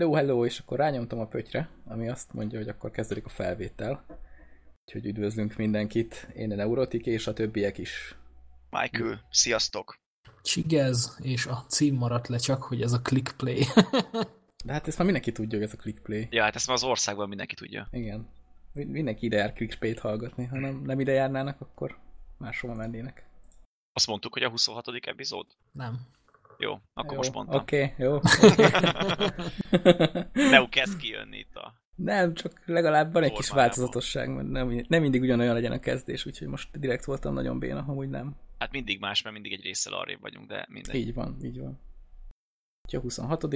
Hello, hello, és akkor rányomtam a pötyre, ami azt mondja, hogy akkor kezdődik a felvétel. Úgyhogy üdvözlünk mindenkit, én a Neurotik és a többiek is. Michael, sziasztok! Csigez, és a cím maradt le csak, hogy ez a clickplay. De hát ezt már mindenki tudja, hogy ez a clickplay. Ja, hát ezt már az országban mindenki tudja. Igen. Mindenki ide jár clickplay-t hallgatni, ha nem, nem ide járnának, akkor máshova mennének. Azt mondtuk, hogy a 26. epizód? Nem. Jó, akkor jó, most mondtam. Oké, okay, jó. Okay. Neu kezd kijönni itt a... Nem, csak legalább van egy kis változatosság, mert nem, nem mindig ugyanolyan legyen a kezdés, úgyhogy most direkt voltam nagyon béna, amúgy nem. Hát mindig más, mert mindig egy résszel arrébb vagyunk, de mindegy. Így van, így van. Úgyhogy a 26.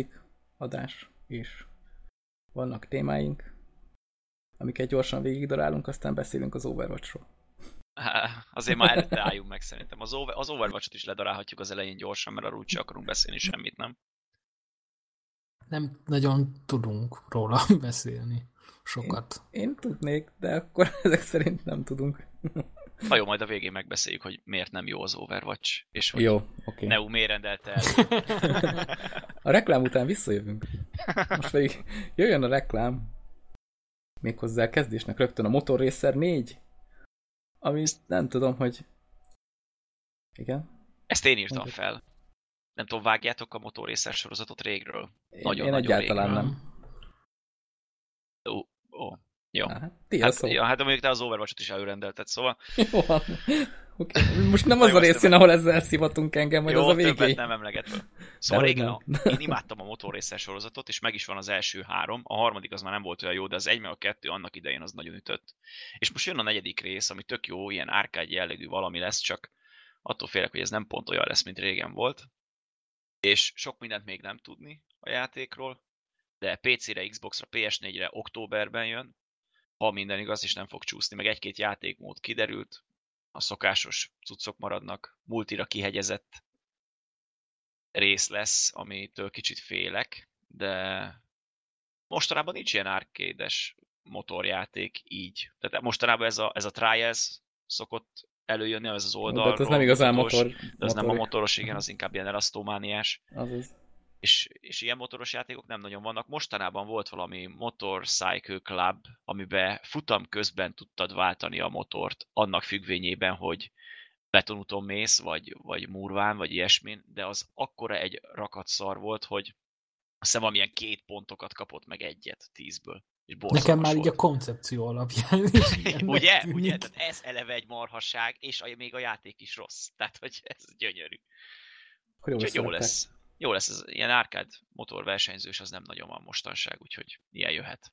adás, és vannak témáink, amiket gyorsan végigdarálunk, aztán beszélünk az Overwatchról. Azért már előtte álljunk meg szerintem. Az, over, az Overwatch-ot is ledarálhatjuk az elején gyorsan, mert arról úgyse akarunk beszélni semmit, nem? Nem nagyon tudunk róla beszélni sokat. Én, én tudnék, de akkor ezek szerint nem tudunk. Na jó, majd a végén megbeszéljük, hogy miért nem jó az Overwatch, és hogy Jó. Okay. Neu miért rendelte el. A reklám után visszajövünk. Most pedig jöjjön a reklám. Méghozzá a kezdésnek rögtön a Motor Racer 4. Ami nem tudom, hogy... Igen? Ezt én írtam Mondjuk. fel. Nem tudom, vágjátok a motorrészer sorozatot régről? Én, Nagyon, én nagyon egyáltalán régről. nem. Ó, ó, jó. Hát, Hát, szó. ja, hát mondjuk te az Overwatch-ot is előrendelted, szóval Jó. Oké. Most nem az a azt rész jön, ahol ezzel szivatunk engem, jó, az a többet végén. nem emlegetve. Szóval régen a, én imádtam a motorrészer sorozatot, és meg is van az első három. A harmadik az már nem volt olyan jó, de az egy meg a kettő annak idején az nagyon ütött. És most jön a negyedik rész, ami tök jó, ilyen árkágy jellegű valami lesz, csak attól félek, hogy ez nem pont olyan lesz, mint régen volt. És sok mindent még nem tudni a játékról, de PC-re, Xbox-ra, PS4-re októberben jön, ha minden igaz, és nem fog csúszni, meg egy-két játékmód kiderült, a szokásos cuccok maradnak, multira kihegyezett rész lesz, amitől kicsit félek, de mostanában nincs ilyen arcade-es motorjáték így. Tehát mostanában ez a, ez a Trials szokott előjönni, ez az De oldalról. hát ez nem igazán motor. De az nem a motor- motoros, igen, az inkább ilyen elasztómániás. Azaz. És, és ilyen motoros játékok nem nagyon vannak. Mostanában volt valami Motorcycle Club, amiben futam közben tudtad váltani a motort, annak függvényében, hogy betonúton mész, vagy, vagy murván, vagy ilyesmin, de az akkora egy rakatszar volt, hogy azt hiszem valamilyen két pontokat kapott meg egyet tízből. És Nekem már így volt. a koncepció alapján is Ugye? tűnik. Ugye? Tehát ez eleve egy marhasság, és a, még a játék is rossz. Tehát, hogy ez gyönyörű. Jól Úgyhogy jó lesz. Jó lesz, ez ilyen árkád motorversenyzős, az nem nagyon van mostanság, úgyhogy ilyen jöhet.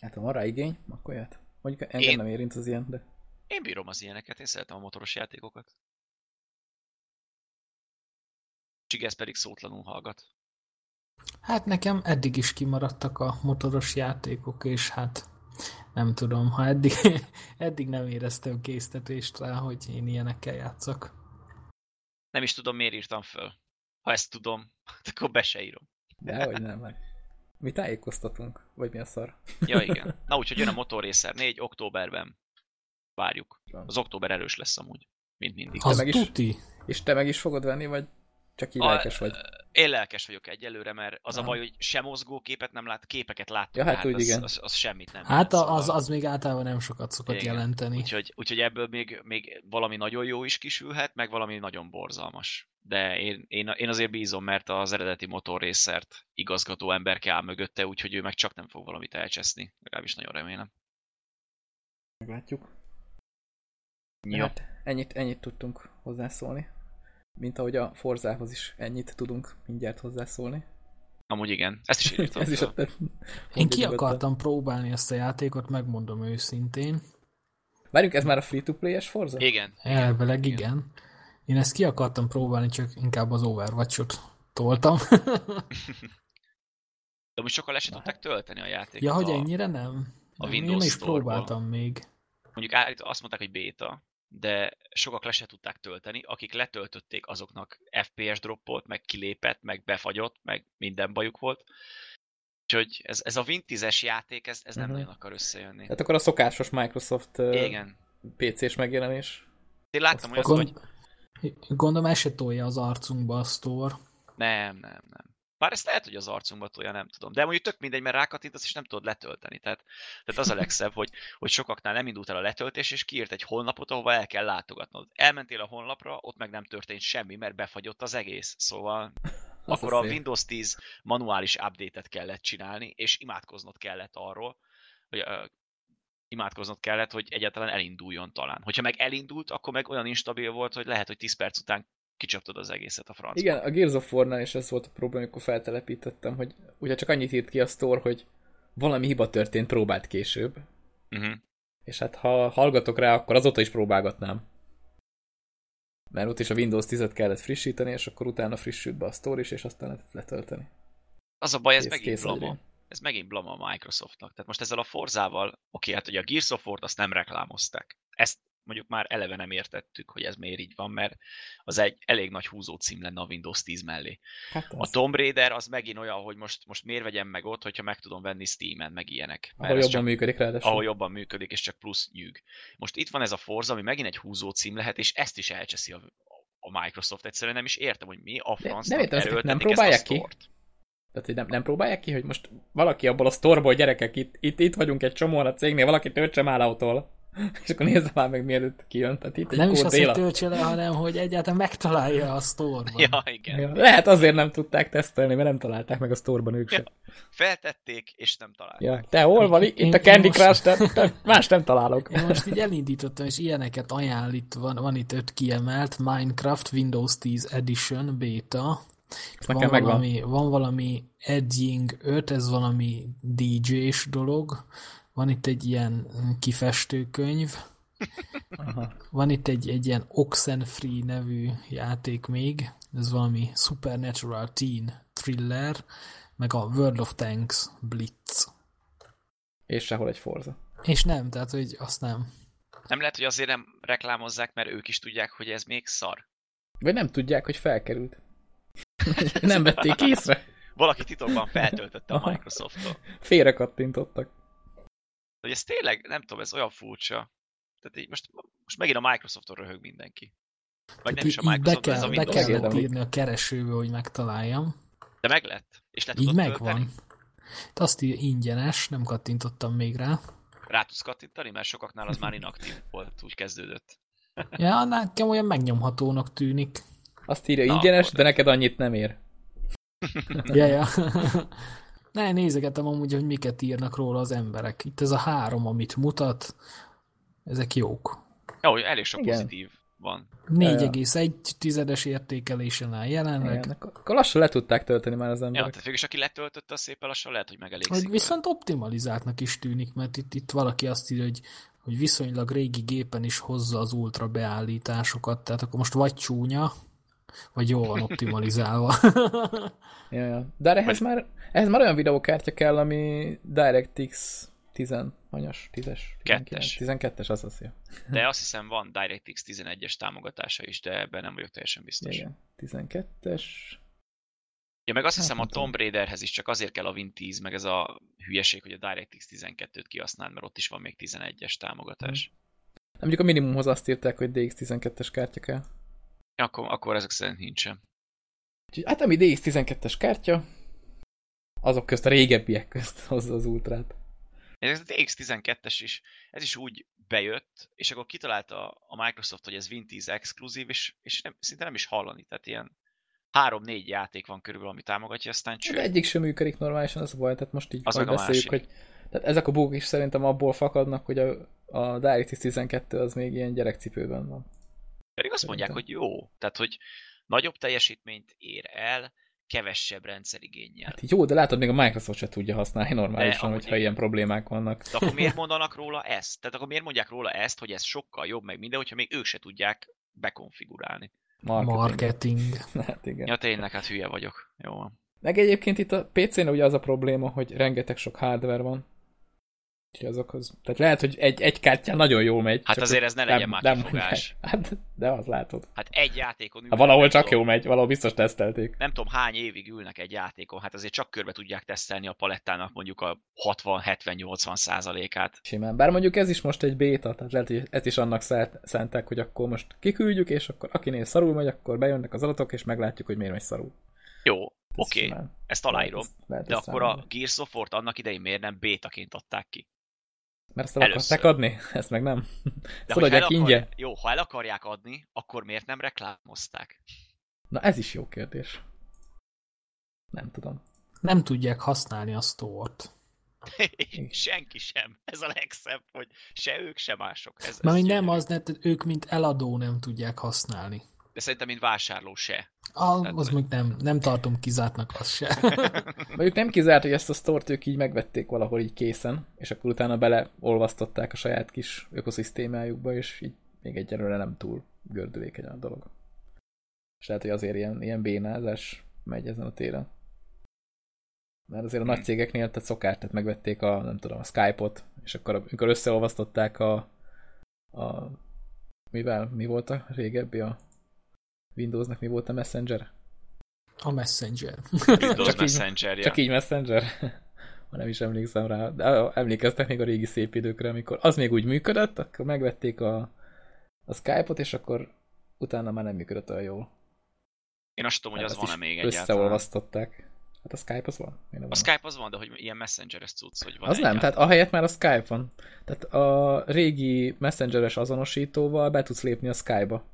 Hát ha van rá igény, akkor jöhet. Mondjuk engem Én- nem érint az ilyen, de Én bírom az ilyeneket, én szeretem a motoros játékokat. Csigesz pedig szótlanul hallgat. Hát nekem eddig is kimaradtak a motoros játékok, és hát nem tudom, ha eddig, eddig nem éreztem késztetést rá, hogy én ilyenekkel játszak. Nem is tudom, miért írtam föl. Ha ezt tudom, akkor be se írom. de hogy nem. Hát. Mi tájékoztatunk, vagy mi a szar? Ja, igen. Na úgyhogy jön a Motor Racer 4 októberben. Várjuk. Az október erős lesz amúgy, mint mindig. Az meg is- tuti. És te meg is fogod venni, vagy csak így A- lelkes vagy? Én lelkes vagyok egyelőre, mert az a Aha. baj, hogy sem mozgó képet nem lát, képeket látok. Ja, hát úgy az, igen. Az, az, semmit nem. Hát jelent, a- az, szóval- az még általában nem sokat szokott Igen. jelenteni. Úgyhogy, úgyhogy ebből még, még valami nagyon jó is kisülhet, meg valami nagyon borzalmas. De én, én, én azért bízom, mert az eredeti motorrészert igazgató emberke áll mögötte, úgyhogy ő meg csak nem fog valamit elcseszni. Legalábbis nagyon remélem. Meglátjuk. Jó. Hát ennyit, ennyit tudtunk hozzászólni. Mint ahogy a Forzához is ennyit tudunk mindjárt hozzászólni. Amúgy igen, ezt is írtam. Ez is a te... Én ki akartam próbálni ezt a játékot, megmondom őszintén. Várjunk, ez már a free-to-play-es Forza? Igen. Elvileg igen. Én ezt ki akartam próbálni, csak inkább az Overwatch-ot toltam. De most sokan le se tudták tölteni a játékot. ja, hogy a, ennyire nem? a Nem, Én Windows is próbáltam még. Mondjuk állít- azt mondták, hogy béta, de sokak le se tudták tölteni. Akik letöltötték, azoknak FPS droppolt, meg kilépett, meg befagyott, meg minden bajuk volt. Úgyhogy ez, ez a Win 10-es játék, ez, ez nem Mhm. nagyon akar összejönni. Tehát akkor a szokásos Microsoft Igen. PC-s megjelenés. Én láttam Azt olyat, Gond... hogy Gondolom, ez se tolja az arcunkba a store. nem, nem, nem. Bár ezt lehet, hogy az arcunkba tolja, nem tudom. De mondjuk tök mindegy, mert rákattintasz, és nem tudod letölteni. Tehát, tehát az a legszebb, hogy, hogy sokaknál nem indult el a letöltés, és kiírt egy honlapot, ahova el kell látogatnod. Elmentél a honlapra, ott meg nem történt semmi, mert befagyott az egész. Szóval Az akkor a a. Windows 10 manuális update-et kellett csinálni, és imádkoznod kellett arról, hogy imádkoznod kellett, hogy egyáltalán elinduljon talán. Hogyha meg elindult, akkor meg olyan instabil volt, hogy lehet, hogy 10 perc után kicsaptad az egészet a francba. Igen, a Gears of War-nál is ez volt a probléma, amikor feltelepítettem, hogy ugye csak annyit írt ki a store, hogy valami hiba történt, próbált később. Uh-huh. És hát ha hallgatok rá, akkor azóta is próbálgatnám. Mert ott is a Windows 10-et kellett frissíteni, és akkor utána frissült be a store is, és aztán lehetett letölteni. Az a baj, ez Kész- megint kész blama. Ez megint blama a Microsoftnak. Tehát most ezzel a Forzával, oké, hát ugye a Gears of War-t azt nem reklámozták. Ezt mondjuk már eleve nem értettük, hogy ez miért így van, mert az egy elég nagy húzó cím lenne a Windows 10 mellé. Hát A Tomb Raider az megint olyan, hogy most, most miért vegyem meg ott, hogyha meg tudom venni Steam-en, meg ilyenek. ahol ez jobban csak, működik ráadásul. ahol jobban működik, és csak plusz nyűg. Most itt van ez a Forza, ami megint egy húzó cím lehet, és ezt is elcseszi a, a Microsoft. Egyszerűen nem is értem, hogy mi a De francnak nem értem, nem próbálják ki? Tehát, hogy nem, nem próbálják ki, hogy most valaki abból a sztorból, gyerekek, itt, itt, itt vagyunk egy csomóan a cégnél, valaki töltse már autól. És akkor nézze már meg, mielőtt kijön. Tehát itt egy Nem is kód azt, hogy töltse le, hanem hogy egyáltalán megtalálja a sztorban. Ja, igen. Ja, Lehet azért nem tudták tesztelni, mert nem találták meg a sztorban ők sem. Feltették, és nem találták. Ja, te hol van? Itt Én- a Candy most- Crush, te, te más nem találok. Én most így elindítottam, és ilyeneket ajánlít, van, van itt öt kiemelt, Minecraft Windows 10 Edition Beta, nekem van megvan. valami, van valami Edging 5, ez valami DJ-s dolog, van itt egy ilyen kifestőkönyv, Aha. van itt egy, egy ilyen Oxenfree nevű játék még, ez valami Supernatural Teen Thriller, meg a World of Tanks Blitz. És sehol egy Forza. És nem, tehát hogy azt nem. Nem lehet, hogy azért nem reklámozzák, mert ők is tudják, hogy ez még szar. Vagy nem tudják, hogy felkerült. nem vették észre. Valaki titokban feltöltötte a. Microsofttól. Félre kattintottak. Hogy ez tényleg, nem tudom, ez olyan furcsa. Tehát így most, most megint a Microsofton röhög mindenki. Vagy nem is a Microsoft, ez a kell, be Windows. kellett írni a keresőbe, hogy megtaláljam. De meg lett. És le Így megvan. tölteni? Azt írja ingyenes, nem kattintottam még rá. Rá tudsz kattintani, mert sokaknál az már inaktív volt, úgy kezdődött. Ja, nekem olyan megnyomhatónak tűnik. Azt írja Na, ingyenes, de neked annyit nem ér. Ja, ja. ne, nézegetem amúgy, hogy miket írnak róla az emberek. Itt ez a három, amit mutat, ezek jók. Jó, elég sok Igen. pozitív van. 4,1 tizedes értékelésen áll jelenleg. Igen, akkor lassan le tudták tölteni már az Ja, emberek. tehát végülis aki letöltötte, az szépen lassan lehet, hogy megelégszik. Hogy viszont optimalizáltnak is tűnik, mert itt, itt valaki azt írja, hogy, hogy viszonylag régi gépen is hozza az ultra beállításokat, tehát akkor most vagy csúnya, vagy jól van optimalizálva. Ja, ja. De ehhez már, ehhez már olyan videókártya kell, ami DirectX 10 hanyas, 10-es, 19, Kettes. 12-es, az az, jó. De azt hiszem van DirectX 11-es támogatása is, de ebben nem vagyok teljesen biztos. Igen, 12-es. Ja, meg azt Hát hiszem a. Tomb Raiderhez is csak azért kell a Win 10, meg ez a hülyeség, hogy a DirectX 12-t kihasználd, mert ott is van még 11-es támogatás. Nem mondjuk a minimumhoz azt írták, hogy DX12-es kártya kell. Akkor, akkor ezek szerint nincsen. Úgyhogy, hát ami DX12-es kártya, azok közt a régebbiek közt hozza az ultrát. Ez a DX12-es is, ez is úgy bejött, és akkor kitalálta a Microsoft, hogy ez Win 10 exkluzív, és, és nem, szinte nem is hallani. Tehát ilyen három-négy játék van körülbelül, ami támogatja, aztán cső. De egyik sem működik normálisan, az a baj, tehát most így Az majd beszéljük, másik. hogy tehát ezek a bugok is szerintem abból fakadnak, hogy a, a DirectX 12 az még ilyen gyerekcipőben van. Pedig azt mondják, hogy jó. Tehát, hogy nagyobb teljesítményt ér el, kevesebb rendszerigényel. Hát jó, de látod, még a Microsoft se tudja használni normálisan, amúgy hogyha igen. ilyen problémák vannak. De akkor miért mondanak róla ezt? Tehát akkor miért mondják róla ezt, hogy ez sokkal jobb, meg minden, hogyha még ők se tudják bekonfigurálni? Marketing. Marketing. Hát igen. Ja, tényleg, hát hülye vagyok. Jó van. Meg egyébként itt a PC-n ugye az a probléma, hogy rengeteg sok hardware van. Úgyhogy azokhoz. Tehát lehet, hogy egy, egy kártyán nagyon jól megy. Hát azért ez ne legyen már kifogás. mondják. Hát, de az látod. Hát egy játékon ülnek, valahol nem csak tudom, jó megy, valahol biztos tesztelték. Nem tudom hány évig ülnek egy játékon, hát azért csak körbe tudják tesztelni a palettának mondjuk a 60-70-80 százalékát. Simán. Bár mondjuk ez is most egy béta, tehát lehet, hogy ezt is annak szánták, hogy akkor most kiküldjük, és akkor akinél szarul megy, akkor bejönnek az adatok, és meglátjuk, hogy miért megy szarul. Jó, Oké, okay, ezt aláírom. Lehet, lehet de ezt akkor a. Gears of War-t annak idején miért nem bétaként adták ki? Mert ezt el először. akarták adni? Ezt meg nem. De Ezt el adják ingyen? akarják, jó, ha el akarják adni, akkor miért nem reklámozták? Na ez is jó kérdés. Nem tudom. Nem tudják használni a store-t. Senki sem. Ez a legszebb, hogy se ők, se mások. Ez, Már ez még nem az, mert ők mint eladó nem tudják használni. De szerintem, mint vásárló se. A, Hát, az még nem, nem tartom kizártnak azt se. Mondjuk nem kizárt, hogy ezt a sztort ők így megvették valahol így készen, és akkor utána beleolvasztották a saját kis ökoszisztémájukba, és így még egyelőre nem túl gördülékeny a dolog. És lehet, hogy azért ilyen, ilyen bénázás megy ezen a téren. Mert azért a nagy cégeknél tehát szokás, tehát megvették a, nem tudom, a Skype-ot, és akkor amikor összeolvasztották a, a mivel, mi volt a régebbi a Windowsnak, mi volt a Messenger? A Messenger. Windows Csak így- Messenger. Csak így Messenger? Ma nem is emlékszem rá. De emlékeztek még a régi szép időkre, amikor az még úgy működött, akkor megvették a, a Skype-ot, és akkor utána már nem működött olyan jól. Én azt tudom, hogy az Ezt van-e még egyáltalán. Összeolvasztották. Hát a Skype az van. Nem A van? Skype az van, de hogy ilyen messengeres cucc, hogy van Az nem, tehát ahelyett már a Skype van. Tehát a régi messengeres azonosítóval be tudsz lépni a Skype-ba.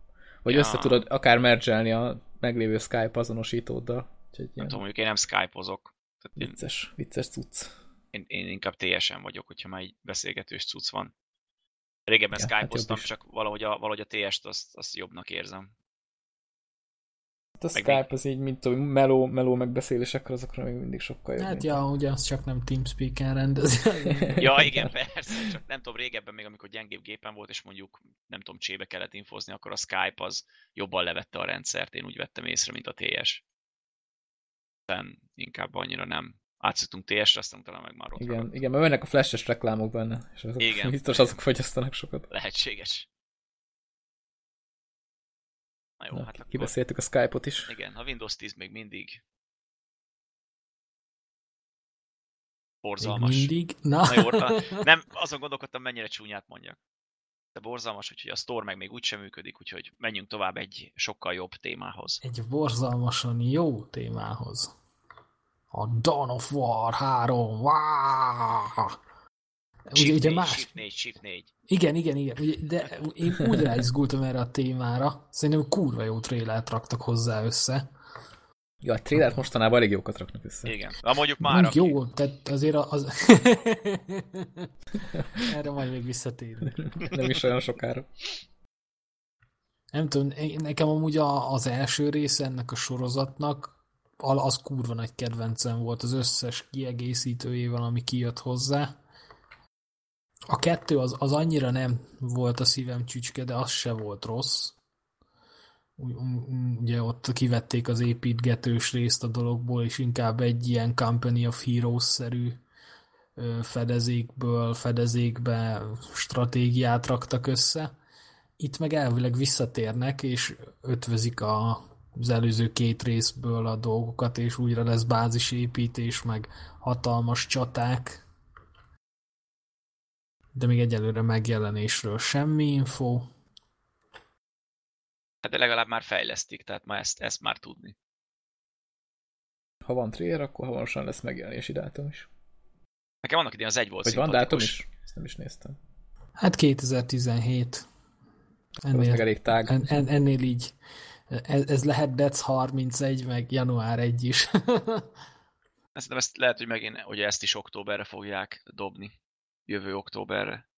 Vagy Ja. össze tudod akár mergelni a meglévő Skype azonosítóddal. Úgyhogy Nem ilyen tudom, mondjuk én nem Skype-ozok. Tehát én, vicces, vicces cucc. én, én, inkább TSN vagyok, hogyha már egy beszélgetős cucc van. Régebben Ja, ja, hát csak valahogy a, valahogy a TS-t azt, azt jobbnak érzem. Hát a Meg Skype még- az így, mint tudom, meló, meló megbeszélésekre, azokra még mindig sokkal jobb. Hát ja, ugye az csak nem TeamSpeak-en rendez. Ja, igen, persze, csak nem tudom, régebben még, amikor gyengébb gépen volt, és mondjuk, nem tudom, csébe kellett infozni, akkor a Skype az jobban levette a rendszert, én úgy vettem észre, mint a TS. Aztán inkább annyira nem. Átszoktunk TS-re, aztán utána meg már ott Igen, ragadt. igen, mert vannak a flashes reklámok benne, és azok Igen. biztos azok fogyasztanak sokat. Lehetséges. Na jó, Na, hát akkor... kibeszéltük a Skype-ot is. Igen, a Windows 10 még mindig borzalmas. Még mindig. Na, Na jó, nem, azon gondolkodtam, mennyire csúnyát mondjak. De borzalmas, úgyhogy a store meg még úgysem működik, úgyhogy menjünk tovább egy sokkal jobb témához. egy borzalmasan jó témához. A Dawn of War 3. Wow! Ugye, ugye 4, más, Shift 4, Shift 4. Igen, igen, igen. Ugye, de én úgy ráizgultam erre a témára. Szerintem kurva jó trélert raktak hozzá össze. Ja, a trailert mostanában elég jókat raknak össze. Igen. Na mondjuk már, jó, tehát azért az... erre majd még visszatérünk. Nem is olyan sokára. Nem tudom, nekem amúgy a, az első része ennek a sorozatnak al- az kurva nagy kedvencem volt az összes kiegészítőjével, ami kijött hozzá. A kettő az, az annyira nem volt a szívem csücske, de az se volt rossz. Ugye ott kivették az építgetős részt a dologból, és inkább egy ilyen Company of Heroes-szerű fedezékből, fedezékbe stratégiát raktak össze. Itt meg elvileg visszatérnek, és ötvözik a, az előző két részből a dolgokat, és újra lesz bázisépítés, meg hatalmas csaták. De még egyelőre megjelenésről semmi info. Hát de legalább már fejlesztik, tehát már ezt, ezt már tudni. Ha van trailer, akkor hamarosan lesz megjelenési dátum is. Nekem annak idején az egy volt Vagy van dátum is? Ezt nem is néztem. Hát 2017. Az meg Ennél, elég tág. en, en, ennél így ez, ez lehet Dec 31, meg január 1 is. Szerintem ezt lehet, hogy megint hogy ezt is októberre fogják dobni. Jövő októberre.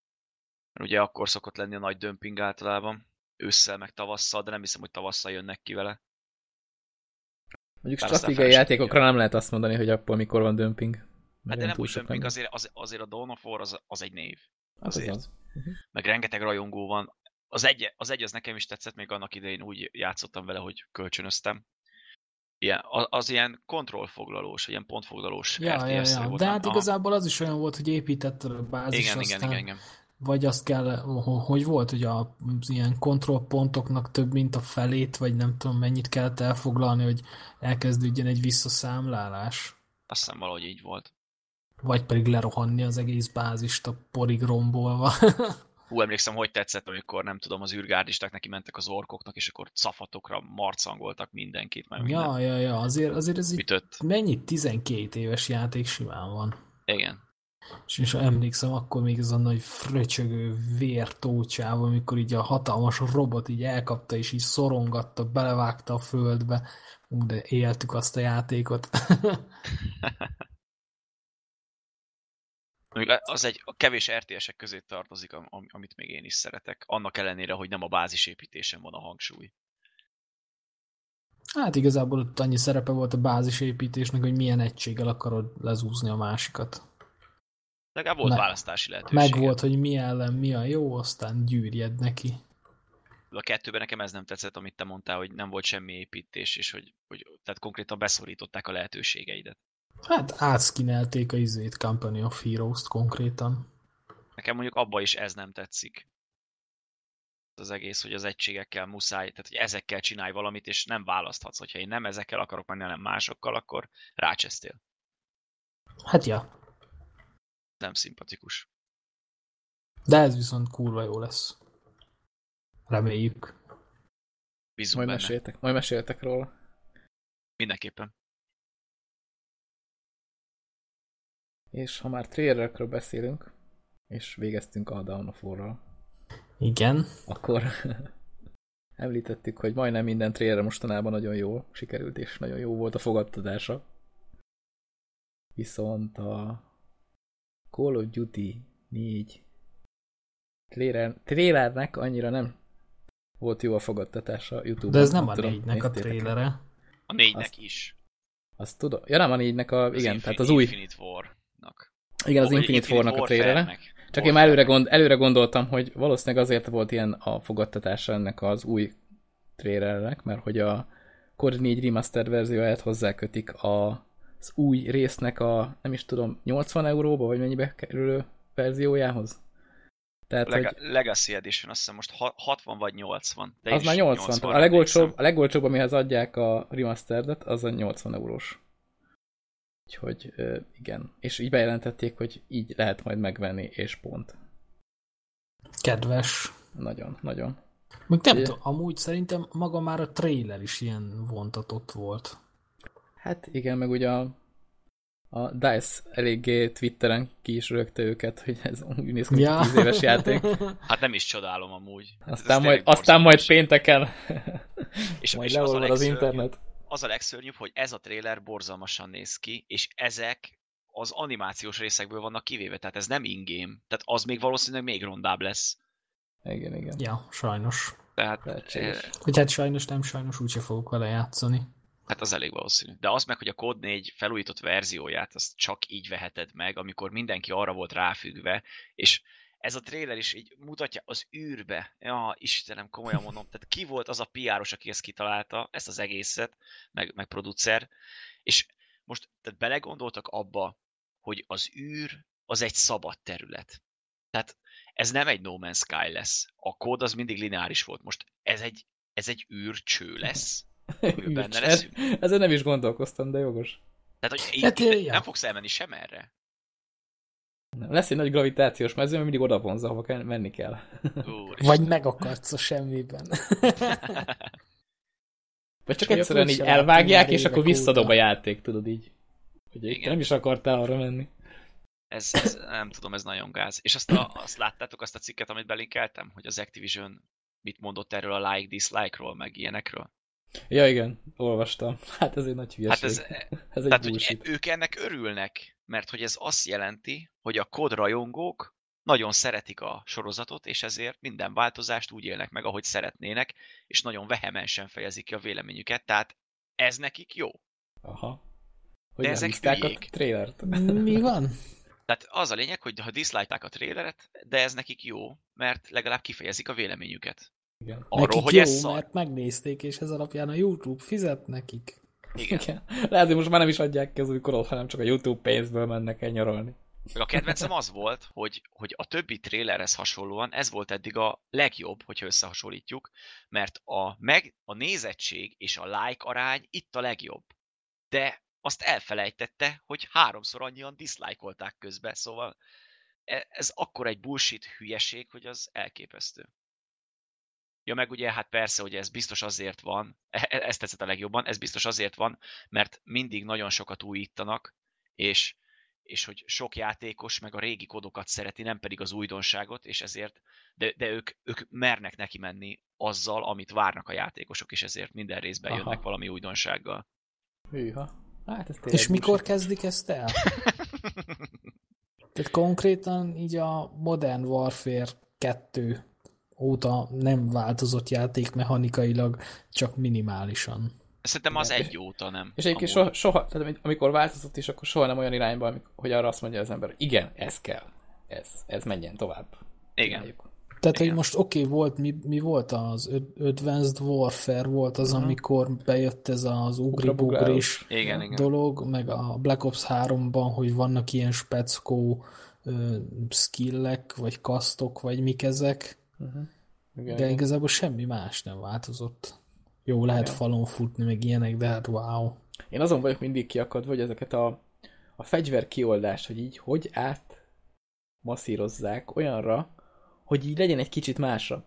Mert ugye akkor szokott lenni a nagy dömping általában. Ősszel meg tavasszal, de nem hiszem, hogy tavasszal jönnek ki vele. Mondjuk Bár stratégiai játékokra tudja. nem lehet azt mondani, hogy akkor mikor van dömping. Hát de nem úgy dömping, azért, az, azért a Dawn of War az, az egy név. Hát az azért. az. Meg rengeteg rajongó van. Az egy, az egy az nekem is tetszett, még annak idején úgy játszottam vele, hogy kölcsönöztem. Ilyen, az, ilyen kontrollfoglalós, ilyen pontfoglalós ja, ja, RTS-szerű ja. volt. De hát Aha. igazából az is olyan volt, hogy építetted a bázis, igen, igen, aztán igen, igen. vagy azt kell, ho- hogy volt, hogy a, az ilyen kontrollpontoknak több, mint a felét, vagy nem tudom mennyit kellett elfoglalni, hogy elkezdődjön egy visszaszámlálás. Azt hiszem valahogy így volt. Vagy pedig lerohanni az egész bázist a porig rombolva. Hú, emlékszem, hogy tetszett, amikor nem tudom, az űrgárdisták neki mentek az orkoknak, és akkor szafatokra marcangoltak mindenkit. Mert Ja, minden ja, ja, azért, azért ez itt ütött. mennyi 12 éves játék simán van. Igen. És, és emlékszem, akkor még ez a nagy fröcsögő vértócsáv, amikor így a hatalmas robot így elkapta, és így szorongatta, belevágta a földbe. Ú, de éltük azt a játékot. Az egy a kevés RTS-ek közé tartozik, am- am- amit még én is szeretek. Annak ellenére, hogy nem a bázisépítésen van a hangsúly. hát igazából ott annyi szerepe volt a bázisépítésnek, hogy milyen egységgel akarod lezúzni a másikat. Legalább volt Me- választási lehetőség. Meg volt, hogy mi ellen mi a jó, aztán gyűrjed neki. A kettőben nekem ez nem tetszett, amit te mondtál, hogy nem volt semmi építés, és hogy, hogy tehát konkrétan beszorították a lehetőségeidet. Hát átszkinelték a izét Company of Heroes-t konkrétan. Nekem mondjuk abba is ez nem tetszik. Az egész, hogy az egységekkel muszáj, tehát hogy ezekkel csinálj valamit, és nem választhatsz. Hogyha én nem ezekkel akarok menni, hanem másokkal, akkor rácsesztél. Hát ja, Nem szimpatikus. de ez viszont kurva jó lesz. Reméljük. Bízunk Majd benne. meséltek, majd meséltek róla. Mindenképpen. És ha már trailerekről beszélünk, és végeztünk a Dawn of War-ral, Igen. akkor említettük, hogy majdnem minden trailer mostanában nagyon jó sikerült, és nagyon jó volt a fogadtatása. Viszont a Call of Duty 4 trailer, trailernek annyira nem volt jó a fogadtatása YouTube-on. De ez nem a tudom, négynek a trailere. A négynek Azt- is. Azt tudom. Ja, nem a négynek a, igen, Infin- tehát az új, Infinite War-nak. igen, az Vagy Infinite War-nak a trailere. Warfare-nek. Csak én már előre, gond, előre gondoltam, hogy valószínűleg azért volt ilyen a fogadtatása ennek az új trailernek, mert hogy a Core 4 remastered verzióját hozzákötik a, az új résznek a, nem is tudom, 80 euróba, vagy mennyibe kerülő verziójához. Tehát, Leg- hogy Legacy Edition, azt hiszem most ha- 60 vagy 80. De az már 80. 80-ra A legolcsóbb, a legolcsóbb, amihez adják a remasteredet, az a 80 eurós. Úgyhogy igen. És így bejelentették, hogy így lehet majd megvenni, és pont. Kedves. Nagyon, nagyon. Még nem tudom, amúgy szerintem maga már a trailer is ilyen vontatott volt. Hát igen, meg ugye a, a DICE eléggé Twitteren ki is rögte őket, hogy ez úgy néz ki, Ja. 10 éves játék. Hát nem is csodálom amúgy. Ez Aztán, tényleg majd, aztán majd pénteken És, majd és az, leolvad az legszörnyűbb, internet. Az a legszörnyűbb, hogy ez a trailer borzalmasan néz ki, és ezek az animációs részekből vannak kivéve, tehát ez nem in-game. Tehát az még valószínűleg még rondább lesz. Igen, igen. ja, sajnos. Tehát eh, Hogy hát sajnos nem sajnos úgyse fogok vele játszani. Hát az elég valószínű. De az meg, hogy a Code 4 felújított verzióját, azt csak így veheted meg, amikor mindenki arra volt ráfüggve, és ez a trailer is így mutatja az űrbe. Ja, Istenem, komolyan mondom. Tehát ki volt az a PR-os, aki ezt kitalálta, ezt az egészet, meg, meg producer, és most tehát belegondoltak abba, hogy az űr az egy szabad terület. Tehát ez nem egy No Man's Sky lesz. A kód az mindig lineáris volt. Most ez egy, ez egy űrcső lesz. Amiben benne leszünk. Ezen nem is gondolkoztam, de jogos. Tehát, hogy így, Hát, hát, ja. nem fogsz elmenni sem erre. Lesz egy nagy gravitációs mező, ami mindig oda vonza, ahova kell, menni kell. Úr, Vagy megakadsz a semmiben. Vagy csak egyszerűen így elvágják, és akkor visszadob a játék, tudod így. Hogy Igen. nem is akartál arra menni. ez, ez, nem tudom, ez nagyon gáz. És azt, a, azt láttátok, azt a cikket, amit belinkeltem, hogy az Activision mit mondott erről a like-dislike-ról, meg ilyenekről? Ja, igen, olvastam. Hát ez egy nagy hülyeség. Hát ez, ez egy tehát, hogy bullshit. ők ennek örülnek, mert hogy ez azt jelenti, hogy a kód rajongók nagyon szeretik a sorozatot, és ezért minden változást úgy élnek meg, ahogy szeretnének, és nagyon vehemensen fejezik ki a véleményüket, tehát ez nekik jó. Aha. Hogy De ezek a trailert. Mi van? Tehát az a lényeg, hogy ha diszlájták a traileret, de ez nekik jó, mert legalább kifejezik a véleményüket. Igen. Arról, nekik hogy jó, ez szar. mert megnézték, és ez alapján a YouTube fizet nekik. Igen. Igen. Lehet, hogy most már nem is adják ki az új korot, hanem csak a YouTube pénzből mennek el nyaralni. A kedvencem az volt, hogy, hogy a többi trailerhez hasonlóan ez volt eddig a legjobb, hogyha összehasonlítjuk, mert a, meg, a nézettség és a like arány itt a legjobb. De azt elfelejtette, hogy háromszor annyian diszlájkolták közbe, szóval e- ez akkor egy bullshit hülyeség, hogy az elképesztő. Ja, meg ugye, hát persze, hogy ez biztos azért van, e- e- ez tetszett a legjobban, ez biztos azért van, mert mindig nagyon sokat újítanak, és, és hogy sok játékos meg a régi kodokat szereti, nem pedig az újdonságot, és ezért, de, de ők, ők mernek neki menni azzal, amit várnak a játékosok, és ezért minden részben Aha. jönnek valami újdonsággal. Hűha. Hát ez És mikor bullshit. kezdik ezt el? Tehát konkrétan így a Modern Warfare 2 óta nem változott játék mechanikailag, csak minimálisan. Szerintem az Igen. egy óta nem. És egyébként amúgy. soha, soha, tehát amikor változott is, akkor soha nem olyan irányba, amik- hogy arra azt mondja az ember, hogy igen, ez kell. Ez, ez menjen tovább. Igen. Csináljuk. Tehát, Igen. hogy most oké, okay, volt, mi, mi volt az Ad- Advanced Warfare, volt az, Aha. amikor bejött ez az ugri-bugris dolog, meg a Black Ops 3-ban, hogy vannak ilyen speckó ö, skillek, vagy kasztok, vagy mik ezek, Uh-huh. Igen, de igen. igazából semmi más nem változott. Jó, lehet Igen. falon futni, meg ilyenek, de hát wow. Én azon vagyok mindig kiakadva, hogy ezeket a, a fegyver kioldást, hogy így hogy át masszírozzák olyanra, hogy így legyen egy kicsit másabb.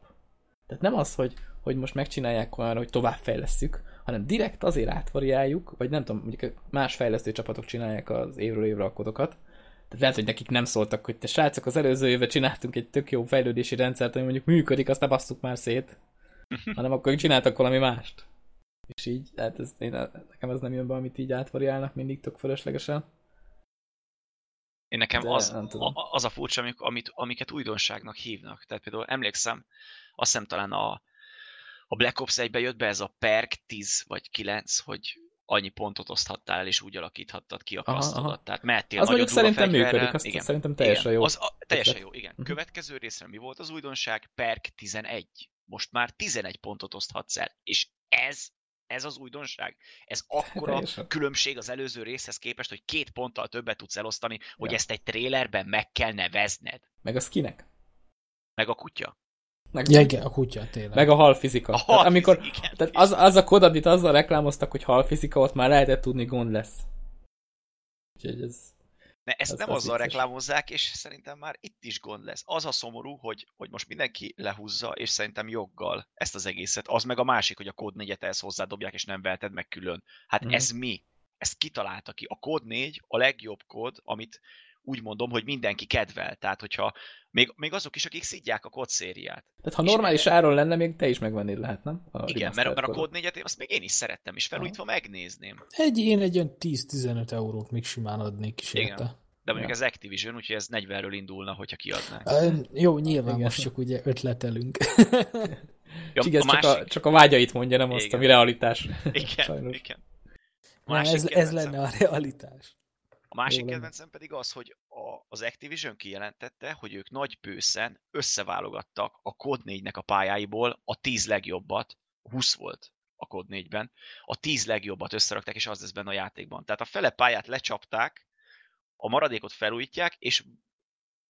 Tehát nem az, hogy, hogy most megcsinálják olyanra, hogy továbbfejlesszük, hanem direkt azért átvariáljuk, vagy nem tudom, mondjuk más fejlesztő csapatok csinálják az évről évre a kodokat, lehet, hogy nekik nem szóltak, hogy te srácok, az előző évben csináltunk egy tök jó fejlődési rendszert, ami mondjuk működik, azt ne basszuk már szét, hanem akkor csináltak valami mást. És így, hát ez, én, nekem ez nem jön be, amit így átvariálnak mindig tök fölöslegesen. Én nekem De az, az a furcsa, amik, amit, amiket újdonságnak hívnak. Tehát például emlékszem, azt hiszem talán a, a Black Ops 1-ben jött be ez a perk 10 vagy 9, hogy annyi pontot oszthattál el, és úgy alakíthattad ki a kasztodat. aha. Tehát mehettél Az mondjuk szerintem fegyverrel. működik, azt Igen. szerintem teljesen igen. jó. Az, a, teljesen jó, igen. Mhm. Következő részre mi volt az újdonság? Perk 11. Most már 11 pontot oszthatsz el. És ez, ez az újdonság. Ez akkora Teljesen. különbség az előző részhez képest, hogy két ponttal többet tudsz elosztani, hogy Ja. ezt egy trélerben meg kell nevezned. Meg a skinek. Meg a kutya. Meg, Ja, igen, a kutya tényleg. meg a halfizika. A Tehát hal amikor, igen. tehát az, az a kod, amit azzal reklámoztak, hogy halfizika, ott már lehetett tudni gond lesz. Úgyhogy ez... Ne, ezt az- nem az azzal vicces. reklámozzák, és szerintem már itt is gond lesz. Az a szomorú, hogy, hogy most mindenki lehúzza, és szerintem joggal ezt az egészet. Az meg a másik, hogy a kód 4-et ehhez hozzádobják, és nem veheted meg külön. Hát Mhm. ez mi? Ezt kitalálta ki. A kód 4 a legjobb kód, amit úgy mondom, hogy mindenki kedvel. Tehát, hogyha még, még azok is, akik szidják a kód szériát. Tehát ha És- normális áron lenne, még te is megvennéd lehet, nem? A Igen, mert, mert a kód 4-et én- azt még én is szerettem, és felújítva megnézném. Egy, én egy olyan 10-15 eurót még simán adnék is Igen. érte. De mondjuk Ja. ez Activision, úgyhogy ez 40-ről indulna, hogyha kiadnák. Ö, Jó, nyilván Igen. most csak ugye ötletelünk. Ja, Csak, ez a csak, a, másik, csak a vágyait mondja, nem azt, Igen. ami realitás. igen, Sajnos. igen. Másik ez, ez kedvencem- lenne a realitás. A másik kedvencem pedig az, hogy a, az Activision kijelentette, hogy ők nagy bőszen összeválogattak a Code 4-nek a pályáiból a 10 legjobbat, 20 volt a Code 4-ben, a 10 legjobbat összerakták, és az lesz benne a játékban. Tehát a fele pályát lecsapták, a maradékot felújítják, és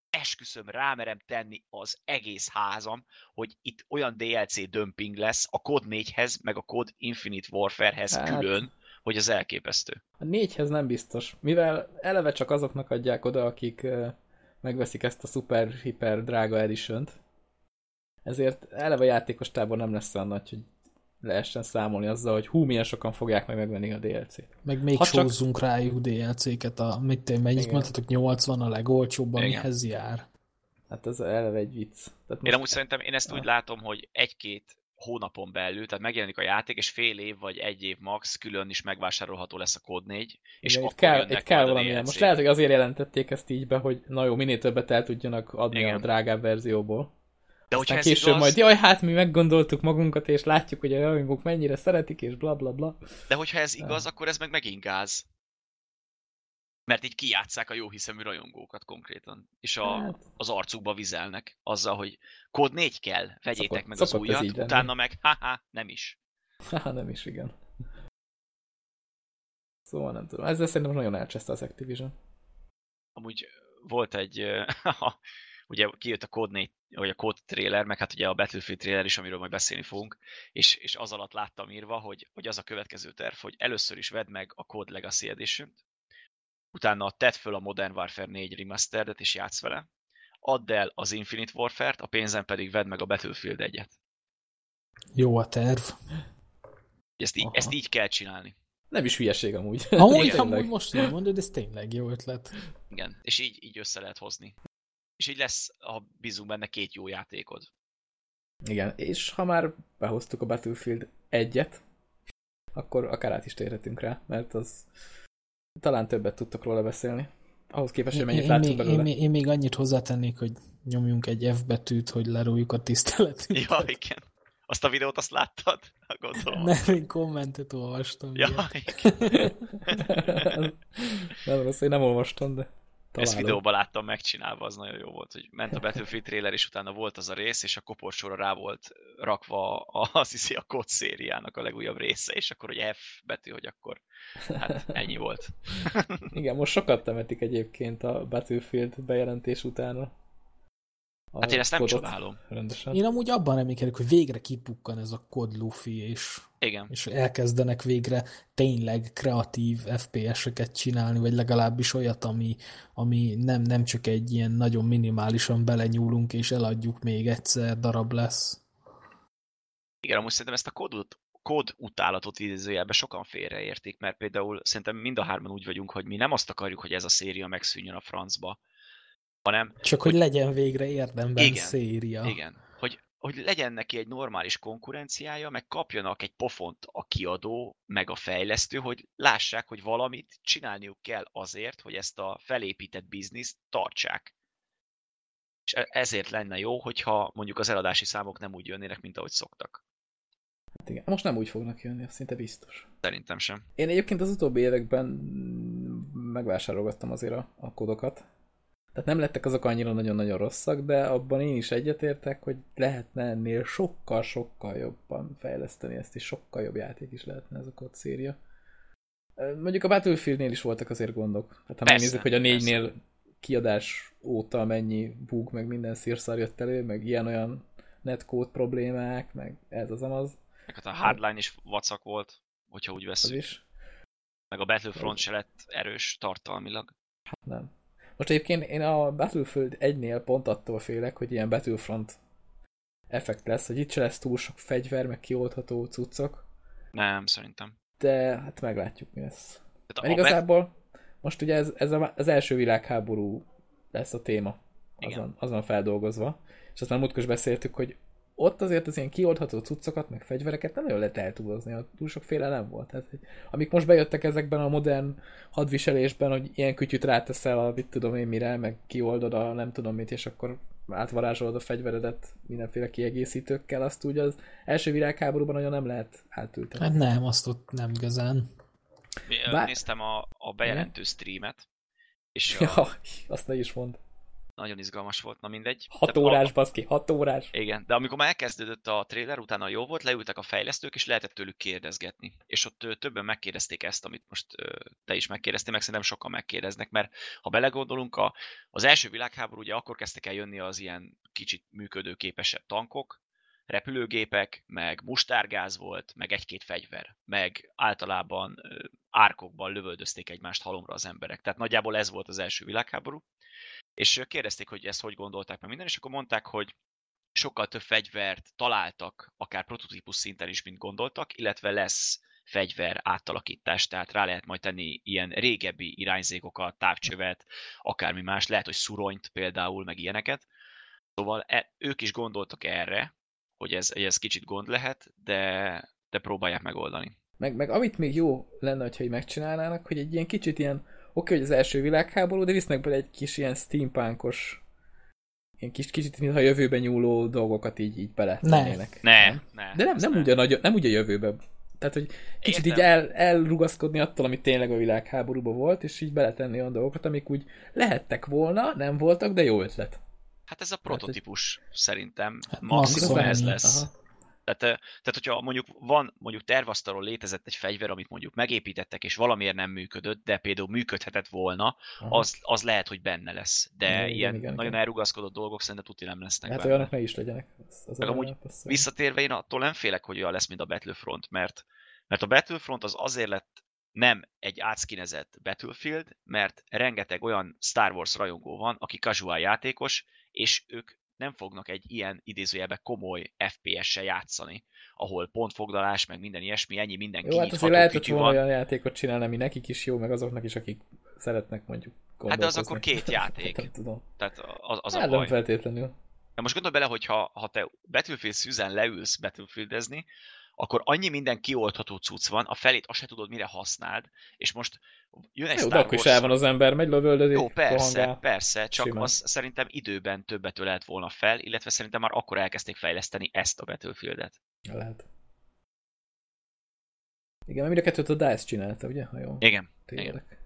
esküszöm, rámerem tenni az egész házam, hogy itt olyan DLC dömping lesz a Code 4-hez, meg a Code Infinite Warfare-hez Hát. külön, hogy az elképesztő. A négyhez nem biztos, mivel eleve csak azoknak adják oda, akik megveszik ezt a szuper, hiper drága edition ezért eleve játékos tábor nem lesz olyan nagy, hogy lehessen számolni azzal, hogy hú, milyen sokan fogják meg megvenni a DLC-t. Meg még Ha csak... rájuk DLC-ket, a, mit te, mennyit mondhatok, 80 a legolcsóbb, amihez jár. Hát ez eleve egy vicc. Tehát Én amúgy szerintem, én ezt Ja. úgy látom, hogy egy-két hónapon belül, tehát megjelenik a játék, és fél év vagy egy év max külön is megvásárolható lesz a Code 4, és igen, akkor itt kell, itt kell. DLC-k. Most lehet, hogy azért jelentették ezt így be, hogy na jó, minél többet el tudjanak adni Igen. a drágább verzióból. De hogyha Aztán ez később igaz, majd, jaj, hát mi meggondoltuk magunkat, és látjuk, hogy a rajongók mennyire szeretik, és bla bla bla. de hogyha ez igaz, akkor ez meg megint gáz. Mert így kijátszák a jó hiszemű rajongókat konkrétan. És a, Hát, az arcukba vizelnek azzal, hogy kód 4 kell, vegyétek Szokott- meg az szokott ez újat, így lenni. utána meg haha, nem is. haha, nem is, igen. Szóval nem tudom. Ezzel szerintem nagyon elcseszte az Activision. amúgy volt egy, ugye kijött a Code 4, vagy a Code trailer, meg hát ugye a Battlefield trailer is, amiről majd beszélni fogunk, és, és az alatt láttam írva, hogy, hogy az a következő terv, hogy először is vedd meg a Code Legacy edition utána tedd föl a Modern Warfare 4 remasteredet és játsz vele, add el az Infinite Warfare-t, a pénzen pedig vedd meg a Battlefield egyet. Jó a terv. Ezt így, Aha. ezt így kell csinálni. Nem is hülyeség amúgy. Amúgy, amúgy most nem mondod, ez tényleg jó ötlet. Igen, és így, így össze lehet hozni. És így lesz, ha bízunk benne, két jó játékod. Igen, és ha már behoztuk a Battlefield egyet, akkor akár át is térhetünk rá, mert az talán többet tudtok róla beszélni. Ahhoz képest, hogy Én, mennyit én, én, belőle. még, én még annyit hozzátennék, hogy nyomjunk egy F betűt, hogy lerújjuk a tiszteletünket. Ja, igen. Azt a videót azt láttad? Gondolom. Nem, én kommentet olvastam. Ja, ilyet. igen. nem rossz, én nem olvastam, de Ezt találom. videóban láttam megcsinálva, az nagyon jó volt, hogy ment a Battlefield trailer, és utána volt az a rész, és a koporsóra rá volt rakva a, azt hiszi a kod szériának a legújabb része, és akkor, hogy F betű, hogy akkor hát ennyi volt. Igen, most sokat temetik egyébként a Battlefield bejelentés után. Hát én ezt nem kodot csodálom. Rendesen. Én amúgy abban reménykedek, hogy végre kipukkan ez a kod Luffy, és, Igen. és elkezdenek végre tényleg kreatív FPS-eket csinálni, vagy legalábbis olyat, ami, ami nem, nem csak egy ilyen nagyon minimálisan belenyúlunk, és eladjuk még egyszer, darab lesz. Igen, amúgy szerintem ezt a kódot, kód utálatot idézőjelben sokan félreértik, mert például szerintem mind a hárman úgy vagyunk, hogy mi nem azt akarjuk, hogy ez a széria megszűnjön a francba, hanem Csak hogy, hogy legyen végre érdemben Igen, széria. Igen, hogy, hogy legyen neki egy normális konkurenciája, meg kapjanak egy pofont a kiadó, meg a fejlesztő, hogy lássák, hogy valamit csinálniuk kell azért, hogy ezt a felépített bizniszt tartsák. És e- ezért lenne jó, hogyha mondjuk az eladási számok nem úgy jönnének, mint ahogy szoktak. Hát igen. Most nem úgy fognak jönni, az szinte biztos. Szerintem sem. Én egyébként az utóbbi években megvásárolgattam azért a, a kodokat. Tehát nem lettek azok annyira nagyon-nagyon rosszak, de abban én is egyetértek, hogy lehetne ennél sokkal-sokkal jobban fejleszteni ezt, és sokkal jobb játék is lehetne ez a kod széria. Mondjuk a Battlefieldnél is voltak azért gondok. Tehát ha Persze, megnézzük, hogy a persze. négynél kiadás óta mennyi bug, meg minden szírszar jött elő, meg ilyen-olyan netcode problémák, meg ez az amaz, Meg hát a Hardline is vacak volt, hogyha úgy az veszünk. is. Meg a Battlefront se lett erős tartalmilag. Nem. Most egyébként én a Battlefield 1-nél pont attól félek, hogy ilyen Battlefront effekt lesz, hogy itt se lesz túl sok fegyver, meg kioldható cuccok, Nem, szerintem. de hát meglátjuk, mi lesz. Tehát Mert igazából most ugye ez, ez a, az első világháború lesz a téma, Igen. azon, azon feldolgozva, és azt már múltkor beszéltük, hogy ott azért az ilyen kioldható cuccokat, meg fegyvereket nem nagyon lehet eltúlozni, ott túl sok félelem volt. Tehát, hogy amik most bejöttek ezekben a modern hadviselésben, hogy ilyen kütyüt ráteszel a mit tudom én mire, meg kioldod a nem tudom mit, és akkor átvarázsolod a fegyveredet mindenféle kiegészítőkkel, azt úgy az első világháborúban nagyon nem lehet átültetni. Hát nem, azt ott nem igazán. Bár... Bár- Néztem a, a bejelentő streamet, és a, Ja, azt ne is mond. Nagyon izgalmas volt, na mindegy. Hat Tehát órás, A, baszki, hat órás. igen, de amikor már elkezdődött a trailer, utána jó volt, leültek a fejlesztők, és lehetett tőlük kérdezgetni. És ott többen megkérdezték ezt, amit most te is megkérdeztél, meg szerintem sokan megkérdeznek, mert ha belegondolunk, a, az első világháború ugye akkor kezdtek el jönni az ilyen kicsit működőképesebb tankok, repülőgépek, meg mustárgáz volt, meg egy-két fegyver, meg általában árkokban lövöldözték egymást halomra az emberek. Tehát nagyjából ez volt az első világháború. És kérdezték, hogy ezt hogy gondolták meg minden, és akkor mondták, hogy sokkal több fegyvert találtak, akár prototípus szinten is, mint gondoltak, illetve lesz fegyver átalakítás, tehát rá lehet majd tenni ilyen régebbi irányzékokat, távcsövet, akármi más, lehet, hogy szuronyt például, meg ilyeneket. Szóval e, ők is gondoltak erre, hogy ez, ez kicsit gond lehet, de, de próbálják megoldani. Meg, meg amit még jó lenne, hogyha megcsinálnának, hogy egy ilyen kicsit ilyen, oké, hogy az első világháború, de visznek bele egy kis ilyen steampunkos, ilyen kis, kicsit, mintha a jövőben nyúló dolgokat így, így bele Ne. tennének. Ne, ne. De nem, nem, úgy a nagy, nem úgy a jövőben. Tehát, hogy kicsit így Értem. el, elrugaszkodni attól, ami tényleg a világháborúban volt, és így beletenni olyan dolgokat, amik úgy lehettek volna, nem voltak, de jó ötlet. Hát ez a prototípus szerintem Hát maximum maximum ez lesz. Aha. Tehát, tehát, hogyha mondjuk van, mondjuk tervasztalon létezett egy fegyver, amit mondjuk megépítettek, és valamiért nem működött, de például működhetett volna, Aha. az, az lehet, hogy benne lesz. De Igen, ilyen igen, nagyon igen. elrugaszkodott dolgok szerintem tuti nem lesznek Hát benne. olyanok ne is legyenek. Az, az Meg amúgy. Visszatérve én attól nem félek, hogy olyan lesz, mint a Battlefront, mert, mert a Battlefront az azért lett nem egy átszkinezett Battlefield, mert rengeteg olyan Star Wars rajongó van, aki casual játékos, és ők nem fognak egy ilyen idézőjelben komoly FPS-sel játszani, ahol pontfoglalás, meg minden ilyesmi, ennyi minden Jó, hát azért lehetett volna olyan játékot csinálni, ami nekik is jó, meg azoknak is, akik szeretnek mondjuk Hát de az akkor két játék. nem tudom. Tehát az, az Hát a nem feltétlenül. Na most gondolj bele, hogy ha, ha te Battlefield szűzen leülsz Battlefieldezni, akkor annyi minden kioldható cucc van, a felét azt se tudod, mire használd, és most jön egy Jó, Star akkor is Wars- el van az ember, megy lövöldözik, Jó, persze, rohangál. persze, csak Simán. az szerintem időben többet ölelt volna fel, illetve szerintem már akkor elkezdték fejleszteni ezt a Battlefieldet. Lehet. Igen, mind a kettőt a DICE csinálta, ugye? Ha jól Igen. tévedek.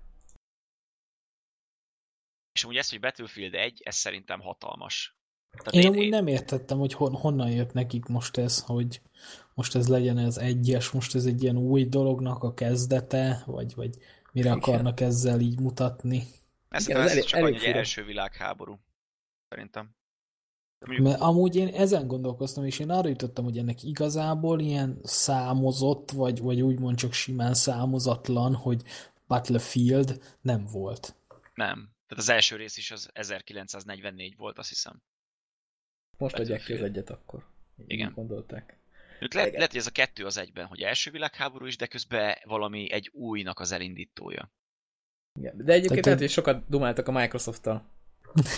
És amúgy ez, hogy Battlefield 1, ez szerintem hatalmas. Tehát Én amúgy nem értettem, hogy hon, honnan jött nekik most ez, hogy most ez legyen ez egyes, most ez egy ilyen új dolognak a kezdete, vagy, vagy mire Igen. akarnak ezzel így mutatni. Ez, Igen, ez ez elég- csak elég annyi, első világháború. Szerintem. Mondjuk, Mert amúgy én ezen gondolkoztam, és én arra jutottam, hogy ennek igazából ilyen számozott, vagy, vagy úgymond csak simán számozatlan, hogy Battlefield nem volt. nem. Tehát az első rész is az 1944 volt, azt hiszem. Most adják ki az egyet akkor. Igen. gondolták. Lehet, Igen. lehet, hogy ez a kettő az egyben, hogy első világháború is, de közben valami egy újnak az elindítója. Igen. De egyébként Tehát- lehet, hogy sokat dumáltak a Microsoft-tal.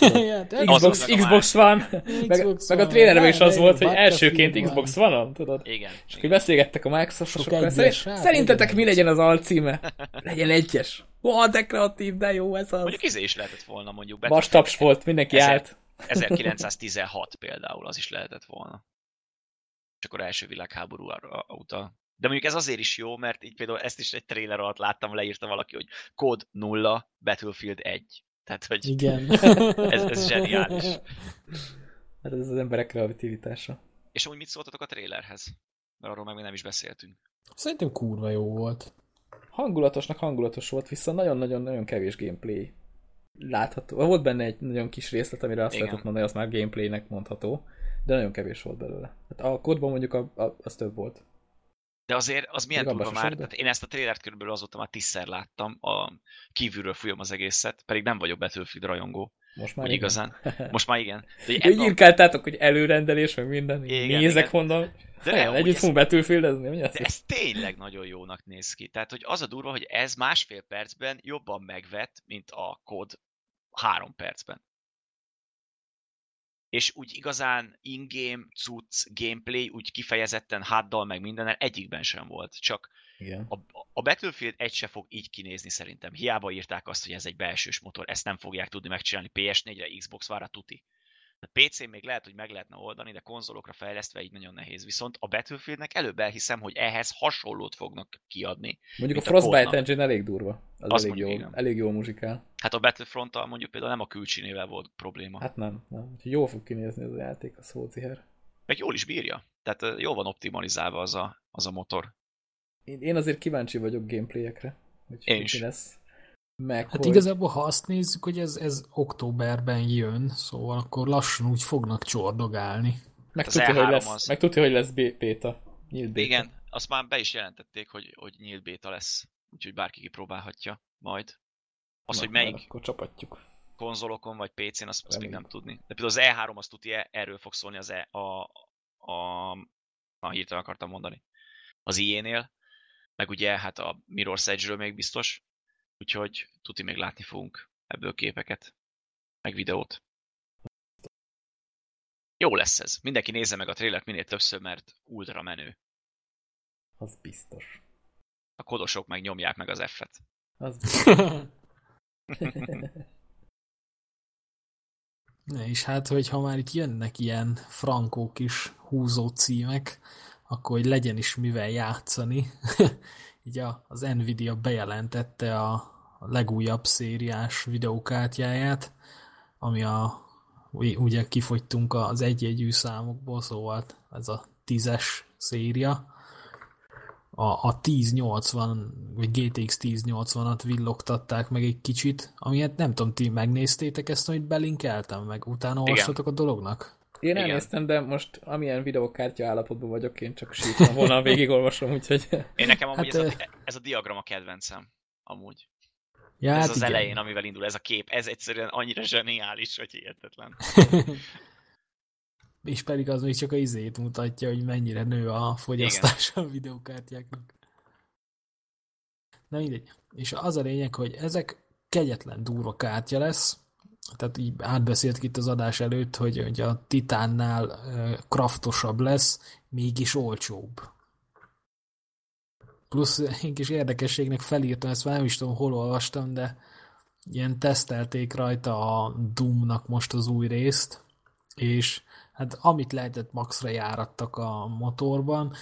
ja, Xbox, Xbox van, meg, Xbox meg a One, trailerben is az volt, hogy elsőként van. Xbox van, tudod? Igen. És hogy beszélgettek a szerint, hát szerintetek mi legyen az alcíme? Legyen egyes. Ó, de kreatív, de jó ez az. Mondjuk izé is lehetett volna, mondjuk Vas taps volt, mindenki állt. 1916 például, az is lehetett volna. És akkor első világháború utal. De mondjuk ez azért is jó, mert így például ezt is egy trailer alatt láttam, leírta valaki, hogy kód 0, Battlefield 1. Tehát, hogy Igen. ez, ez zseniális. Hát ez az emberek kreativitása. És amúgy mit szóltatok a trailerhez? Mert arról meg még nem is beszéltünk. Szerintem kurva jó volt. Hangulatosnak hangulatos volt, viszont nagyon-nagyon-nagyon kevés gameplay látható. Volt benne egy nagyon kis részlet, amire azt Igen. lehetett mondani, az már gameplaynek mondható, de nagyon kevés volt belőle. Hát a kódban mondjuk a, a, az több volt. De azért az milyen Még durva már, tehát én ezt a trailert körülbelül azóta már tízszer láttam, a kívülről fújom az egészet, pedig nem vagyok Battlefield rajongó, Most már úgy igen. igazán. Most már igen. De Úgy ebben a- írkáltátok, hogy előrendelés, meg minden. Igen, Nézek, igen. mondom. De nem, együtt fogunk betűfildezni? De ez tényleg nagyon jónak néz ki. Tehát, hogy az a durva, hogy ez másfél percben jobban megvet, mint a kód három percben. És úgy igazán in-game cucc gameplay, úgy kifejezetten háddal meg mindennel egyikben sem volt. Csak Igen. a, a Battlefield egy se fog így kinézni szerintem. Hiába írták azt, hogy ez egy belsős motor, ezt nem fogják tudni megcsinálni PS4-re, Xbox vára tuti. A PC-n még lehet, hogy meg lehetne oldani, de konzolokra fejlesztve így nagyon nehéz. Viszont a Battlefieldnek előbb elhiszem, hogy ehhez hasonlót fognak kiadni. Mondjuk a Frostbite engine elég durva. Az Azt elég jó, igen. elég jó muzsikál. Hát a battlefront mondjuk például nem a külcsinével volt probléma. Hát... Nem, nem. Úgyhogy jól fog kinézni ez a játék, a szóciher. Meg jól is bírja. Tehát jól van optimalizálva az a, az a motor. Én, én azért kíváncsi vagyok gameplayekre. Hogy Én mi is. lesz. Meg Hát hogy... igazából, ha azt nézzük, hogy ez, ez októberben jön, szóval akkor lassan úgy fognak csordogálni. Meg az tudja, E3 hogy lesz, az- meg tudja, hogy lesz bé- béta. Nyílt béta. Igen, azt már be is jelentették, hogy, hogy nyílt béta lesz. Úgyhogy bárki kipróbálhatja majd. Az, Na, hogy melyik Akkor csapatjuk. konzolokon vagy PC-n, azt, azt még nem tudni. De például az E3 azt tudja, erről fog szólni az e, a, a, na hirtelen akartam mondani, az IE-nél, meg ugye hát a Mirror's Edge-ről még biztos, úgyhogy tuti még látni fogunk ebből képeket, meg videót. Jó lesz ez. Mindenki nézze meg a trailert minél többször, mert ultra menő. Az biztos. A kodosok meg nyomják meg az F-et. Az biztos. Ne, és hát, hogyha már itt jönnek ilyen frankó kis húzó címek, akkor hogy legyen is mivel játszani. Így a, az Nvidia bejelentette a legújabb szériás videókártyáját, ami a ugye kifogytunk az egyjegyű számokból, szóval ez a tízes széria. A, a 1080, vagy GTX 1080-at villogtatták meg egy kicsit, amiért nem tudom, ti megnéztétek ezt, amit belinkeltem, meg utána olvastatok a dolognak? Én Igen. elnéztem, de most amilyen videókártya állapotban vagyok, én csak sírtam volna, végigolvasom, úgyhogy Én nekem amúgy Hát, ez, a, ez a diagram a kedvencem. Amúgy. Ja, ez hát az igen. elején, amivel indul ez a kép, ez egyszerűen annyira zseniális, hogy hihetetlen. És pedig az még csak a izét mutatja, hogy mennyire nő a fogyasztás a videókártyáknak. Na mindegy. És az a lényeg, hogy ezek kegyetlen durva kártya lesz, tehát így átbeszélt itt az adás előtt, hogy, hogy a Titánnál kraftosabb lesz, mégis olcsóbb. Plusz egy kis érdekességnek felírtam, ezt már nem is tudom, hol olvastam, de ilyen tesztelték rajta a Doom-nak most az új részt, és hát amit lehetett maxra járattak a motorban,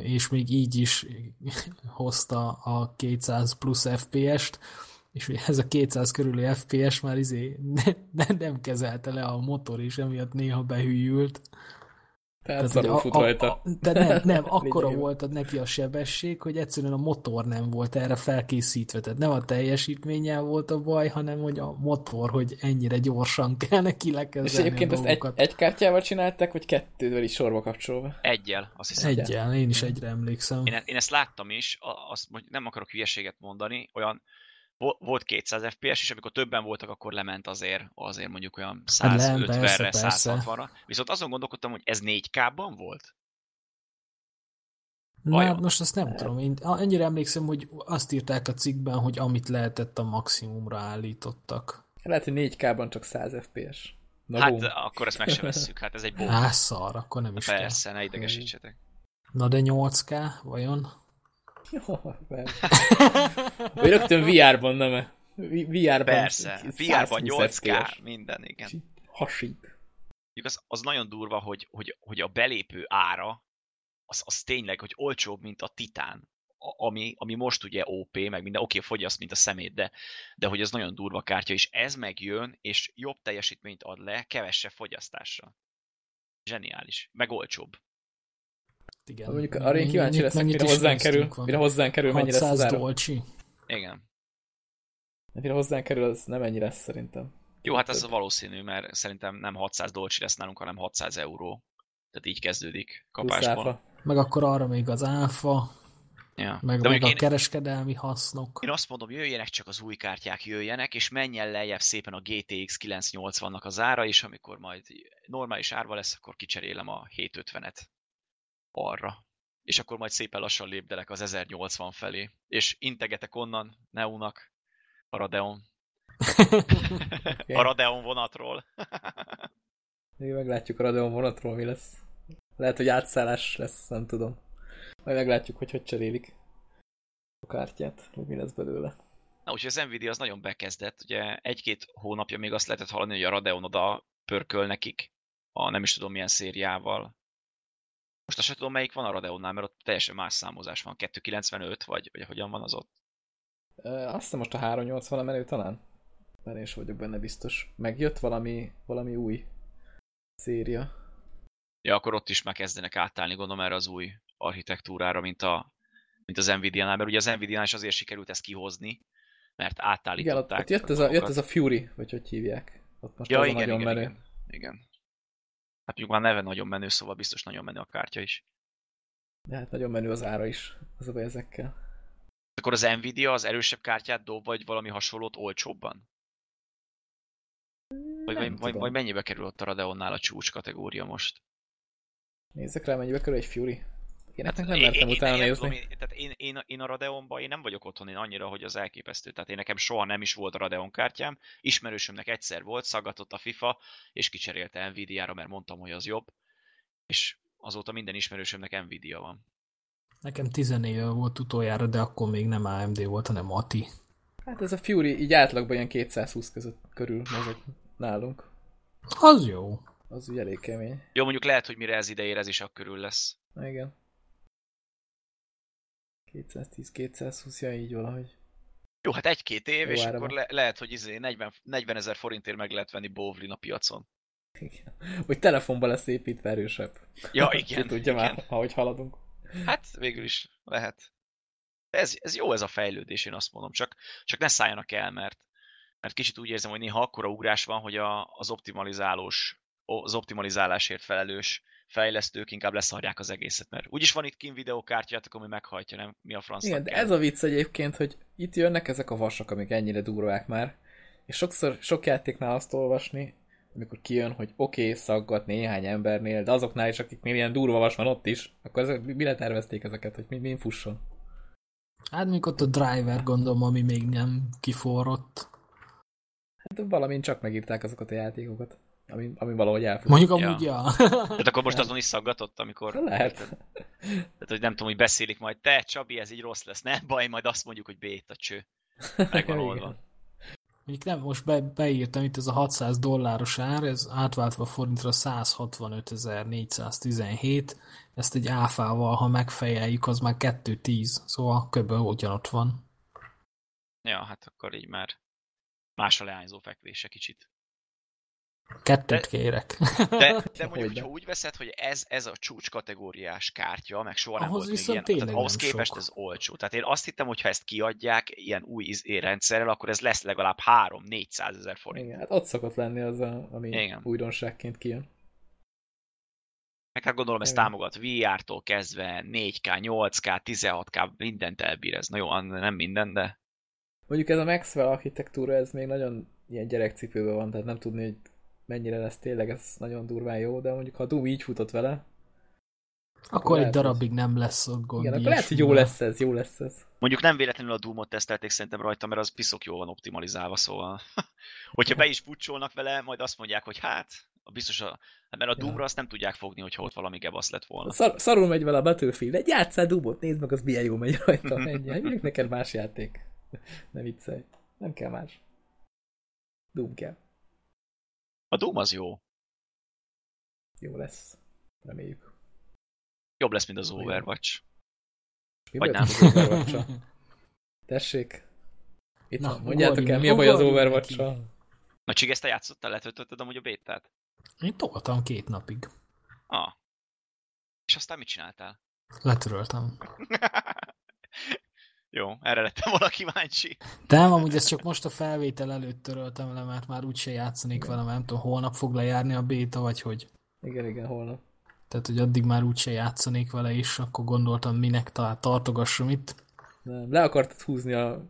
és még így is hozta a 200 plusz FPS-t, és ez a 200 körüli FPS már izé ne, nem kezelte le a motor, és emiatt néha behűült. Tehát, szarul fut rajta. A, de nem, nem akkora volt neki a sebesség, hogy egyszerűen a motor nem volt erre felkészítve. Tehát nem a teljesítménnyel volt a baj, hanem hogy a motor, hogy ennyire gyorsan kell neki lekezelni És egyébként ezt egy, egy kártyával csinálták, vagy kettővel is sorba kapcsolva? Egyel, azt hiszem. Egyel, én is egyre emlékszem. Én, én ezt láttam is, azt nem akarok hülyeséget mondani, olyan volt 200 FPS, és amikor többen voltak, akkor lement azért, azért mondjuk olyan 150-re, hát 160-ra. Viszont azon gondolkodtam, hogy ez 4K-ban volt? Na, hát most azt nem tudom. Én ennyire emlékszem, hogy azt írták a cikkben, hogy amit lehetett a maximumra állítottak. Lehet, hogy 4K-ban csak 100 FPS. Na, hát boom. akkor ezt meg sem vesszük, hát ez egy bom. Á, szar, akkor nem is Persze, kell. ne idegesítsetek. Na de 8K, vajon? Vagy rögtön VR-ban, nem VR-ban. Persze, VR-ban 8K, minden, igen. Hasít. Az, az nagyon durva, hogy, hogy, hogy a belépő ára az, az tényleg, hogy olcsóbb, mint a Titán. Ami, ami most ugye OP, meg minden, oké, okay, fogyaszt, mint a szemét, de, de hogy az nagyon durva kártya, és ez megjön, és jobb teljesítményt ad le, kevesebb fogyasztással. Zseniális. Meg olcsóbb. Igen. Mondjuk arra én kíváncsi leszek, mire hozzánk kerül, mire hozzánk kerül, mennyi lesz az ára. dolcsi. Igen. De mire hozzánk kerül, az nem ennyi lesz szerintem. Jó, hát ez a valószínű, mert szerintem nem 600 dolcsi lesz nálunk, hanem 600 euró. Tehát így kezdődik kapásból. Meg akkor arra még az áfa, ja. meg, De meg a én, kereskedelmi hasznok. Én azt mondom, jöjjenek csak az új kártyák, jöjjenek, és menjen lejjebb szépen a GTX 980-nak az ára, és amikor majd normális árva lesz, akkor kicserélem a 750-et arra. És akkor majd szépen lassan lépdelek az 1080 felé. És integetek onnan Neunak a Radeon. okay. A Radeon vonatról. Még meglátjuk a Radeon vonatról, mi lesz. Lehet, hogy átszállás lesz, nem tudom. Majd meglátjuk, hogy hogy cserélik a kártyát, hogy mi lesz belőle. Na, úgyhogy az Nvidia az nagyon bekezdett. Ugye egy-két hónapja még azt lehetett hallani, hogy a Radeon oda pörköl nekik a nem is tudom milyen szériával. Most azt sem tudom, melyik van a Radeonnál, mert ott teljesen más számozás van. 295, vagy, vagy hogyan van az ott? Azt hiszem most a 380 a menő talán. Mert én vagyok benne biztos. Megjött valami, valami új széria. Ja, akkor ott is már kezdenek átállni, gondolom erre az új architektúrára, mint, a, mint az Nvidia-nál, mert ugye az Nvidia-nál is azért sikerült ezt kihozni, mert átállították. Igen, ott, ott jött, ez a, jött ez a Fury, vagy hogy hívják. Ott most ja, az igen, a nagyon igen, menő. Igen, igen. Hát már neve nagyon menő, szóval biztos nagyon menő a kártya is. De hát nagyon menő az ára is, az a baj ezekkel. Akkor az Nvidia az erősebb kártyát dob, vagy valami hasonlót olcsóbban? Vagy, vagy, vagy, vagy mennyibe kerül ott a Radeonnál a csúcs kategória most? Nézzek rá, mennyibe kerül egy Fury. Én hát, nem mertem én, utána én, nézni. Tudom, én, tehát én, én, én a Radeonban én nem vagyok otthon, én annyira, hogy az elképesztő. Tehát én nekem soha nem is volt a Radeon kártyám. Ismerősömnek egyszer volt, szaggatott a FIFA, és kicserélte Nvidia-ra, mert mondtam, hogy az jobb. És azóta minden ismerősömnek Nvidia van. Nekem 14 éve volt utoljára, de akkor még nem AMD volt, hanem ATI. Hát ez a Fury így átlagban ilyen 220 között körül mozog nálunk. Az jó. Az ugye elég kemény. Jó, mondjuk lehet, hogy mire ez ideér, ez is akkor körül lesz. Igen. 210-220, ja így valahogy. Jó, hát egy-két év, Jó és áraba. akkor le- lehet, hogy izé 40, 40 ezer forintért meg lehet venni Bowlin a piacon. Igen. Hogy telefonba lesz építve erősebb. Ja, igen. Ki tudja igen. már, ahogy haladunk. Hát végül is lehet. Ez, ez jó ez a fejlődés, én azt mondom, csak, csak ne szálljanak el, mert, mert kicsit úgy érzem, hogy néha akkora ugrás van, hogy a, az optimalizálós, az optimalizálásért felelős fejlesztők inkább leszarják az egészet, mert úgyis van itt kint videókártyátok, ami meghajtja, nem mi a francnak Igen, de kell. ez a vicc egyébként, hogy itt jönnek ezek a vasak, amik ennyire durvák már, és sokszor sok játéknál azt olvasni, amikor kijön, hogy oké, okay, szaggat néhány embernél, de azoknál is, akiknél ilyen durva vas van ott is, akkor ezek, mire tervezték ezeket, hogy mi, mi fusson? Hát még ott a driver gondolom, ami még nem kiforrott. Hát valamint csak megírták azokat a játékokat, ami, ami valahogy elfut. Mondjuk Ja. amúgy, ja. Tehát akkor most azon is szaggatott, amikor... Lehet. Tehát, hogy nem tudom, hogy beszélik majd, te Csabi, ez így rossz lesz, nem baj, majd azt mondjuk, hogy bét a cső. Megvan oldva. Mondjuk nem, most be, beírtam itt ez a 600 dolláros ár, ez átváltva forintra 165.417, ezt egy áfával, ha megfejeljük, az már 210, szóval kb. ugyanott van. Ja, hát akkor így már más a leányzó fekvése kicsit. Kettőt De- kérek. De, de mondjuk, hogyha úgy veszed, hogy ez, ez a csúcs kategóriás kártya, meg soha nem Ahhoz volt még ilyen, tehát ahhoz képest sok. ez olcsó. Tehát én azt hittem, hogy ha ezt kiadják ilyen új izé rendszerrel, akkor ez lesz legalább 3-400 ezer forint. Igen, hát ott szokott lenni az, a, ami Igen. újdonságként kijön. Meg hát gondolom ez támogat VR-tól kezdve 4K, 8K, 16K, mindent elbír ez. Na jó, nem minden, de Mondjuk ez a Maxwell architektúra, ez még nagyon ilyen gyerekcipőben van, tehát nem tudni, hogy mennyire lesz tényleg, ez nagyon durván jó, de mondjuk ha a Doom így futott vele, Akkor egy lehet, hogy- darabig nem lesz ott gond. igen, akkor lehet, hogy jó lesz ez, jó lesz ez. Mondjuk nem véletlenül a Doom-ot tesztelték szerintem rajta, mert az piszok jól van optimalizálva, szóval hogyha be is pucsolnak vele, majd azt mondják, hogy hát, a biztos a, mert a Ja. Doomra azt nem tudják fogni, hogyha ott valami gebasz lett volna. Szar, szarul megy vele a Battlefield, egy játszál Doomot, nézd meg, az milyen jó megy rajta, ennyi. Hát neked más játék? Ne viccelj. Nem kell más. Doom kell. A Doom az jó. Jó lesz. Reméljük. Jobb lesz, mint az. Overwatch. Mi Vagy nem. az overwatch Tessék. Itt Na. Mondjátok el, mi a baj az overwatch neki. Na Csig, ezt te játszottál? Letöltötted amúgy a bétát? Én toltam két napig. Ah. És aztán mit csináltál? Letöröltem. Jó, erre lettem volna kíváncsi. De nem, amúgy ezt csak most a felvétel előtt töröltem le, mert már úgyse játszanék vele, mert nem tudom, holnap fog lejárni a béta, vagy hogy. Igen, igen, holnap. Tehát, hogy addig már úgyse játszanék vele, és akkor gondoltam, minek talán tartogassam itt. Nem, le akartad húzni a,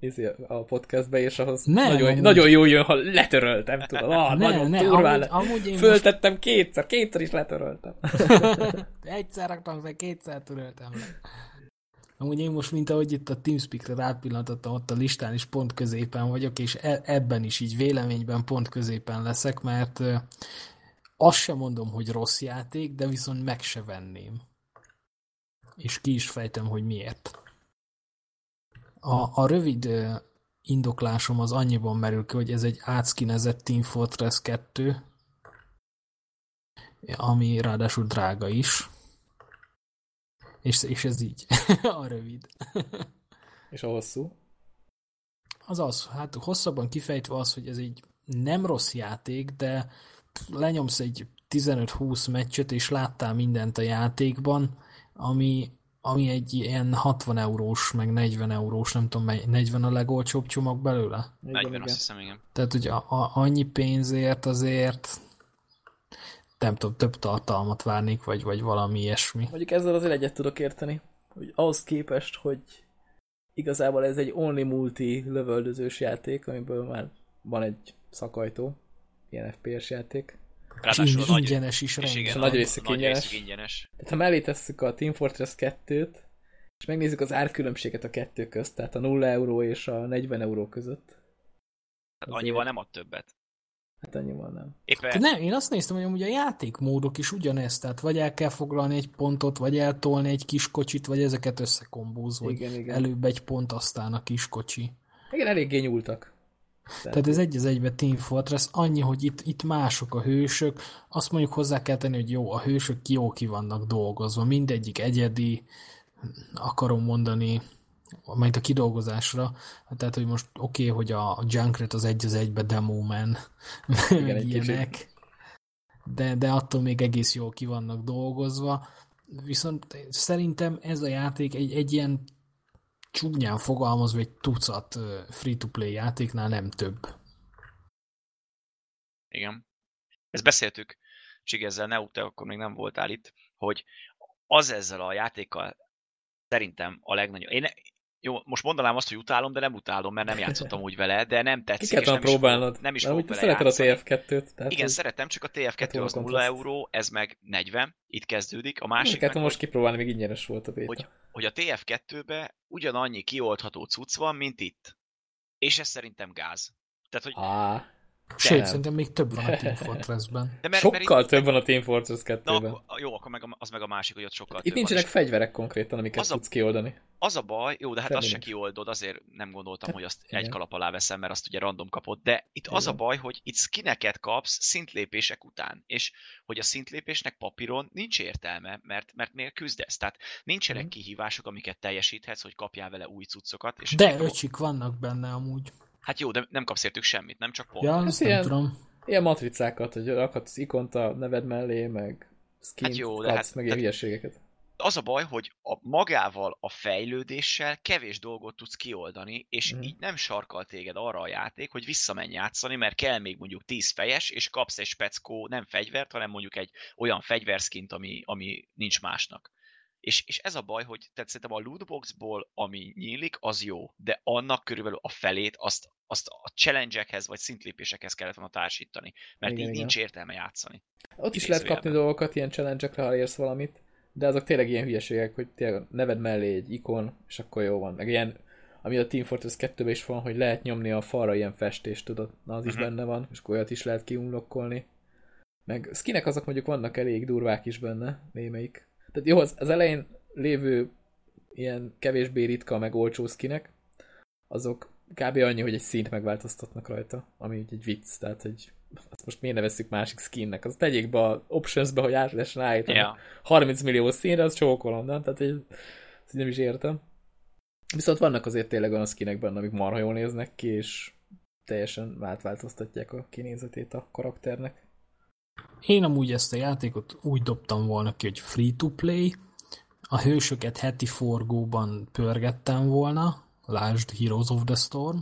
izé, a podcastbe, és ahhoz Nem, nagyon, amúgy. nagyon jó jön, ha letöröltem, tudod. Ah, ne, nagyon ne, durván amúgy, amúgy én most Föltettem kétszer, kétszer is letöröltem. egyszer raktam fel, kétszer töröltem le. Amúgy én most, mint ahogy itt a TeamSpeak-re rápillantottam, ott a listán is pont középen vagyok, és e- ebben is így véleményben pont középen leszek, mert azt sem mondom, hogy rossz játék, de viszont meg se venném. És ki is fejtem, hogy miért. A, a rövid indoklásom az annyiban merül ki, hogy ez egy átszkinezett Team Fortress 2, ami ráadásul drága is. És, és ez így. a rövid. És a hosszú. Az az, hát hosszabban kifejtve az, hogy ez egy nem rossz játék, de lenyomsz egy 15-20 meccset, és láttál mindent a játékban, ami, ami egy ilyen 60 eurós, meg 40 eurós, nem tudom, mely- 40 a legolcsóbb csomag belőle. 40, azt hiszem, igen. Tehát, hogy a, a, annyi pénzért azért nem tudom, több tartalmat várnék, vagy, vagy valami ilyesmi. Mondjuk ezzel azért egyet tudok érteni, hogy ahhoz képest, hogy igazából ez egy only multi lövöldözős játék, amiből már van egy szakajtó, ilyen FPS játék. Ráadásul nagy, ingyenes is és rengeteg. igen, a nagy nagy ingyenes. ingyenes. Tehát ha mellé tesszük a Team Fortress 2-t, és megnézzük az árkülönbséget a kettő közt, tehát a 0 euró és a 40 euró között, Tehát annyival nem ad többet. Hát annyival nem. Éppen, De nem, én azt néztem, hogy amúgy a játékmódok is ugyanez, tehát vagy el kell foglalni egy pontot, vagy eltolni egy kis kocsit, vagy ezeket összekombózva, hogy Igen, igen. előbb egy pont, aztán a kis kocsi. Igen, eléggé nyúltak. Tehát ez egy az egybe Team Fortress, annyi, hogy itt, itt mások a hősök, azt mondjuk hozzá kell tenni, hogy jó, a hősök jó ki vannak dolgozva, mindegyik egyedi, akarom mondani, majd a kidolgozásra, tehát, hogy most oké, okay, hogy a Junkrat az egy az egybe Demo Man, meg egy ilyenek, de, de attól még egész jól ki vannak dolgozva, viszont szerintem ez a játék egy, egy ilyen csúnyán fogalmazva egy tucat free-to-play játéknál nem több. igen. Ezt beszéltük Csigi, ezzel ne te akkor még nem voltál itt, hogy az ezzel a játékkal szerintem a legnagyobb. Én, jó, most mondanám azt, hogy utálom, de nem utálom, mert nem játszottam úgy vele, de nem tetszik. Ki kellett és nem próbálnod. Is, nem is Amúgy szereted a játszani. TF2-t. Tehát Igen, szeretem, csak a TF2 volna az 0 kontraszt. euró, ez meg 40, itt kezdődik. A Másik meg, most kipróbálni, még ingyenes volt a béta. hogy, hogy a TF2-be ugyanannyi kioldható cucc van, mint itt. És ez szerintem gáz. Tehát, hogy Á, Sőt, nem. szerintem még több van a Team Fortressben. de mert, sokkal mert több van a Team Fortress Na, 2-ben. akkor, jó, akkor meg a, az meg a másik, hogy ott sokkal Itt több nincsenek van. fegyverek konkrétan, amiket Az a- tudsz kioldani. Az a baj, jó, de hát Semmi azt se nincs. kioldod, azért nem gondoltam, Hát, hogy azt igen. egy kalap alá veszem, mert azt ugye random kapod, de itt az a baj, hogy itt skineket kapsz szintlépések után, és hogy a szintlépésnek papíron nincs értelme, mert, mert miért küzdesz? Tehát nincsenek Mhm. kihívások, amiket teljesíthetsz, hogy kapjál vele új cuccokat, és De öcsik vannak benne amúgy. Hát jó, de nem kapsz értük semmit, nem csak pont. Ja, Hát ilyen- tudom. Ilyen matricákat, hogy rakhatsz ikont a neved mellé, meg skint Hát jó, de kapsz, hát- meg ilyen hülyeségeket. az a baj, hogy a magával, a fejlődéssel kevés dolgot tudsz kioldani, és Mhm. így nem sarkal téged arra a játék, hogy visszamenj játszani, mert kell még mondjuk 10 fejes, és kapsz egy speckó nem fegyvert, hanem mondjuk egy olyan fegyverszkint, ami, ami nincs másnak. És, és ez a baj, hogy tehát szerintem a lootboxból, ami nyílik, az jó, de annak körülbelül a felét azt, azt a challenge-ekhez vagy szintlépésekhez kellett volna társítani, mert Igen, így igen. nincs értelme játszani. Ott is lehet kapni dolgokat, ilyen challenge ha érsz valamit, de azok tényleg ilyen hülyeségek, hogy tényleg neved mellé egy ikon, és akkor jó van. Meg ilyen, ami a Team Fortress 2 is van, hogy lehet nyomni a falra ilyen festést, tudod, na az is Mhm. benne van, és akkor olyat is lehet kiunlokkolni. Meg skinek azok mondjuk vannak elég durvák is benne, némelyik. Tehát jó, az, az elején lévő ilyen kevésbé ritka, meg olcsó skinek, azok kb. annyi, hogy egy színt megváltoztatnak rajta, ami egy vicc, tehát hogy azt most miért nevezzük másik skinnek, azt tegyék be a optionsbe, hogy át lehessen állítani. Ja. 30 millió színre, az csókolom, nem? Tehát így, ezt nem is értem. Viszont vannak azért tényleg olyan skinek benne, amik marha jól néznek ki, és teljesen átváltoztatják a kinézetét a karakternek. Én amúgy ezt a játékot úgy dobtam volna ki, hogy free-to-play, a hősöket heti forgóban pörgettem volna, lásd Heroes of the Storm,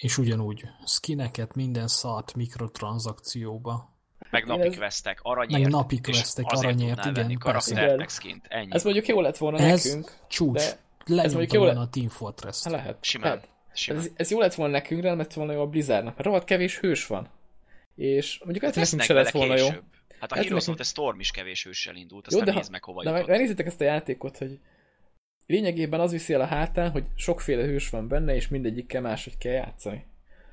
és ugyanúgy skineket, minden szart mikrotranszakcióba. Meg napi ez- questek, aranyért. Meg napi questek, aranyért, igen, meg skint, ennyi. Ez mondjuk jó lett volna Ez nekünk. csúcs. de ez mondjuk jó volna le- a Team fortress lehet. Simán. lehet. Simán. Ez, ez jó lett volna nekünk, de nem lett volna jó a Blizzardnak. Mert rohadt kevés hős van. És mondjuk hogy nekünk se bele volna jó. később. Hát a Ez Heroes nekünk- Storm is kevés hőssel indult, Jó, aztán de ha- nézd meg hova De jutott. megnézzétek ezt a játékot, hogy lényegében az viszi el a hátán, hogy sokféle hős van benne, és mindegyikkel máshogy kell játszani.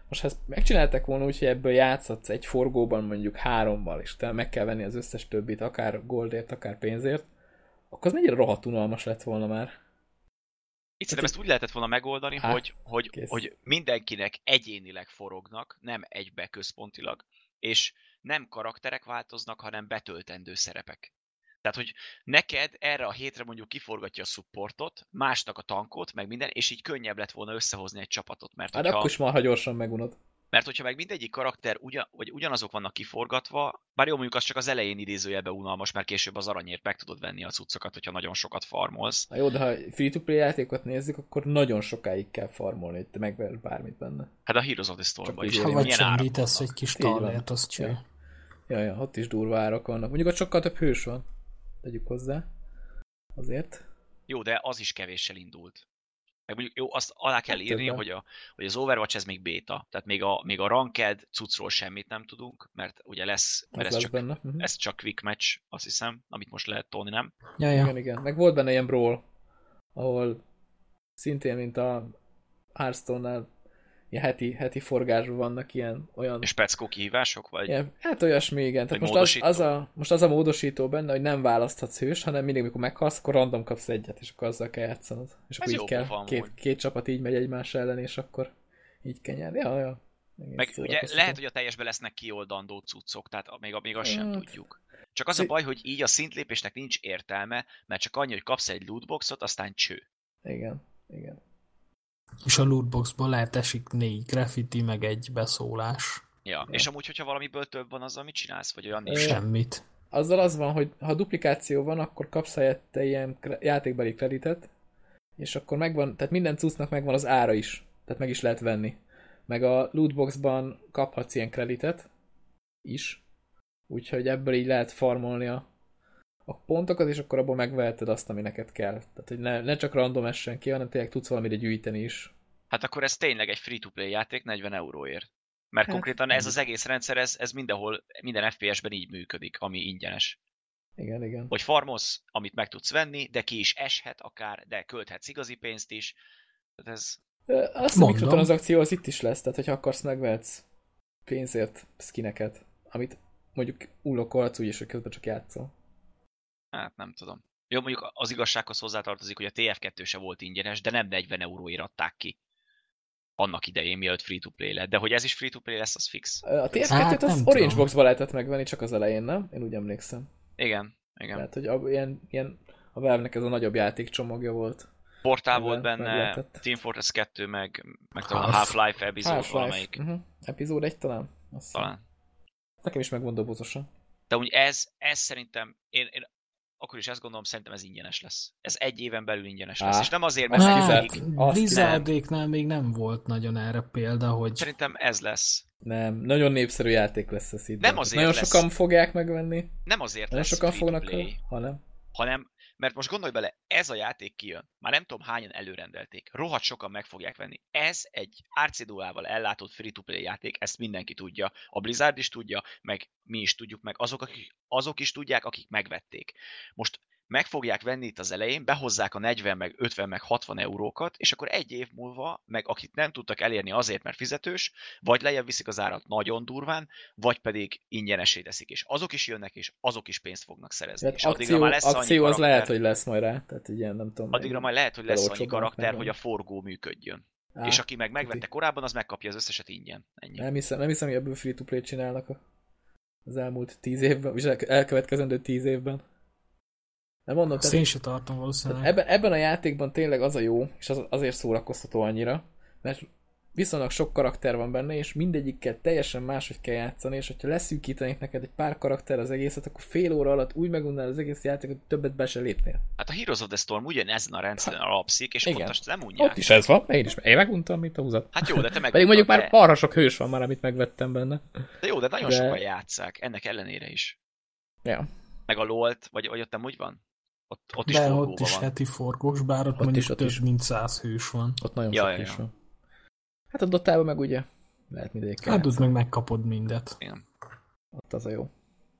Most ha ezt megcsinálták volna úgy, hogy ebből játszhatsz egy forgóban mondjuk hárommal, és te meg kell venni az összes többit, akár goldért, akár pénzért, akkor az mennyire rohadt unalmas lett volna már. Itt szerintem ezt úgy lehetett volna megoldani, Hát, hogy, hogy, kész. hogy mindenkinek egyénileg forognak, nem egybe központilag, és nem karakterek változnak, hanem betöltendő szerepek. Tehát, hogy neked erre a hétre mondjuk kiforgatja a supportot, másnak a tankot, meg minden, és így könnyebb lett volna összehozni egy csapatot. Mert Hát hogyha, akkor is marha gyorsan megunod. Mert hogyha meg mindegyik karakter ugyan, vagy ugyanazok vannak kiforgatva, bár jó mondjuk az csak az elején idézőjelben unalmas, mert később az aranyért meg tudod venni a cuccokat, hogyha nagyon sokat farmolsz. Na jó, de ha free-to-play játékot nézzük, akkor nagyon sokáig kell farmolni, hogy te megversz bármit benne. Hát a Heroes of the Storm-ban is. Ha vagy csendítesz egy kis talért, azt csinál. Ja, ja, ott is durva árak vannak. Mondjuk ott sokkal több hős van. Tegyük hozzá. Azért. Jó, de az is kevéssel indult. Meg mondjuk, jó, azt alá kell Hát írni, hogy, a, hogy az Overwatch ez még béta. Tehát még a, még a Ranked cuccról semmit nem tudunk, mert ugye lesz, mert ez lesz csak, benne. Uh-huh. ez csak quick match, azt hiszem, amit most lehet tolni, nem? Ja, ja. Igen, igen. Meg volt benne ilyen brawl, ahol szintén, mint a Hearthstone-nál ilyen heti, heti forgásban vannak ilyen olyan És peckó kihívások, vagy? Igen, hát olyasmi, igen. Tehát most az, módosító? az, a, most az a módosító benne, hogy nem választhatsz hős, hanem mindig, mikor meghalsz, akkor random kapsz egyet, és akkor azzal kell játszanod. És akkor Ez így kell, amúgy. két, két csapat így megy egymás ellen, és akkor így kell nyerni. Ja, ja. Meg ugye lehet, hogy a teljesben lesznek kioldandó cuccok, tehát még, még azt sem Hát. tudjuk. Csak az a baj, hogy így a szintlépésnek nincs értelme, mert csak annyi, hogy kapsz egy lootboxot, aztán cső. Igen, igen. És a lootboxból lehet esik négy graffiti, meg egy beszólás. Ja. És amúgy, hogyha valamiből több van, azzal mit csinálsz? Vagy olyan nincs? Semmit. Azzal az van, hogy ha duplikáció van, akkor kapsz helyette ilyen játékbeli kreditet, és akkor megvan, tehát minden cuccnak megvan az ára is, tehát meg is lehet venni. Meg a lootboxban kaphatsz ilyen kreditet is, úgyhogy ebből így lehet farmolni a, a pontokat, és akkor abból megveheted azt, ami neked kell. Tehát, hogy ne, ne csak random essen ki, hanem tényleg tudsz valamire gyűjteni is. Hát akkor ez tényleg egy free-to-play játék 40 euróért. Mert Hát, konkrétan ez az egész rendszer, ez, ez mindenhol, minden FPS-ben így működik, ami ingyenes. Igen, igen. Hogy farmolsz, amit meg tudsz venni, de ki is eshet akár, de költhetsz igazi pénzt is. Tehát ez, Azt a mikrotranszakció az itt is lesz, tehát hogyha akarsz, megvehetsz pénzért skineket, amit mondjuk ullokolhatsz úgy is, hogy közben csak játszol. Hát nem tudom. Jó, mondjuk az igazsághoz hozzátartozik, hogy a TF2 se volt ingyenes, de nem 40 euróért adták ki. Annak idején, mielőtt free-to-play lett. De hogy ez is free-to-play lesz, az fix. A TF2-t Hát, az Orange tudom. Boxba lehetett megvenni csak az elején, nem? Én úgy emlékszem. Igen, igen. Tehát, hogy ab, ilyen, ilyen a Valve-nek ez a nagyobb játékcsomagja volt. Portál volt benne. Team Fortress 2, meg, meg talán a Half- Half-Life epizód Half-Life. valamelyik. Uh-huh. Epizód egy talán? Azt. Talán. Nekem is megmond dobozosan. De úgy ez, ez szerintem, én, én akkor is ezt gondolom, szerintem ez ingyenes lesz. Ez egy éven belül ingyenes lesz. Á, És nem azért, mert azt ez kizárt. még, Azt Blizzardéknál még nem volt nagyon erre példa, hogy szerintem ez lesz. Nem, nagyon népszerű játék lesz ez itt. Nem azért Nagyon lesz. sokan fogják megvenni, Nem azért nagyon lesz sokan fognak, hanem... hanem, mert most gondolj bele, ez a játék kijön. Már nem tudom hányan előrendelték. Rohadt sokan meg fogják venni. Ez egy RCDO-ával ellátott free-to-play játék, ezt mindenki tudja. A Blizzard is tudja, meg mi is tudjuk, meg azok, akik, azok is tudják, akik megvették. Most meg fogják venni itt az elején, behozzák a 40, meg 50, meg 60 eurókat, és akkor egy év múlva, meg akik nem tudtak elérni azért, mert fizetős, vagy lejjebb viszik az árat nagyon durván, vagy pedig ingyenesé teszik, és azok is jönnek, és azok is pénzt fognak szerezni. Tehát és addigra akció, már lesz annyi akció az karakter, lehet, hogy lesz majd rá. Tehát ilyen, nem tudom. addigra majd lehet, hogy lesz annyi karakter, hogy a forgó működjön. Á, és aki meg megvette korábban, az megkapja az összeset ingyen. Ennyi. Nem hiszem, nem hiszem, hogy ebből free-to-play csinálnak a, az elmúlt tíz évben, az elkövetkezendő tíz évben. Nem mondom, azt én se tartom valószínűleg. ebben, ebben a játékban tényleg az a jó, és az, azért szórakoztató annyira, mert viszonylag sok karakter van benne, és mindegyikkel teljesen máshogy kell játszani, és hogyha leszűkítenék neked egy pár karakter az egészet, akkor fél óra alatt úgy megunnál az egész játékot, hogy többet be se lépnél. Hát a Heroes of the Storm ugyan ezen a rendszeren alapszik, és Igen. ott nem unják. Ott is ez van, én is, én meguntam, mint a húzat. Hát jó, de te meg Pedig mondjuk már de, arra sok hős van már, amit megvettem benne. de jó, de nagyon de- sokan játszák, ennek ellenére is. Ja. Meg a LOL-t, vagy, vagy ott nem úgy van? Ott, ott is De ott is van. heti forgós, bár ott, Ott mondjuk is, ott több is. mint száz hős van. Ott nagyon Ja, sok ja, is ja. van. Hát a dotában meg ugye lehet mindegyikkel Hát ott meg megkapod mindet. Igen. Ott az a jó.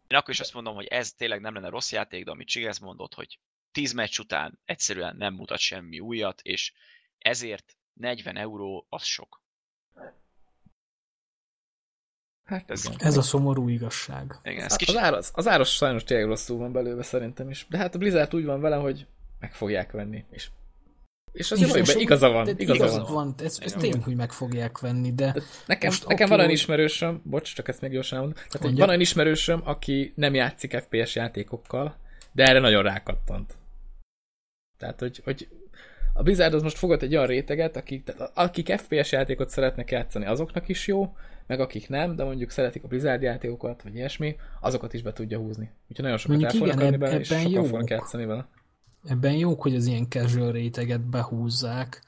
Én akkor is azt mondom, hogy ez tényleg nem lenne rossz játék, de amit Csigesz mondott, hogy 10 meccs után egyszerűen nem mutat semmi újat, és ezért 40 euró az sok. Hát Ez- igen. Ez a szomorú igazság. Igen, ez Az, kicsit... az, az áras sajnos tényleg rosszul van belőle szerintem is. De hát a Blizzard úgy van vele, hogy meg fogják venni. És, és azért És- vagy és be, igaza van. de Igaza igazad van. van. Ez, ez tényleg, hogy meg fogják venni, de Nekem, Most nekem van olyan ismerősöm, bocs, csak ezt még gyorsan elmondom. Tehát, hogy Mondja. van olyan ismerősöm, aki nem játszik FPS játékokkal, de erre nagyon rákattant. Tehát, hogy, hogy a Blizzard az most fogott egy olyan réteget, akik, tehát akik FPS játékot szeretnek játszani, azoknak is jó, meg akik nem, de mondjuk szeretik a Blizzard játékokat, vagy ilyesmi, azokat is be tudja húzni. Úgyhogy nagyon sokat el fognak adni bele, és sokan jók. fognak játszani vele. ebben jók, hogy az ilyen casual réteget behúzzák,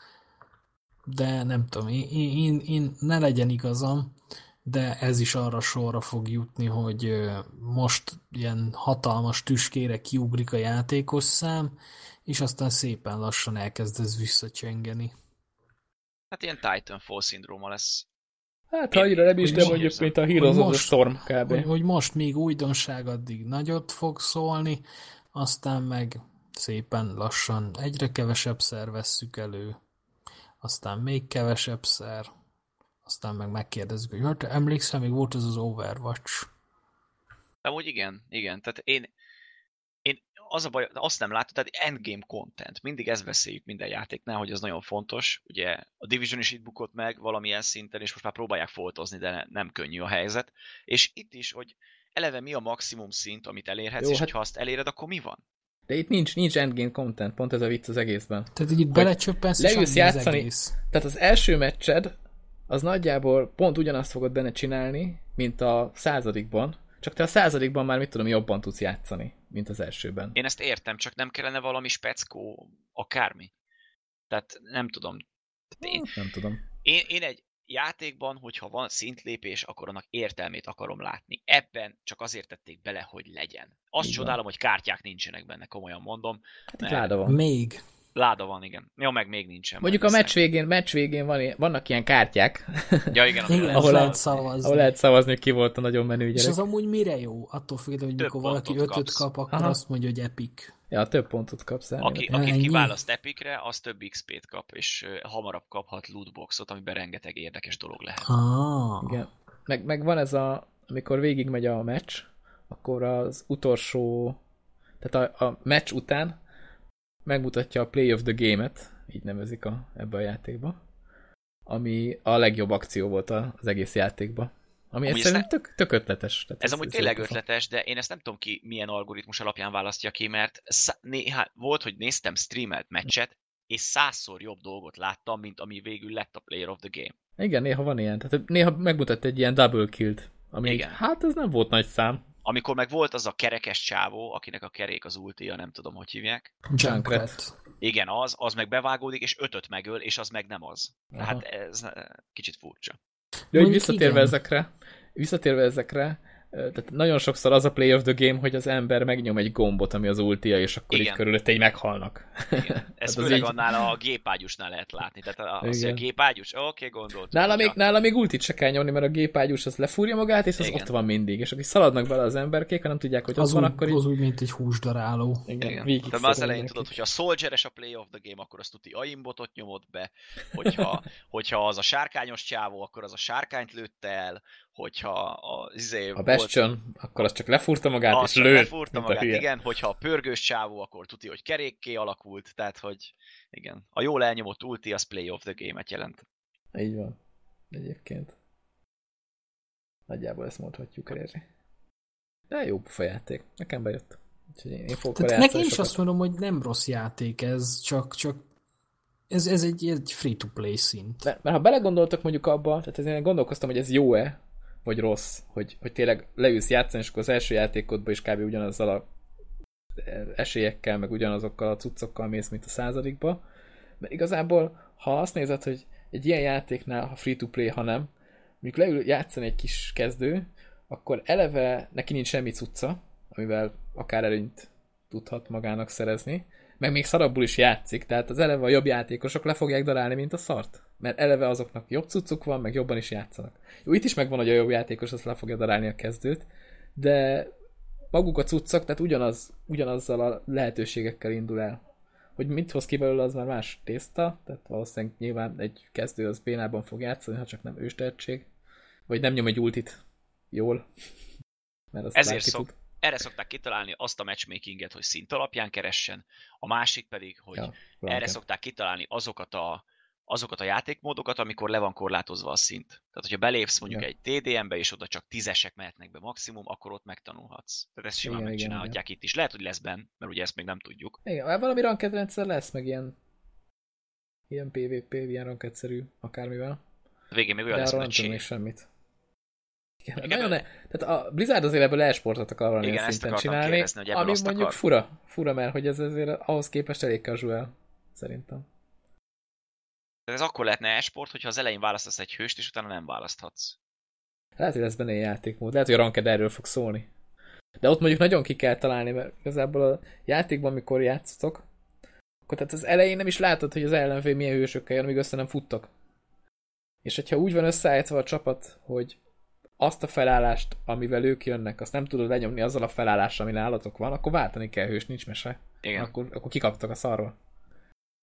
de nem tudom, én, én, én, én ne legyen igazam, de ez is arra sorra fog jutni, hogy most ilyen hatalmas tüskére kiugrik a játékos szám, és aztán szépen lassan elkezd ez visszacsengeni. Hát ilyen Titanfall szindróma lesz. Hát, ha annyira nem is, de mondjuk, érzem. mint a Heroes Hogy of the Storm kb. Hogy, hogy most még újdonság addig nagyot fog szólni, aztán meg szépen lassan egyre kevesebb szer vesszük elő, aztán még kevesebb szer, aztán meg megkérdezzük, hogy hát emlékszem, még volt ez az Overwatch. De amúgy igen, igen. Tehát én az a baj, azt nem látom, tehát endgame content. Mindig ezt beszéljük minden játéknál, hogy ez nagyon fontos. Ugye a Division is itt bukott meg valamilyen szinten, és most már próbálják foltozni, de ne, nem könnyű a helyzet. És itt is, hogy eleve mi a maximum szint, amit elérhetsz, Jó, és hát- ha azt eléred, akkor mi van? De itt nincs, nincs endgame content, pont ez a vicc az egészben. Tehát így itt belecsöppensz, és leülsz annyi az játszani- egész. Tehát az első meccsed, az nagyjából pont ugyanazt fogod benne csinálni, mint a századikban, csak te a századikban már mit tudom, jobban tudsz játszani, mint az elsőben. Én ezt értem, csak nem kellene valami speckó, akármi. Tehát nem tudom. Én, Nem tudom. én, én egy játékban, hogyha van szintlépés, akkor annak értelmét akarom látni. Ebben csak azért tették bele, hogy legyen. Azt Igen. csodálom, hogy kártyák nincsenek benne, komolyan mondom. Hát Mert- van. Még. Láda van, igen. Jó, meg még nincsen. Mondjuk a meccs végén, meccs végén van, vannak ilyen kártyák. Ja, igen, Igen, ahol lehet a- szavazni. ahol lehet szavazni, hogy ki volt a nagyon menő És gyerek. az amúgy mire jó? Attól függően, hogy mikor valaki ötöt kap, akkor Aha. azt mondja, hogy epic. Ja, több pontot kapsz el. Aki, Ennyi. akit kiválaszt Epicre, az több XP-t kap, és hamarabb kaphat lootboxot, amiben rengeteg érdekes dolog lehet. Ah. Igen. Meg, meg van ez a, amikor végigmegy a meccs, akkor az utolsó, tehát a, a meccs után megmutatja a play of the game-et, így nevezik a, ebbe a játékba, ami a legjobb akció volt az egész játékban. Ami Amúgy egyszerűen ezt tök, tök ötletes. Tehát Ez amúgy jó tényleg ötletes, de én ezt nem tudom ki milyen algoritmus alapján választja ki, mert szá- néha, volt, hogy néztem streamelt meccset, és százszor jobb dolgot láttam, mint ami végül lett a Player of the Game. Igen, néha van ilyen. Tehát néha megmutat egy ilyen double kill-t, ami Igen. így, hát ez nem volt nagy szám. Amikor meg volt az a kerekes csávó, akinek a kerék az ultia, nem tudom, hogy hívják. Junkrat. Igen, az, az meg bevágódik, és ötöt megöl, és az meg nem az. Aha. Hát ez kicsit furcsa. De hogy visszatérve igen. ezekre, visszatérve ezekre, tehát nagyon sokszor az a play of the game, hogy az ember megnyom egy gombot, ami az ultia, és akkor Igen. így körülötte így meghalnak. Igen. Ez az főleg így- annál a gépágyusnál lehet látni. Tehát a- az, hogy a gépágyus, oké, okay, gondolt. Nála még, nála még ultit se kell nyomni, mert a gépágyús az lefúrja magát, és az Igen. ott van mindig. És akik szaladnak bele az emberkék, ha nem tudják, hogy Az, ott van, úgy, akkor így... az úgy, mint egy húsdaráló. Igen, Igen. végig Tehát az elején szorulnak tudod, így. hogyha a Soldieres a play of the game, akkor azt tuti aimbotot nyomod be, hogyha, hogyha az a sárkányos csávó, akkor az a sárkányt lőtte el, hogyha a, izé, A Bastion, akkor az csak lefúrta magát, az és lő, lefúrta magát, hülye. igen, hogyha a pörgős csávó, akkor tuti, hogy kerékké alakult, tehát hogy igen, a jól elnyomott ulti az play of the game-et jelent. Így van. Egyébként. Nagyjából ezt mondhatjuk erre. De jó pofa játék. Nekem bejött. Úgyhogy én, én fogok Tehát nekem is sokat. azt mondom, hogy nem rossz játék ez, csak, csak ez, ez egy, egy free-to-play szint. Mert, mert ha belegondoltak mondjuk abba, tehát én gondolkoztam, hogy ez jó-e, vagy rossz, hogy, hogy tényleg leülsz játszani, és akkor az első játékodban is kb. ugyanazzal a esélyekkel, meg ugyanazokkal a cuccokkal mész, mint a századikba. Mert igazából, ha azt nézed, hogy egy ilyen játéknál, ha free-to-play, ha nem, mondjuk leül játszani egy kis kezdő, akkor eleve neki nincs semmi cucca, amivel akár előnyt tudhat magának szerezni, meg még szarabbul is játszik, tehát az eleve a jobb játékosok le fogják darálni, mint a szart. Mert eleve azoknak jobb cuccuk van, meg jobban is játszanak. Jó, itt is megvan, hogy a jobb játékos az le fogja darálni a kezdőt, de maguk a cuccok, tehát ugyanaz, ugyanazzal a lehetőségekkel indul el. Hogy mit hoz ki belőle, az már más tészta, tehát valószínűleg nyilván egy kezdő az bénában fog játszani, ha csak nem őstehetség. Vagy nem nyom egy ultit jól. Mert azt Ezért szok, tud. erre szokták kitalálni azt a matchmakinget, hogy szint alapján keressen, a másik pedig, hogy Ja, erre ranked. szokták kitalálni azokat a, azokat a játékmódokat, amikor le van korlátozva a szint. Tehát, hogyha belépsz mondjuk Ja. egy TDM-be, és oda csak tízesek mehetnek be maximum, akkor ott megtanulhatsz. Tehát ezt simán Igen, igen, megcsinálhatják itt is. Lehet, hogy lesz benn, mert ugye ezt még nem tudjuk. Igen, hát valami ranked rendszer lesz, meg ilyen ilyen PvP, ilyen ranked-szerű akármivel. A végén még olyan De lesz, hogy nem tudom még semmit. Igen, Igen, nagyon ne, tehát a Blizzard azért ebből e-sportot akar valamilyen Igen, ezt szinten csinálni, kérdezni, hogy ami mondjuk akar. fura, fura, mert hogy ez azért ahhoz képest elég casual, szerintem. Tehát ez akkor lehetne e-sport, hogyha az elején választasz egy hőst, és utána nem választhatsz. Lehet, hogy lesz benne egy játékmód, lehet, hogy a ranked erről fog szólni. De ott mondjuk nagyon ki kell találni, mert igazából a játékban, amikor játszotok, akkor tehát az elején nem is látod, hogy az ellenfél milyen hősökkel jön, amíg össze nem futtok. És hogyha úgy van összeállítva a csapat, hogy azt a felállást, amivel ők jönnek, azt nem tudod lenyomni azzal a felállással, ami nálatok van, akkor váltani kell hős, nincs mese. Igen. Akkor, akkor kikaptak a szarról.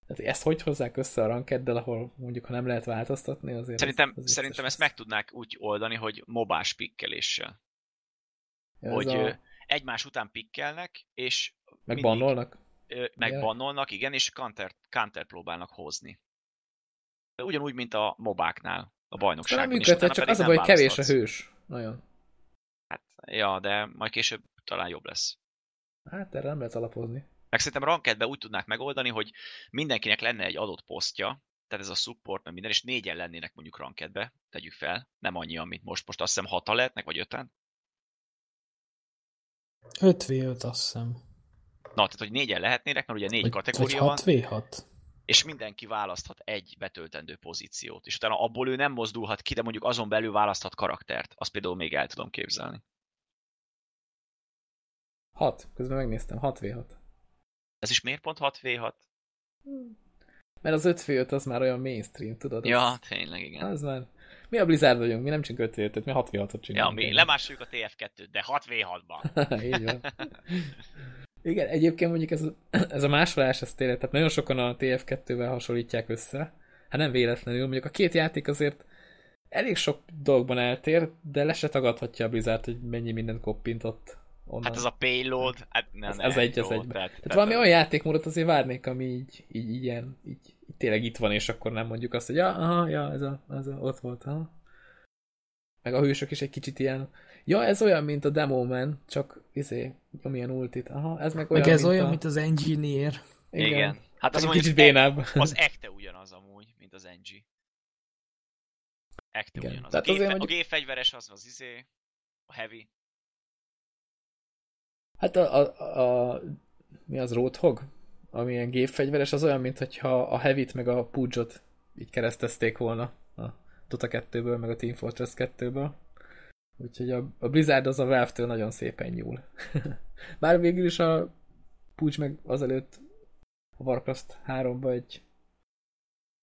Tehát ezt hogy hozzák össze a rankeddel, ahol mondjuk, ha nem lehet változtatni, azért... Szerintem, az, az szerintem ezt meg tudnák úgy oldani, hogy mobás pikkeléssel. Ja, hogy a... egymás után pikkelnek, és Meg mindig- bannolnak? ö, Igen. megbannolnak, igen, és counter, counter próbálnak hozni. De Ugyanúgy, mint a mobáknál, a bajnokságban. és működhet, csak az a nem baj, kevés a hős. Nagyon. Hát, ja, de majd később talán jobb lesz. Hát erre nem lehet alapozni. Meg szerintem rankedben úgy tudnák megoldani, hogy mindenkinek lenne egy adott posztja, tehát ez a support, meg minden, és négyen lennének mondjuk rankedbe, tegyük fel, nem annyian, mint most. Most azt hiszem hatan lehetnek, vagy öten. 5v5 azt hiszem. Na, tehát hogy négyen lehetnének, mert ugye négy Vagy, kategória vagy van. 6v6. és mindenki választhat egy betöltendő pozíciót, és utána abból ő nem mozdulhat ki, de mondjuk azon belül választhat karaktert. Azt például még el tudom képzelni. 6. Közben megnéztem. 6v6. Ez is miért pont 6v6? Mert az 5v5 az már olyan mainstream, tudod? Ja, Az, tényleg, igen. az már... Mi a Blizzard vagyunk, mi nem csak 5 v 5 mi 6 v 6 ot Ja, csinálunk. mi lemásoljuk a TF2-t, de 6v6-ban. Így van. Igen, egyébként mondjuk ez, ez a másolás, ez tényleg, tehát nagyon sokan a TF2-vel hasonlítják össze. Hát nem véletlenül, mondjuk a két játék azért elég sok dolgban eltér, de le se tagadhatja a Blizzard, hogy mennyi mindent koppintott onnan. Hát ez a payload, hát ne, Ez- ne, ez egy, jó, egy. Tehát, Tehát valami olyan játékmódot azért várnék, ami így, így, ilyen, így, így tényleg itt van, és akkor nem mondjuk azt, hogy ja, aha, ja, ez a, ez a ott volt, ha. Meg a hősök is egy kicsit ilyen, ja, ez olyan, mint a Demo Man, csak izé, nyomilyen ultit, aha, ez meg olyan, Meg ez mint olyan, a... mint az Engineer. Igen. igen. Hát az kicsit bénább. Az ekte ugyanaz amúgy, mint az NG. Ekte Igen. ugyanaz. Tehát a, azért G- mondjuk- a G-fegyveres az az izé, a heavy. Hát a, a, a, mi az Roadhog? Ami ilyen gépfegyveres, az olyan, mintha a Heavy-t meg a Pudge-ot így keresztezték volna a Dota 2-ből, meg a Team Fortress 2-ből. Úgyhogy a, a Blizzard az a Valve-től nagyon szépen nyúl. Bár végül is a Pudge meg azelőtt a Warcraft 3-ba egy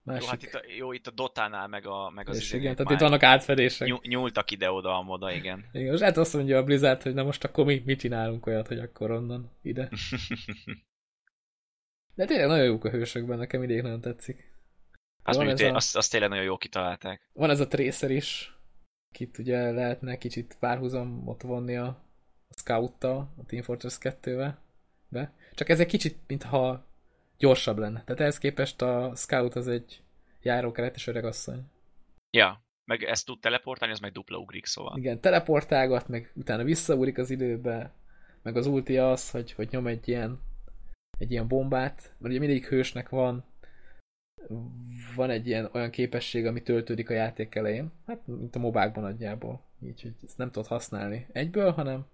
másik Jó, hát itt a, jó, itt a Dotánál meg, a, meg az és izé, igen, tehát itt vannak átfedések. nyú- nyúltak ide-oda a moda, igen. Igen, most hát azt mondja a Blizzard, hogy na most akkor mi, mit csinálunk olyat, hogy akkor onnan ide. De tényleg nagyon jók a hősök benne, nekem idég nagyon tetszik. Az, Van mondjuk, a- azt, azt tényleg nagyon jól kitalálták. Van ez a Tracer is, akit ugye lehetne kicsit párhuzamot vonni a, a Scout-tal, a Team Fortress 2-vel. Be. Csak ez egy kicsit, mintha gyorsabb lenne. Tehát ehhez képest a Scout az egy járókeretes öregasszony. Ja, meg ezt tud teleportálni, az meg dupla ugrik, szóval. Igen, teleportálgat, meg utána visszaúrik az időbe, meg az ulti az, hogy, hogy nyom egy ilyen, egy ilyen bombát, mert ugye mindegyik hősnek van van egy ilyen olyan képesség, ami töltődik a játék elején, hát mint a mobákban nagyjából, így, hogy ezt nem tudod használni egyből, hanem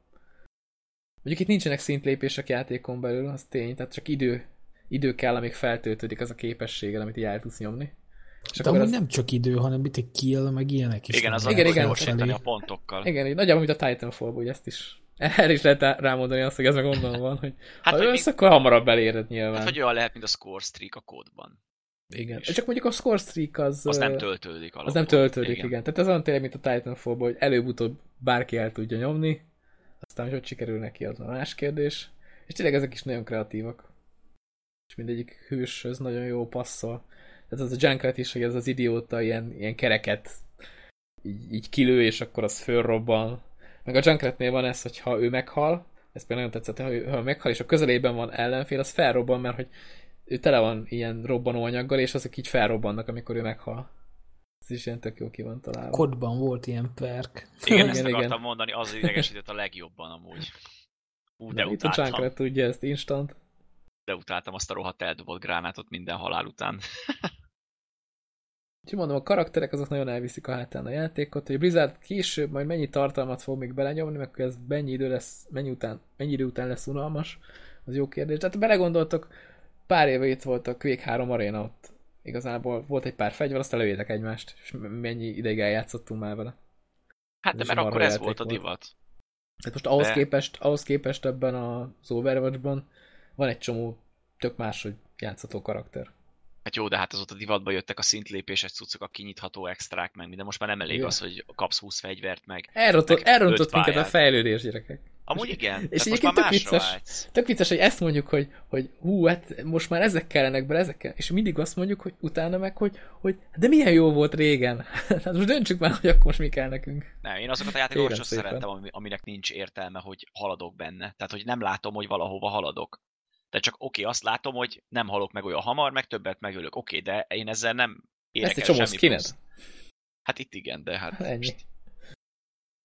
mondjuk itt nincsenek szintlépések játékon belül, az tény, tehát csak idő, idő kell, amíg feltöltődik az a képességgel, amit így el tudsz nyomni. És De akkor az, nem csak idő, hanem itt egy kill, meg ilyenek is. Igen, az Igen, a igen. gyorsítani a pontokkal. igen, így nagyjából, mint a titanfall hogy ezt is erre is lehet rá- rámondani azt, hogy ez meg onnan van, hogy Hát, ha ölsz, mi, akkor hamarabb eléred nyilván. hát, hogy olyan lehet, mint a score streak a kódban. igen. is. Csak mondjuk a score streak az... Az nem töltődik alapból. Az nem töltődik, igen. igen. Tehát ez olyan tényleg, mint a titanfall hogy előbb-utóbb bárki el tudja nyomni, aztán, hogy hogy sikerül neki, az a más kérdés. És tényleg ezek is nagyon kreatívak. És mindegyik hőshöz nagyon jó passzol. Tehát az a Junkrat is, hogy ez az idióta ilyen, ilyen kereket így, így kilő, és akkor az fölrobban. Meg a Junkratnél van ez, hogy ha ő meghal, ez például nagyon tetszett, ha ő, ha meghal, és a közelében van ellenfél, az felrobban, mert hogy ő tele van ilyen robbanóanyaggal, és azok így felrobbannak, amikor ő meghal. Ez is ilyen tök jó ki van találva. Kodban volt ilyen perk. Igen, Igen, ezt igen. akartam mondani, az idegesített a legjobban amúgy. Ú, de Na, itt a. Junkrat tudja ezt instant. De utáltam azt a rohadt eldobott gránátot minden halál után. Úgyhogy mondom, a karakterek azok nagyon elviszik a hátán a játékot, hogy Blizzard később majd mennyi tartalmat fog még belenyomni, meg ez mennyi idő, lesz, mennyi, után, mennyi idő után lesz unalmas, az jó kérdés. Tehát belegondoltok, pár éve itt volt a Quake 3 Arena ott. Igazából volt egy pár fegyver, aztán lőjétek egymást, és mennyi ideig eljátszottunk már vele. Hát Ez de is mert akkor ez volt a divat. Tehát most ahhoz, De- képest, ahhoz képest ebben az Overwatchban van egy csomó tök máshogy játszható karakter. Hát jó, de hát azóta divatba jöttek a szintlépéses cuccok, a kinyitható extrák, meg minden. Most már nem elég Igen. az, hogy kapsz 20 fegyvert, meg... Elrontott, Meg elrontott minket a fejlődés, gyerekek. Amúgy igen, és és egyébként tök vicces. vágysz. Tök vicces, hogy ezt mondjuk, hogy, hogy hú, hát most már ezek kellenek be, ezek kell. És mindig azt mondjuk, hogy utána meg, hogy, hogy de milyen jó volt régen. hát most döntsük már, hogy akkor most mi kell nekünk. Nem, én azokat a játékokat szépen. szerettem, ami- aminek nincs értelme, hogy haladok benne. Tehát, hogy nem látom, hogy valahova haladok. Tehát csak oké, azt látom, hogy nem halok meg olyan hamar, meg többet megölök. Oké, de én ezzel nem érek Lesz egy csomó skined. plusz. Hát itt igen, de hát... Ennyi. most-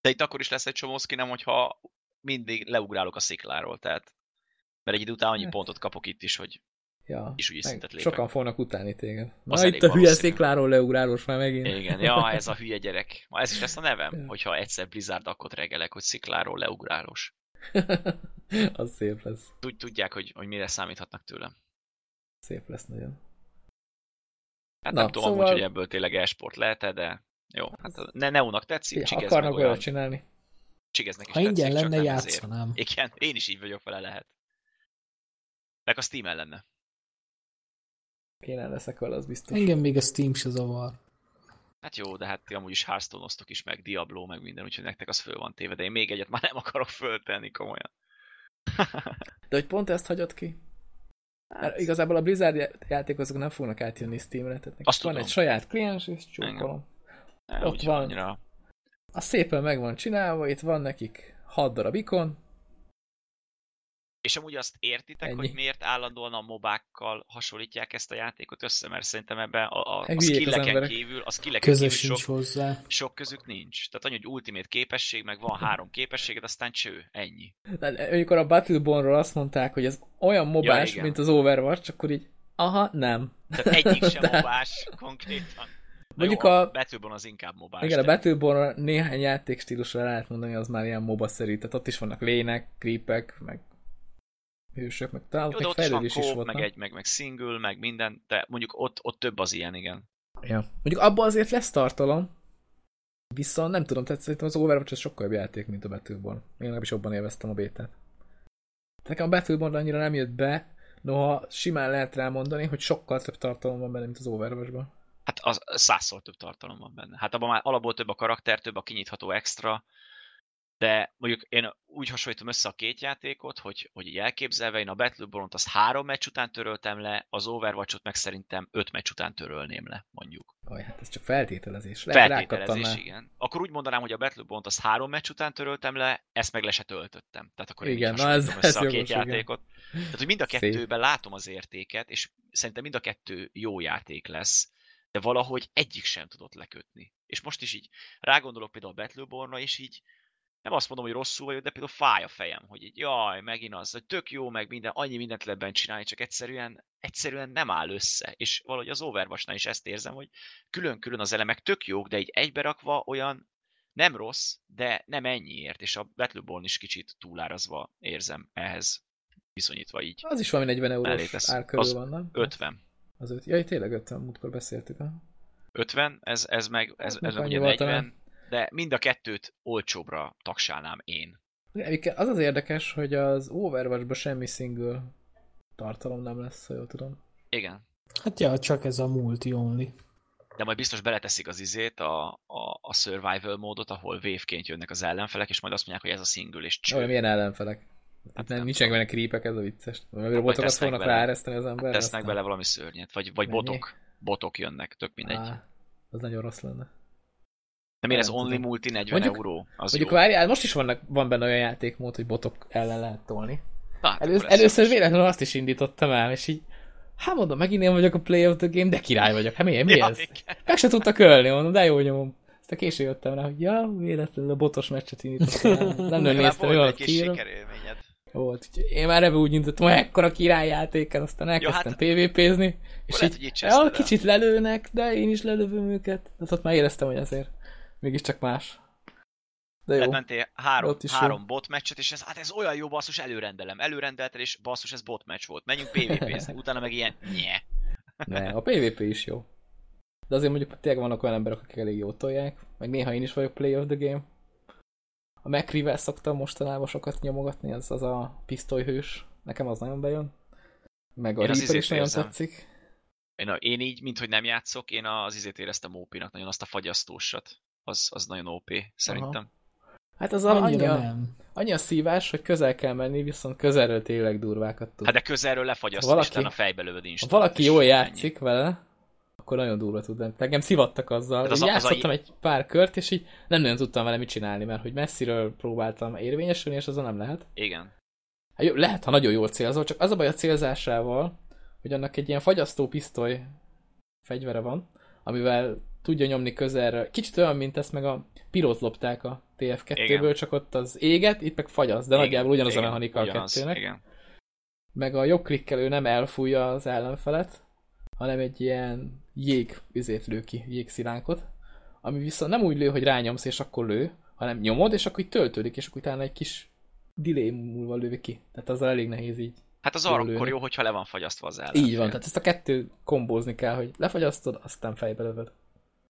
De itt akkor is lesz egy csomó skinem, hogyha mindig leugrálok a szikláról, tehát... Mert egy idő után annyi Hát. pontot kapok itt is, hogy Ja. is Meg szintet lépek. sokan fognak utáni téged. Na Az itt a hülye szikláról leugrálós már megint. Igen, ja, ez a hülye gyerek. Ma ez is lesz a nevem, hogyha egyszer Blizzard akkor regelek, hogy szikláról leugrálós. az szép lesz. Tud- Tudják, hogy, hogy mire számíthatnak tőlem. Szép lesz nagyon. Hát Na, nem tudom, szóval- amúgy, hogy ebből tényleg e-sport lehet de jó. Hát a ne Neónak tetszik, Ja, Csigez akarnak olyat csinálni. Csigeznek is Ha ingyen tetszik, csak lenne, játszanám. Igen, én is így vagyok vele lehet. Meg a Steam lenne. Kéne leszek vele, az biztos. Engem még a Steam se zavar. Hát jó, de hát ti amúgy is hearthstone is meg Diablo, meg minden, úgyhogy nektek az föl van téve, de én még egyet már nem akarok föltenni komolyan. De hogy pont ezt hagyod ki? Hát, igazából a Blizzard já- játékosok nem fognak átjönni Steamre, tehát Azt van tudom. egy saját kliens, és csókolom. ott van. Annyira, Az szépen meg van csinálva, itt van nekik 6 darab ikon, És amúgy azt értitek, Ennyi. hogy miért állandóan a mobákkal hasonlítják ezt a játékot össze, mert szerintem ebben a, a, a skilleken kívül, a skilleken kívül sok, hozzá. sok közük nincs. Tehát annyi, hogy ultimate képesség, meg van három képességed, aztán cső, ennyi. Amikor a Battlebornról azt mondták, hogy ez olyan mobás, igen. mint az Overwatch, akkor így, aha, nem. Tehát egyik sem mobás konkrétan. Na Mondjuk jó, a- a Battleborn az inkább mobás. Igen, a de- Battleborn néhány játékstílusra lehet mondani, az már ilyen moba-szerű, tehát ott is vannak lének, creepek, meg hősök, meg talán Jó, ott van fejlődés is kóp, volt. meg, nem? egy, meg, meg single, meg minden, de mondjuk ott, ott több az ilyen, igen. Ja. Mondjuk abban azért lesz tartalom, viszont nem tudom, tehát szerintem az Overwatch az sokkal jobb játék, mint a Battleborn. Én legalábbis jobban élveztem a bétát. Nekem a Battleborn annyira nem jött be, noha simán lehet rá mondani, hogy sokkal több tartalom van benne, mint az Overwatchban. Hát az százszor több tartalom van benne. Hát abban már alapból több a karakter, több a kinyitható extra, de mondjuk én úgy hasonlítom össze a két játékot, hogy, hogy így elképzelve, én a Battleborn-t azt három meccs után töröltem le, az Overwatch-ot meg szerintem öt meccs után törölném le, mondjuk. Aj, hát ez csak feltételezés. Lehet Feltételezés, igen. Akkor úgy mondanám, hogy a Battleborn-t azt három meccs után töröltem le, ezt meg le se töltöttem. Tehát akkor én Igen, na ez- össze ez a két jogos, igen. játékot. Tehát, hogy mind a Szép. kettőben látom az értéket, és szerintem mind a kettő jó játék lesz, de valahogy egyik sem tudott lekötni. És most is így rágondolok például a Battleborn-ra, és így nem azt mondom, hogy rosszul vagyok, de például fáj a fejem, hogy így jaj, megint az, hogy tök jó, meg minden, annyi mindent lehet benne csinálni, csak egyszerűen, egyszerűen nem áll össze. És valahogy az Overwatch-nál is ezt érzem, hogy külön-külön az elemek tök jók, de így egyberakva olyan nem rossz, de nem ennyiért, és a Battleborn is kicsit túlárazva érzem ehhez viszonyítva így. Az is valami 40 eurós ár körül Az van, nem? 50. Az öt. Jaj, tényleg 50, múltkor beszéltük. Ha? 50, ez, ez meg, ez, Hát ez meg ugye annyival 40, talán. De mind a kettőt olcsóbbra taksálnám én. Az az érdekes, hogy az Overwatchban semmi single tartalom nem lesz, ha jól tudom. Igen. Hát ja, csak ez a multi only. De majd biztos beleteszik az izét, a, a, a survival módot, ahol wave jönnek az ellenfelek, és majd azt mondják, hogy ez a single, és cső. Olyan milyen ellenfelek. Hát Hát nem, nem nincsenek benne creepek, ez a vicces. Mert Vagy botokat fognak bele. ráereszteni az emberre. Tesznek aztán- bele valami szörnyet, vagy, vagy Mennyi? botok. Botok jönnek, tök mindegy. Á, az nagyon rossz lenne. De miért ez nem only multi 40 Mondjuk- euró? Az Mondjuk jó. várjál, most is vannak, van benne olyan játékmód, hogy botok ellen lehet tolni. Hát Elősz, először véletlenül azt is indítottam el, és így, hát mondom, megint én vagyok a play of the game, de király vagyok. Hát mi, mi Ja, ez? igen. Meg se tudtak ölni, mondom, de jó nyomom. Aztán később jöttem rá, hogy ja, véletlenül a botos meccset indítottam. Nem, nem néztem, kis kiírom. sikerélményed. Volt. Én már ebbe úgy nyitottam, hogy ekkora királyjátékkel, aztán elkezdtem hát- PvP-zni, és lehet, így, hogy itt ja, kicsit lelőnek, de én is lelövöm őket. De ott már éreztem, hogy azért mégiscsak más. De jó. Tehát mentél három, három bot meccset, és ez, hát ez olyan jó basszus, előrendelem. Előrendelted, és basszus, ez bot meccs volt. Menjünk PvP-zni. Utána meg ilyen, nye. Ne, a PvP is jó. De azért mondjuk tényleg vannak olyan emberek, akik elég jó tolják, meg néha én is vagyok play of the game. A McCree-vel szoktam mostanában sokat nyomogatni, az, az a pisztolyhős. Nekem az nagyon bejön. Meg a Reaper is nagyon érzem. tetszik. Én, a, én így, mint hogy nem játszok, én az izét éreztem OP-nak, nagyon azt a fagyasztósat. Az, az nagyon OP, szerintem. Hát az annyi Annyira a, nem. annyi a szívás, hogy közel kell menni, viszont közelről tényleg durvákat tud. Hát de közelről lefagyasztod, Ha valaki- utána fejbe lövöd ha valaki jól ennyi. játszik vele, akkor nagyon durva tud lenni. Engem szivattak azzal. Hát Az az a- az a- játszottam egy pár kört, és így nem nagyon tudtam vele mit csinálni, mert hogy messziről próbáltam érvényesülni, és azon nem lehet. Igen. Hát jó, lehet, ha nagyon jól célzol, csak az a baj a célzásával, hogy annak egy ilyen fagyasztó pisztoly fegyvere van, amivel tudja nyomni közelre. Kicsit olyan, mint ezt meg a pilót lopták a TF2-ből, Igen. csak ott az éget, itt meg fagyaszt, de igen, nagyjából ugyanaz igen, a mechanika a kettőnek. Igen. Meg a jobb klikkelő nem elfújja az ellenfelet, hanem egy ilyen jég üzét lő ki, jégszilánkot, ami viszont nem úgy lő, hogy rányomsz és akkor lő, hanem nyomod, és akkor így töltődik, és akkor utána egy kis delay múlva lő ki. Tehát azzal elég nehéz így Hát az arra akkor jó, hogyha le van fagyasztva az ellenfél. Így van, tehát ezt a kettő kombózni kell, hogy lefagyasztod, aztán fejbe lövöd.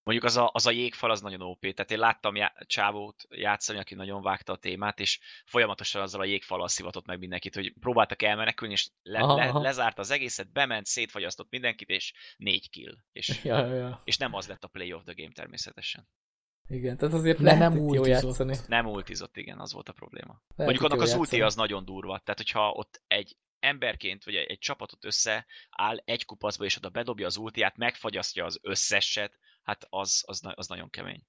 Mondjuk az a, az a jégfal az nagyon OP, tehát én láttam já- csávót játszani, aki nagyon vágta a témát, és folyamatosan azzal a jégfallal szivatott meg mindenkit, hogy próbáltak elmenekülni, és le, Aha, le, aha. lezárt az egészet, bement, szétfagyasztott mindenkit, és négy kill. És, Ja, ja, és nem az lett a play of the game természetesen. Igen, tehát azért Ne- lehet nem jó ultizott. játszani. Nem ultizott, igen, az volt a probléma. Lehet Mondjuk annak az ulti az nagyon durva. Tehát, hogyha ott egy emberként, vagy egy, egy csapatot összeáll egy kupacba, és oda bedobja az ultiát, megfagyasztja az összeset, hát az, az, az nagyon kemény.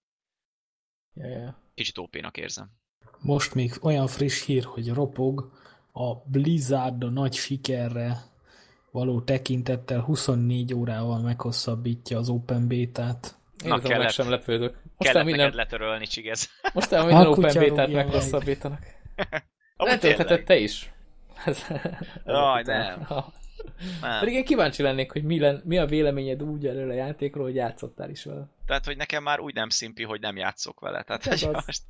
Ja. Kicsit OP-nak érzem. Most még olyan friss hír, hogy ropog a Blizzard a nagy sikerre való tekintettel 24 órával meghosszabbítja az Open Beta-t. Én Na, azon meg kellett- sem lepődök. Most Kellett el neked minden, letörölni, Csigez. most el minden Open Beta-t meghosszabbítanak. Tényleg. te is. Jaj, nem. Ha. Nem. Pedig én kíváncsi lennék, hogy mi, len, mi a véleményed úgy erről a játékról, hogy játszottál is vele. Tehát, hogy nekem már úgy nem szimpi, hogy nem játszok vele. Tehát, Ez hogy az. most...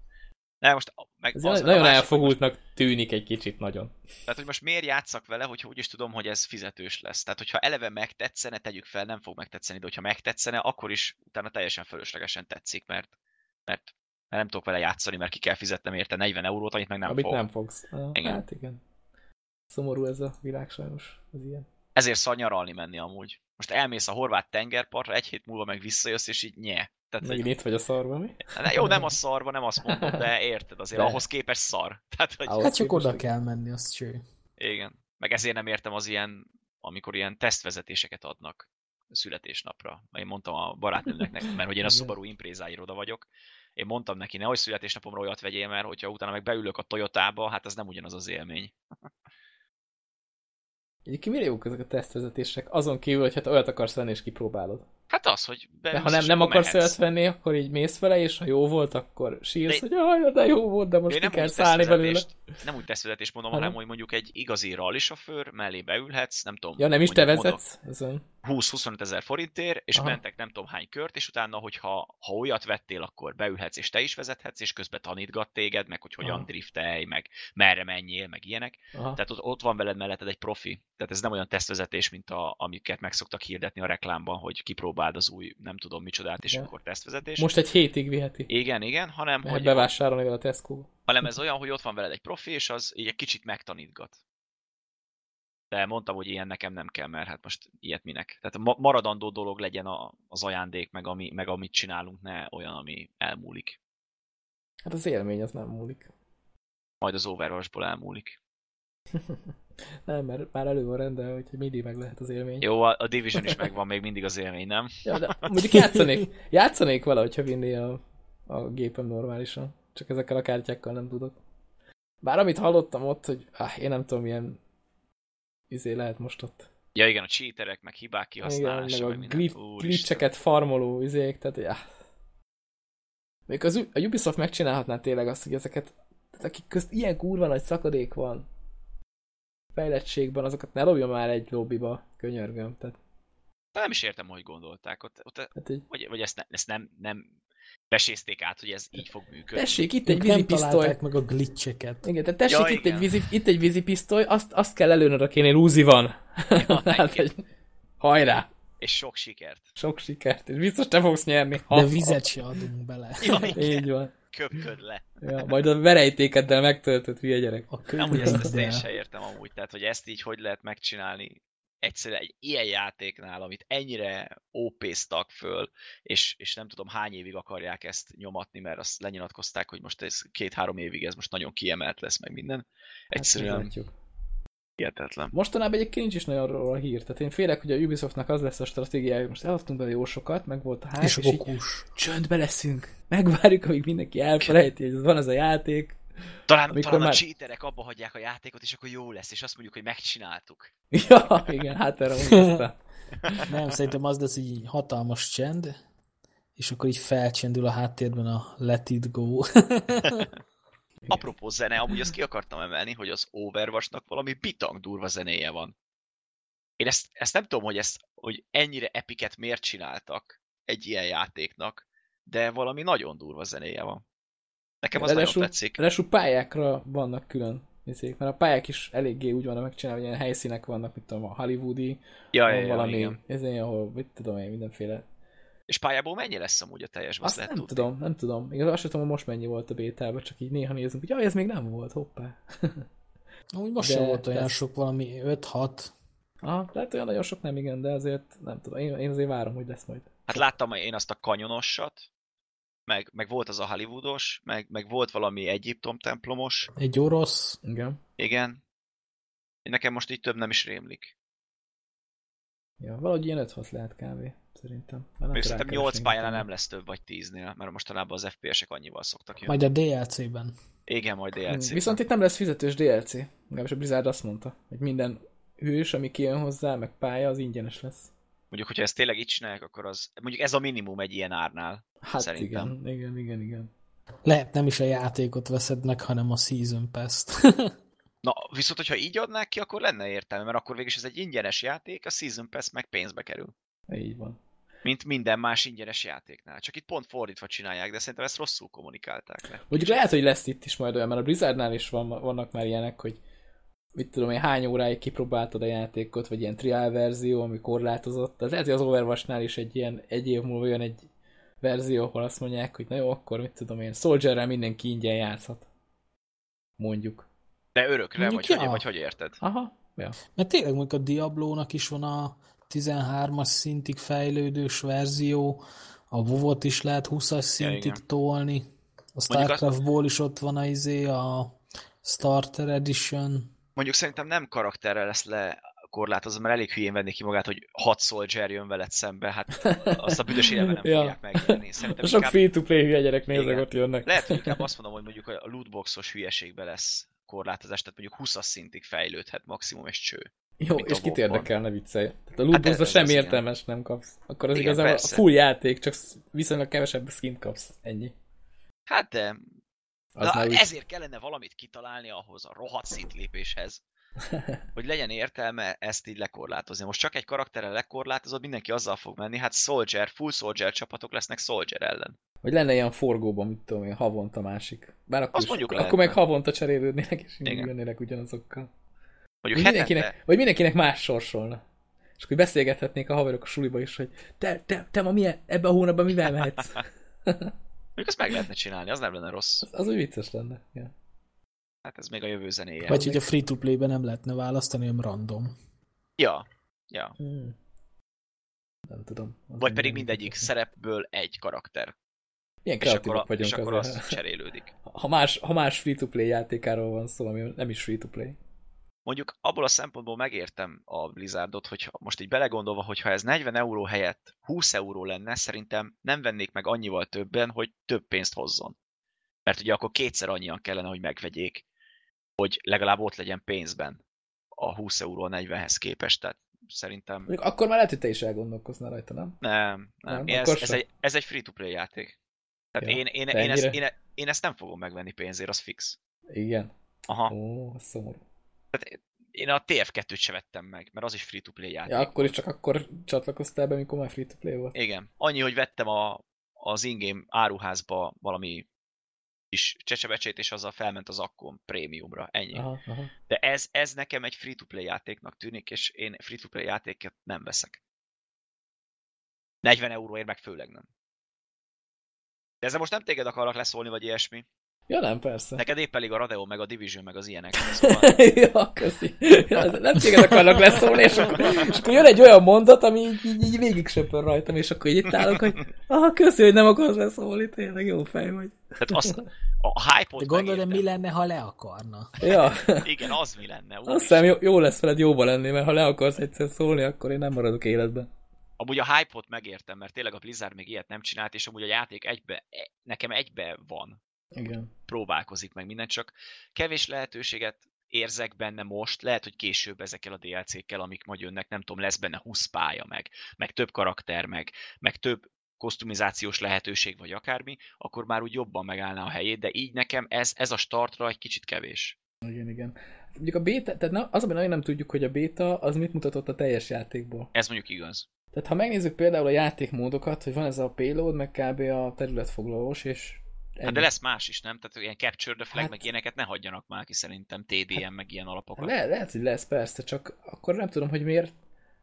Nem, most meg Ez az nagyon másik, elfogultnak tűnik egy kicsit nagyon. Tehát, hogy most miért játszak vele, hogyha úgyis tudom, hogy ez fizetős lesz. Tehát, hogyha eleve megtetszene, tegyük fel, nem fog megtetszeni, de hogyha megtetszene, akkor is utána teljesen fölöslegesen tetszik, mert, mert, mert nem tudok vele játszani, mert ki kell fizetnem érte 40 eurót, amit meg nem amit fog. nem fogsz. Ah, Igen. Hát igen. Szomorú ez a világ sajnos. Ez ilyen. Ezért szar nyaralni menni amúgy. Most elmész a horvát tengerpartra, egy hét múlva meg visszajössz, és így nye. Tehát, Megint hogy, itt vagy a szarban, mi? Hát jó, nem a szarva, nem azt mondom, de érted, azért De. ahhoz képest szar. Tehát, hogy Ahhoz Hát csak oda kell menni, az cső. Igen. Meg ezért nem értem az ilyen, amikor ilyen tesztvezetéseket adnak születésnapra. Én mondtam a barátnőmnek, mert hogy én a. Subaru imprézáiroda vagyok, én mondtam neki, nehogy születésnapomra olyat vegyél, mert hogyha utána meg beülök a Toyotába, hát az nem ugyanaz az élmény. Egyébként mire jók ezek a tesztvezetések? Azon kívül, hogy hát olyat akarsz venni, és kipróbálod. Hát az, hogy De ha nem, nem akarsz olyat venni, akkor így mész vele, és ha jó volt, akkor sírsz, De- hogy jaj, de jó volt, de most ki kell szállni belőle. nem úgy tesztvezetést mondom, Hanem? hogy mondjuk egy igazi rallisofőr mellé beülhetsz, nem tudom. Ja, nem is te vezetsz? Ezen. 20-25 ezer forintért, és Aha. Mentek nem tudom hány kört, és utána, hogyha ha olyat vettél, akkor beülhetsz, és te is vezethetsz, és közben tanítgat téged, meg hogy hogyan Aha. driftelj, meg merre menjél, meg ilyenek. Aha. Tehát ott, ott van veled melletted egy profi. Tehát ez nem olyan tesztvezetés, mint a, amiket meg szoktak hirdetni a reklámban, hogy kipróbáld az új, nem tudom micsodát, és Ja. akkor tesztvezetés. Most egy hétig viheti. Igen, igen, hanem, Mehet hogy, bevásárolni vele a Tesco. hanem ez olyan, hogy ott van veled egy profi, és az így egy kicsit megtanítgat. De mondtam, hogy ilyen nekem nem kell, mert hát most ilyet minek. Tehát ma- maradandó dolog legyen a, az ajándék, meg, ami, meg amit csinálunk, ne olyan, ami elmúlik. Hát az élmény az nem múlik. Majd az Overwatchból elmúlik. Nem, mert már elő van rendelve, hogy mindig meg lehet az élmény. Jó, a, a Division is megvan még mindig az élmény, nem? Ja, de mondjuk játszanék, játszanék vele, hogyha vinné a, a gépem normálisan. Csak ezekkel a kártyákkal nem tudok. Bár amit hallottam ott, hogy ah, én nem tudom, milyen izé lehet most ott. Ja igen, a cheaterek, meg hibák Igen, kihasználása, meg a meg Úristen. glitcheket farmoló izék, tehát ja. Még az, a Ubisoft megcsinálhatná tényleg azt, hogy ezeket, tehát akik közt ilyen kurva nagy szakadék van fejlettségben, azokat ne lóbja már egy lobbiba, könyörgöm. Tehát, De nem is értem, hogy gondolták. Ott, ott, tehát egy, vagy, vagy ezt, ne, ezt nem, nem vesézték át, hogy ez így fog működni. tessék, itt egy vízipisztoly. meg a glitcheket. Igen, tehát tessék, Ja, itt, igen. egy vízi, itt egy vízipisztoly, azt, azt kell előnöd, akinél úzi van. Ja, hát, igen. hogy hajrá, És sok sikert. sok sikert, és biztos te fogsz nyerni. De vizet se adunk bele. Ja, Így van. Köpköd le. Ja, majd a verejtékeddel megtöltött hülye gyerek. A Amúgy ezt, ezt én se értem amúgy. Tehát, hogy ezt így hogy lehet megcsinálni egyszerűen egy ilyen játéknál, amit ennyire OP-ztak föl, és, és nem tudom hány évig akarják ezt nyomatni, mert azt lenyilatkozták, hogy most ez két-három évig ez most nagyon kiemelt lesz, meg minden. Egyszerűen Hát. Hihetetlen. Mostanában egyébként nincs is nagyon róla hír. Tehát én félek, hogy a Ubisoftnak az lesz a stratégiája, hogy most eladtunk bele jó sokat, meg volt a hype, És és, így csöndbe leszünk. Megvárjuk, amíg mindenki elfelejti, hogy ez van ez a játék. Talán, Amikor talán már- a cheaterek abba hagyják a játékot, és akkor jó lesz, és azt mondjuk, hogy megcsináltuk. Ja, igen, hát erre mondta. Nem, szerintem az lesz így hatalmas csend, és akkor így felcsendül a háttérben a Let It Go. Apropó zene, amúgy azt ki akartam emelni, hogy az Overwatchnak valami bitang durva zenéje van. Én ezt, ezt nem tudom, hogy, ezt, hogy ennyire epiket miért csináltak egy ilyen játéknak, de valami nagyon durva zenéje van. Nekem az nagyon Ráadásul- tetszik. Ráadásul pályákra vannak külön izék, mert a pályák is eléggé úgy vannak megcsinálva, hogy ilyen helyszínek vannak, mint tudom, a hollywoodi, Ja, van ja, ja, valami, igen. ezért, ahol, mit tudom én, mindenféle. És pályából mennyi lesz amúgy a teljes? Azt nem tudni? tudom, nem tudom. Igaz, azt sem tudom, hogy most mennyi volt a bétában, csak így néha nézünk, hogy jaj, ez még nem volt, hoppá. Úgy most De sem volt olyan lesz. sok, valami 5-6. Aha, lehet olyan nagyon sok nem, igen, de azért nem tudom, én, én azért várom, hogy lesz majd. Hát láttam én azt a kanyonosat, meg, meg volt az a Hollywoodos, meg, meg volt valami Egyiptom templomos, Egy orosz. Igen. igen. Nekem most így több nem is rémlik. Ja, valahogy ilyen 5-6 lehet kávé, szerintem. Már nem szerintem rákeresni 8 pályánál nem lesz több vagy 10-nél, mert mostanában az FPS-ek annyival szoktak jönni. Majd a DLC-ben. Igen, majd DLC. Hmm, Viszont itt nem lesz fizetős DLC. Legalábbis a Blizzard azt mondta, hogy minden hős, ami kijön hozzá, meg pálya, az ingyenes lesz. Mondjuk, hogyha ezt tényleg így csinálják, akkor az... Mondjuk ez a minimum egy ilyen árnál. Hát Szerintem. igen, igen, igen, igen. Lehet nem is a játékot veszed meg, hanem a Season Pass-t. Na, viszont, hogyha így adnák ki, akkor lenne értelme, mert akkor végig ez egy ingyenes játék, a Season Pass meg pénzbe kerül. Így van. Mint minden más ingyenes játéknál. Csak itt pont fordítva csinálják, de szerintem ezt rosszul kommunikálták le. Mondjuk lehet, hogy lesz itt is majd olyan, mert a Blizzardnál is van, vannak már ilyenek, hogy mit tudom én, hány óráig kipróbáltad a játékot, vagy ilyen trial verzió, ami korlátozott. Tehát lehet, hogy az Overwatchnál is egy ilyen egy év múlva jön egy verzió, ahol azt mondják, hogy na jó, akkor mit tudom én, Soldierrel mindenki ingyen játszhat. Mondjuk. De örökre, vagy, hogy, ja. vagy hogy érted? Aha, ja. Mert tényleg mondjuk a Diablónak is van a 13-as szintig fejlődős verzió, a WoW-ot is lehet 20-as szintig igen. tolni, a Starcraftból is ott van a, izé, a Starter Edition. Mondjuk szerintem nem karakterrel lesz lekorlátozva, mert elég hülyén venni ki magát, hogy hat soldier jön veled szembe, hát azt a büdös életben nem Ja. fogják megnyerni. Szerintem sok inkább, free-to-play hülye gyerek nézek, ott jönnek. lehet, hogy inkább azt mondom, hogy mondjuk a lootboxos hülyeségbe lesz korlátozás, tehát mondjuk 20 szintig fejlődhet maximum egy cső. Jó, és kit WoW-ban. érdekel, ne viccelj. Tehát a lootboxba ez semmi igen. értelmes nem kapsz. Akkor az Igen, igazából a full játék, csak viszonylag kevesebb skint kapsz. Ennyi. Hát de Az Na, úgy... ezért kellene valamit kitalálni ahhoz a rohadt szintlépéshez, hogy legyen értelme ezt így lekorlátozni. Most csak egy karakterrel lekorlátozod, mindenki azzal fog menni, hát Soldier, full Soldier csapatok lesznek Soldier ellen. Vagy lenne ilyen forgóban, mit tudom én, havonta másik. Bár akkor, Azt is, mondjuk akkor, akkor meg havonta cserélődnének, és mindig jönnének ugyanazokkal. Mondjuk Vagy mindenkinek, vagy mindenkinek más sorsolna. És akkor beszélgethetnék a haverok a suliba is, hogy te, te, te ma milyen, ebben a hónapban mivel mehetsz? mondjuk azt meg lehetne csinálni, az nem lenne rossz. Az, az úgy vicces lenne. Ja. Hát ez még a jövő zenéje. Vagy hogy a free-to-play-ben nem lehetne választani, hanem random. Ja, ja. Hmm. Nem tudom. Az Vagy pedig mindegyik működik. szerepből egy karakter. Milyen kreatívak vagyunk és akkor azért. az cserélődik. Ha más, ha más free-to-play játékáról van szó, ami nem is free-to-play. Mondjuk abból a szempontból megértem a Blizzardot, hogy most így belegondolva, hogyha ez 40 euró helyett 20 euró lenne, szerintem nem vennék meg annyival többen, hogy több pénzt hozzon. Mert ugye akkor kétszer annyian kellene, hogy megvegyék, hogy legalább ott legyen pénzben a 20 euró a 40-hez képest. Tehát szerintem Mondjuk akkor már lehet, hogy te is elgondolkoznál rajta, nem? nem, nem. Nem, ez, ez, sem. egy, ez egy free-to-play játék. Tehát Ja, én, én, én, ezt, én, én ezt nem fogom megvenni pénzért, az fix. Igen. Aha. Ó, szomorú. Én a TF2-t se vettem meg, mert az is free-to-play játék. Ja, akkor is csak akkor csatlakoztál be, amikor már free-to-play volt. Igen. Annyi, hogy vettem a, az ingame áruházba valami kis csecsebecsét, és azzal felment az akkon prémiumra. Ennyi. Aha, aha. De ez, ez nekem egy free-to-play játéknak tűnik, és én free-to-play játéket nem veszek. 40 euróért meg főleg nem. De ezzel most nem téged akarlak leszólni, vagy ilyesmi. Ja, nem, persze. Neked épp elég a Radeo, meg a Division, meg az ilyenek. Szóval ja, köszi. Nem téged akarnak leszólni, és akkor, és akkor jön egy olyan mondat, ami így, így, így végig söpör rajtam, és akkor így itt állok, hogy ah, köszi, hogy nem akarsz leszólni, tényleg jó fej vagy. tehát azt, a hype-ot De gondolod, mi lenne, ha le akarna? Ja, Igen, az mi lenne. azt úristen. hiszem jó, jó lesz veled jóba lenni, mert ha le akarsz egyszer szólni, akkor én nem maradok életben. Amúgy a hype-ot megértem, mert tényleg a Blizzard még ilyet nem csinált, és amúgy a játék egybe, e- nekem egybe van. Igen. Próbálkozik meg minden, csak kevés lehetőséget érzek benne most, lehet, hogy később ezekkel a DLC-kkel, amik majd jönnek, nem tudom, lesz benne 20 pálya, meg, meg több karakter, meg, meg több kosztumizációs lehetőség, vagy akármi, akkor már úgy jobban megállná a helyét, de így nekem ez, ez a startra egy kicsit kevés. Igen, igen. Mondjuk a beta, tehát na, az, ami nagyon nem tudjuk, hogy a beta az mit mutatott a teljes játékból. Ez mondjuk igaz. Tehát ha megnézzük például a játékmódokat, hogy van ez a payload, meg kb. a területfoglalós, és Hát de lesz más is, nem? Tehát ilyen Capture the Flag, Hát- meg ilyeneket ne hagyjanak már ki szerintem, TDM, meg ilyen alapokat. Le, lehet, hogy lesz persze, csak akkor nem tudom, hogy miért,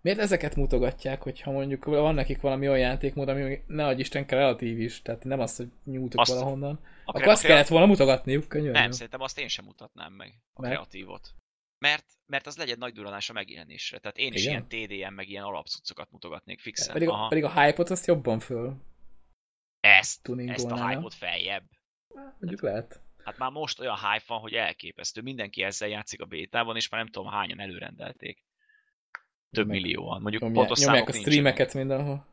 miért ezeket mutogatják, hogyha mondjuk van nekik valami olyan játékmód, ami ne adj Isten kreatív is, tehát nem az, hogy nyújtok Azt- valahonnan. A Akkor azt kellett volna mutogatniuk, könyörgöm. Nem, szerintem azt én sem mutatnám meg, a Mert? kreatívot. Mert, mert az legyen nagy duranás a megjelenésre. Tehát én is Igen? ilyen TDM, meg ilyen alapcuccokat mutogatnék fixen. Pedig, a, Aha. pedig a hype-ot azt jobban föl ezt, ezt a hype-ot feljebb. Mondjuk lehet. Hát már most olyan hype van, hogy elképesztő. Mindenki ezzel játszik a bétában, és már nem tudom hányan előrendelték. Több Meg- millióan. Mondjuk Nyomják, pontos nyomják a nincsenek. streameket mindenhol.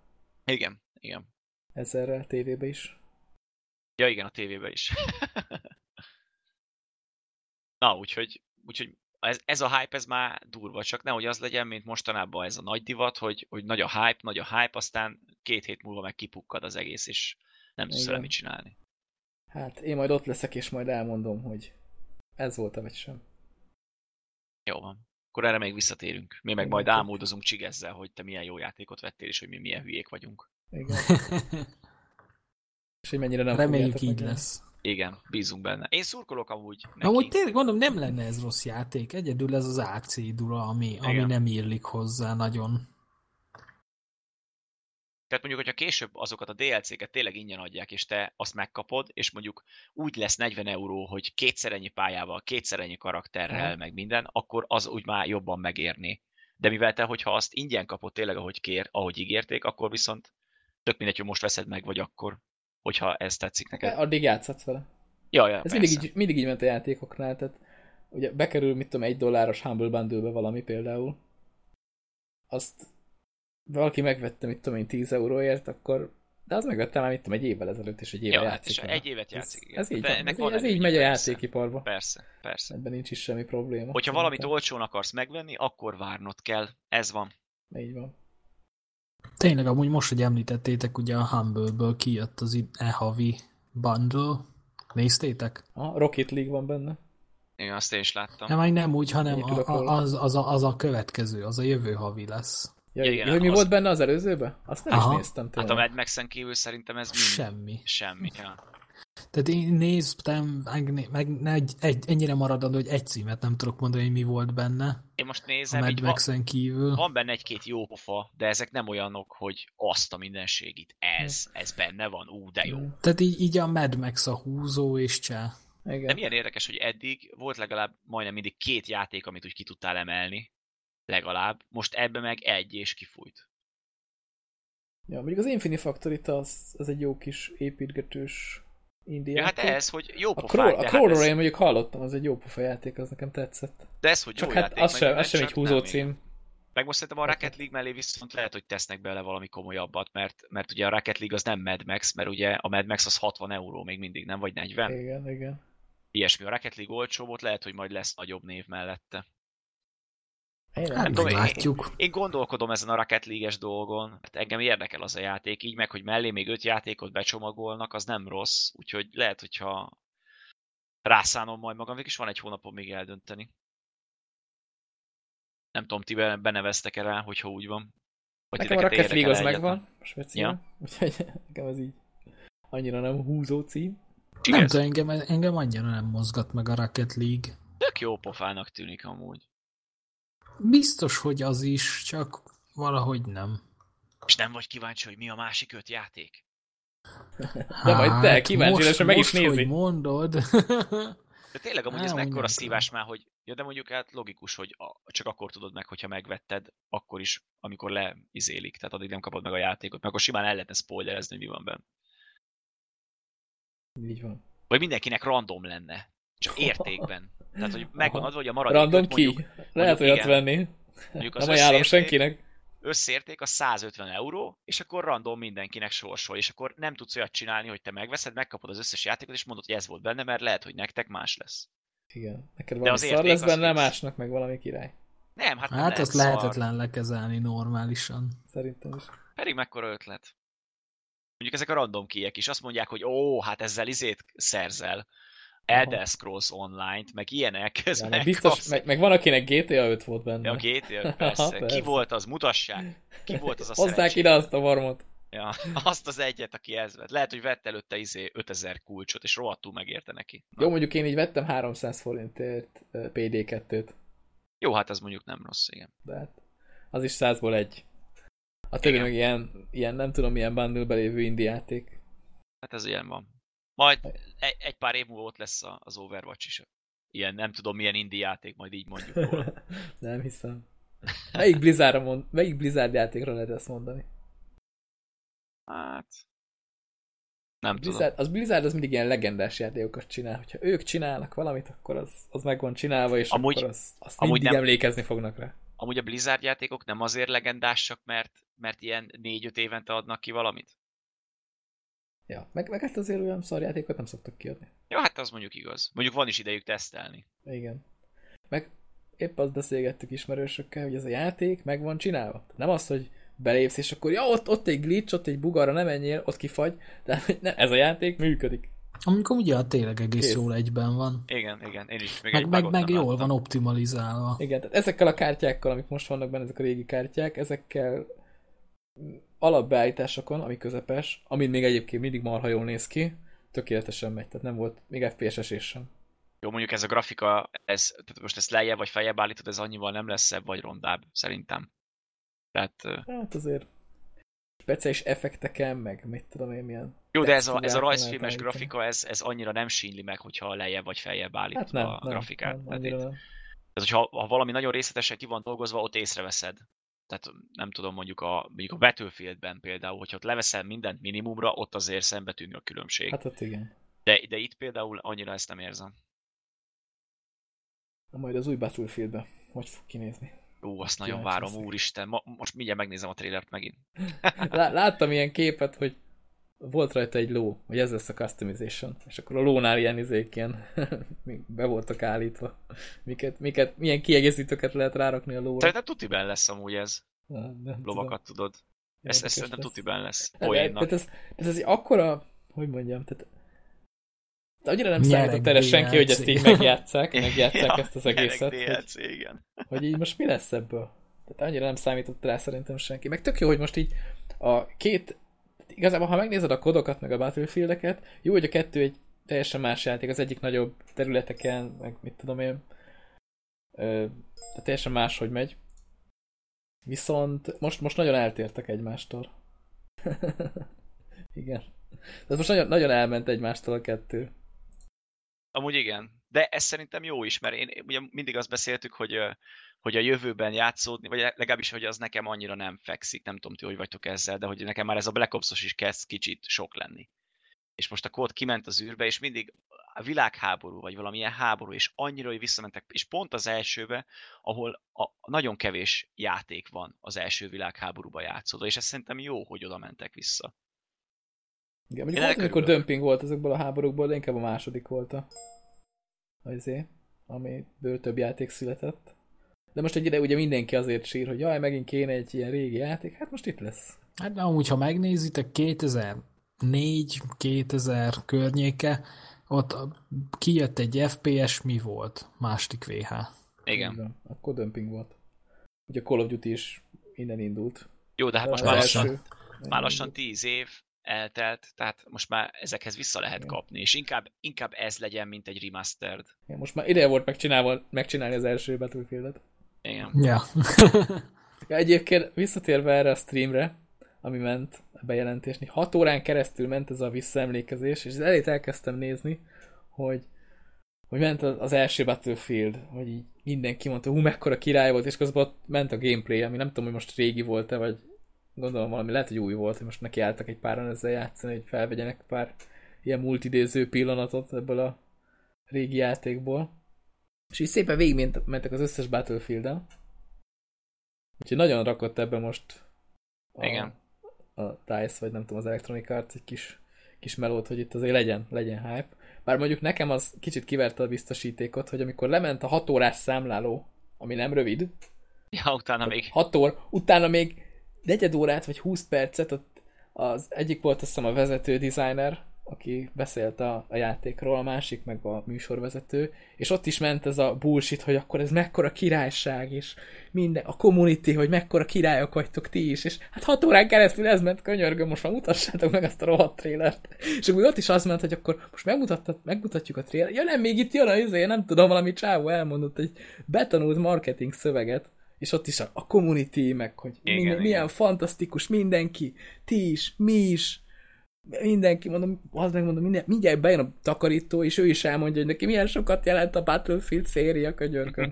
Igen, igen. Ezerrel tévébe is. Ja igen, a tévébe is. Na, úgyhogy, úgyhogy ez, ez a hype, ez már durva, csak nehogy az legyen, mint mostanában ez a nagy divat, hogy, hogy nagy a hype, nagy a hype, aztán két hét múlva meg kipukkad az egész, és nem tudsz vele mit csinálni. Hát én majd ott leszek, és majd elmondom, hogy ez volt-e vagy sem. Jó van. Akkor erre még visszatérünk. Mi meg Igen, majd álmodozunk csigezzel, hogy te milyen jó játékot vettél, és hogy mi milyen hülyék vagyunk. Igen. És hogy mennyire nem Reméljük így lesz. Igen, bízunk benne. Én szurkolok amúgy neki. Amúgy tényleg mondom, nem lenne ez rossz játék. Egyedül ez az AC dura, ami, ami nem írlik hozzá nagyon. Tehát mondjuk, hogyha később azokat a DLC-ket tényleg ingyen adják, és te azt megkapod, és mondjuk úgy lesz 40 euró, hogy kétszer ennyi pályával, kétszer ennyi karakterrel, Aha. meg minden, akkor az úgy már jobban megérni. De mivel te, hogyha azt ingyen kapod tényleg, ahogy kér, ahogy ígérték, akkor viszont tök mindegy, hogy most veszed meg, vagy akkor, hogyha ez tetszik neked. Addig játszhatsz vele. Ja, ja, Ez persze. mindig így, mindig így ment a játékoknál, tehát ugye bekerül, mit tudom, egy dolláros Humble bundle valami például, azt valaki megvette, mit tudom én, 10 euróért, akkor de az megvettem már, mit tudom, egy évvel ezelőtt, és egy éve Ja, hát játszik. vele. egy évet játszik, Ez, igen. ez így, De van, ez, van ez így megy a persze. játékiparba. Persze, persze. Ebben nincs is semmi probléma. Hogyha valamit szerintem. olcsón akarsz megvenni, akkor várnod kell. Ez van. Így van. Tényleg, amúgy most, hogy említettétek, ugye a Humble-ből kijött az e-havi bundle. Néztétek? A Rocket League van benne. Igen, azt én is láttam. Nem, nem úgy, hanem a, a, az, az, a, az a következő, az a jövő havi lesz. Ja, igen, igen, hogy mi az- volt benne az előzőben? Azt nem Aha. is néztem Hát tényleg. a Mad Max-en kívül szerintem ez mind Semmi. semmi. Ja. Tehát én néztem, meg, meg egy, egy, ennyire maradandó, hogy egy címet nem tudok mondani, hogy mi volt benne. Én most A nézem, Mad va- Max-en kívül. van benne egy-két jó pofa, de ezek nem olyanok, hogy azt a mindenségit. Ez, ez benne van, ú, de jó. Tehát így, így a Mad Max a húzó és csá. De Igen. milyen érdekes, hogy eddig volt legalább majdnem mindig két játék, amit úgy ki tudtál emelni. Legalább. Most ebbe meg egy és kifújt. Ja, mondjuk az Infinity Factory az, az egy jó kis építgetős indie Ja, hát ez, hogy jó A, pofák, a de, hát Crawlerról ez, én mondjuk hallottam, az egy jó pofa játék, az nekem tetszett. de ez, hogy Csak jó hát játék, az sem, az sem egy húzó cím. Meg most szerintem a Rocket League mellé viszont lehet, hogy tesznek bele valami komolyabbat, mert, mert ugye a Rocket League az nem Mad Max, mert ugye a Mad Max az 60 euró még mindig, nem? Vagy 40? Igen, igen. Ilyesmi. A Rocket League olcsó volt, lehet, hogy majd lesz nagyobb név mellette. Én nem Hát tudom, én- meglátjuk. Én gondolkodom ezen a Rocket League-es dolgon, mert engem érdekel az a játék, így meg, hogy mellé még öt játékot becsomagolnak, az nem rossz, úgyhogy lehet, hogyha rászánom majd magam, is van egy hónapom még eldönteni. Nem tudom, ti be- beneveztek-e rá, hogyha úgy van. Vagy Nekem a Rocket League az megvan, speciál. Úgyhogy nekem az így annyira nem húzó cím. Nem tudom, engem, engem annyira nem mozgat meg a Rocket League. tök jó pofának tűnik amúgy. Biztos, hogy az is, csak valahogy nem. És nem vagy kíváncsi, hogy mi a másik öt játék? De majd te, kíváncsi most, meg is nézi. hogy mondod. De tényleg amúgy ez Á, úgy mekkora nem szívás már, hogy ja, de mondjuk hát logikus, hogy a, csak akkor tudod meg, hogyha megvetted, akkor is, amikor leizélik, tehát addig nem kapod meg a játékot, meg akkor simán el lehetne spoilerezni, hogy mi van benne. Így van. Vagy mindenkinek random lenne, csak értékben. Tehát, hogy megvan adva, hogy a maradék Random öt ki. mondjuk, Lehet mondjuk olyat igen. venni. mondjuk az Nem ajánlom összérték- senkinek. összérték a 150 euró, és akkor random mindenkinek sorsol, és akkor nem tudsz olyat csinálni, hogy te megveszed, megkapod az összes játékot, és mondod, hogy ez volt benne, mert lehet, hogy nektek más lesz. Igen. Neked De valami az szar lesz az benne, fix. másnak meg valami király. Nem, hát, nem Hát lehet azt szar. lehetetlen lekezelni normálisan. Szerintem is. Pedig mekkora ötlet. Mondjuk ezek a random kiek is azt mondják, hogy ó, hát ezzel izét szerzel. Elder Scrolls Online-t, meg ilyenek. Ez Ja, meg biztos, meg, meg, van, akinek GTA 5 volt benne. Ja, a GTA, persze. Ki persze. volt az? Mutassák. Ki volt az a Hozzák ide azt a varmot. Ja, azt az egyet, aki ez vett. Lehet, hogy vett előtte izé 5000 kulcsot, és rohadtul megérte neki. Na. Jó, mondjuk én így vettem 300 forintért ö, PD2-t, Jó, hát ez mondjuk nem rossz, igen. de hát az is 100-ból egy. A többi meg ilyen, ilyen, nem tudom, milyen bundle lévő indie játék. Hát ez ilyen van. Majd egy, egy pár év múlva ott lesz az Overwatch is. Ilyen nem tudom milyen indie játék, majd így mondjuk róla. nem hiszem. Melyik Blizzardra mond, melyik Blizzard játékra lehet ezt mondani? Hát... Nem tudom. Blizzard, az Blizzard az mindig ilyen legendás játékokat csinál. Hogyha ők csinálnak valamit, akkor az, az meg van csinálva, és Amúgy- akkor az, azt amúgy mindig nem- emlékezni fognak rá. Amúgy a Blizzard játékok nem azért legendásak, mert, mert ilyen 4-5 évente adnak ki valamit? Ja, meg, meg hát azért olyan szarjátékot nem szoktak kiadni. Ja, hát az mondjuk igaz. Mondjuk van is idejük tesztelni. Igen. Meg épp azt beszélgettük ismerősökkel, hogy ez a játék meg van csinálva. Nem az, hogy belépsz, és akkor ja, ott, ott egy glitch, ott egy bugarra nem menjél, ott kifagy, de nem, ez a játék működik. Amikor ugye tényleg egész Kész. jól egyben van. Igen, igen, én is még Meg, egy meg, meg jól láttam. van optimalizálva. Igen, tehát ezekkel a kártyákkal, amik most vannak benne, ezek a régi kártyák, ezekkel alapbeállításokon, ami közepes, amin még egyébként mindig marha jól néz ki, tökéletesen megy, tehát nem volt még FPS esés sem. Jó, mondjuk ez a grafika, ez, tehát most ezt lejjebb vagy feljebb állítod, ez annyival nem lesz szebb vagy rondább, szerintem. Tehát, Hát azért speciális effekteken, meg mit tudom én, milyen jó, de ez a, ez a rajzfilmes grafika, ez, ez annyira nem sínli meg, hogyha lejjebb vagy feljebb állítod Hát nem, a nem, grafikát. nem, Tehát annyira itt- nem. Tehát, hogyha ha valami nagyon részletesen ki van dolgozva, ott észreveszed. Tehát nem tudom, mondjuk a, mondjuk a Battlefieldben például, hogyha ott leveszel mindent minimumra, ott azért szembe tűnő a különbség. Hát ott igen. De, de itt például annyira ezt nem érzem. Na majd az új Battlefieldbe, hogy fog kinézni. Ú, azt nagyon várom, úristen. Ma, most mindjárt megnézem a trailert megint. Lá- Láttam ilyen képet, hogy volt rajta egy ló, hogy ez lesz a customization, és akkor a lónál ilyen izék ilyen be voltak állítva. Miket, miket, milyen kiegészítőket lehet rárakni a lóra. Szerintem tutiben lesz amúgy ez. Nem tudom. Lovakat tudod. Ez, ez szerintem lesz. tutiben lesz. Poénnak. Tehát ez, ez, ez egy akkora, hogy mondjam, tehát de annyira nem számított erre senki, hogy ezt így megjátszák, megjátszák Ja, ezt az egészet, hogy, DLC, igen. hogy így most mi lesz ebből? Tehát annyira nem számított rá szerintem senki. Meg tök jó, hogy most így a két, igazából ha megnézed a kodokat, meg a Battlefieldeket, jó, hogy a kettő egy teljesen más játék, az egyik nagyobb területeken, meg mit tudom én, ö, tehát teljesen máshogy megy. Viszont most, most nagyon eltértek egymástól. Igen. Tehát most nagyon, nagyon elment egymástól a kettő. Amúgy igen. De ez szerintem jó is, mert én ugye mindig azt beszéltük, hogy, hogy a jövőben játszódni, vagy legalábbis, hogy az nekem annyira nem fekszik, nem tudom ti, hogy vagytok ezzel, de hogy nekem már ez a Black Ops-os is kezd kicsit sok lenni. És most a kód kiment az űrbe, és mindig a világháború, vagy valamilyen háború, és annyira, hogy visszamentek, és pont az elsőbe, ahol a, nagyon kevés játék van az első világháborúba játszódva, és ez szerintem jó, hogy oda mentek vissza. Igen, mondjuk volt, amikor dömping volt ezekből a háborúkból, de inkább a második volt a azért, amiből több játék született. De most egy ide ugye mindenki azért sír, hogy jaj, megint kéne egy ilyen régi játék, hát most itt lesz. Hát de amúgy, ha megnézitek, 2004, 2000 környéke, ott kijött egy FPS, mi volt? Második VH. Igen. Van. Akkor dömping volt. Ugye Call of Duty is innen indult. Jó, de hát most már lassan, már lassan tíz év eltelt, tehát most már ezekhez vissza lehet Igen. kapni, és inkább, inkább ez legyen, mint egy remastered. Ja, most már ideje volt megcsinálva, megcsinálni az első Battlefield-et. Igen. Ja. Ja, egyébként visszatérve erre a streamre, ami ment a bejelentésni, 6 órán keresztül ment ez a visszaemlékezés, és elét elkezdtem nézni, hogy, hogy ment az, az első Battlefield, hogy így mindenki mondta, hú, mekkora király volt, és közben ott ment a gameplay, ami nem tudom, hogy most régi volt-e, vagy gondolom valami, lehet, hogy új volt, hogy most nekiálltak egy páran ezzel játszani, hogy felvegyenek pár ilyen multidéző pillanatot ebből a régi játékból. És így szépen végigmentek az összes Battlefield-en. Úgyhogy nagyon rakott ebbe most a, Igen. a DICE, vagy nem tudom, az Electronic Arts egy kis, kis melót, hogy itt azért legyen, legyen hype. Bár mondjuk nekem az kicsit kiverte a biztosítékot, hogy amikor lement a 6 órás számláló, ami nem rövid, Ja, utána még 6 óra, utána még negyed órát vagy 20 percet az egyik volt azt hiszem a vezető designer, aki beszélt a, a játékról, a másik meg a műsorvezető, és ott is ment ez a bullshit, hogy akkor ez mekkora királyság, és minden, a community, hogy mekkora királyok vagytok ti is, és hát hat órán keresztül ez ment, könyörgöm, most már mutassátok meg ezt a rohadt trélert. És akkor ott is az ment, hogy akkor most megmutatjuk a trélert. Ja nem, még itt jön a izé, nem tudom, valami csávó elmondott egy betanult marketing szöveget, és ott is a, a community, meg hogy igen, minden, igen. milyen fantasztikus mindenki, ti is, mi is, mindenki, mondom, az megmondom, minden, mindjárt bejön a takarító, és ő is elmondja, hogy neki milyen sokat jelent a Battlefield széria, könyörgöm.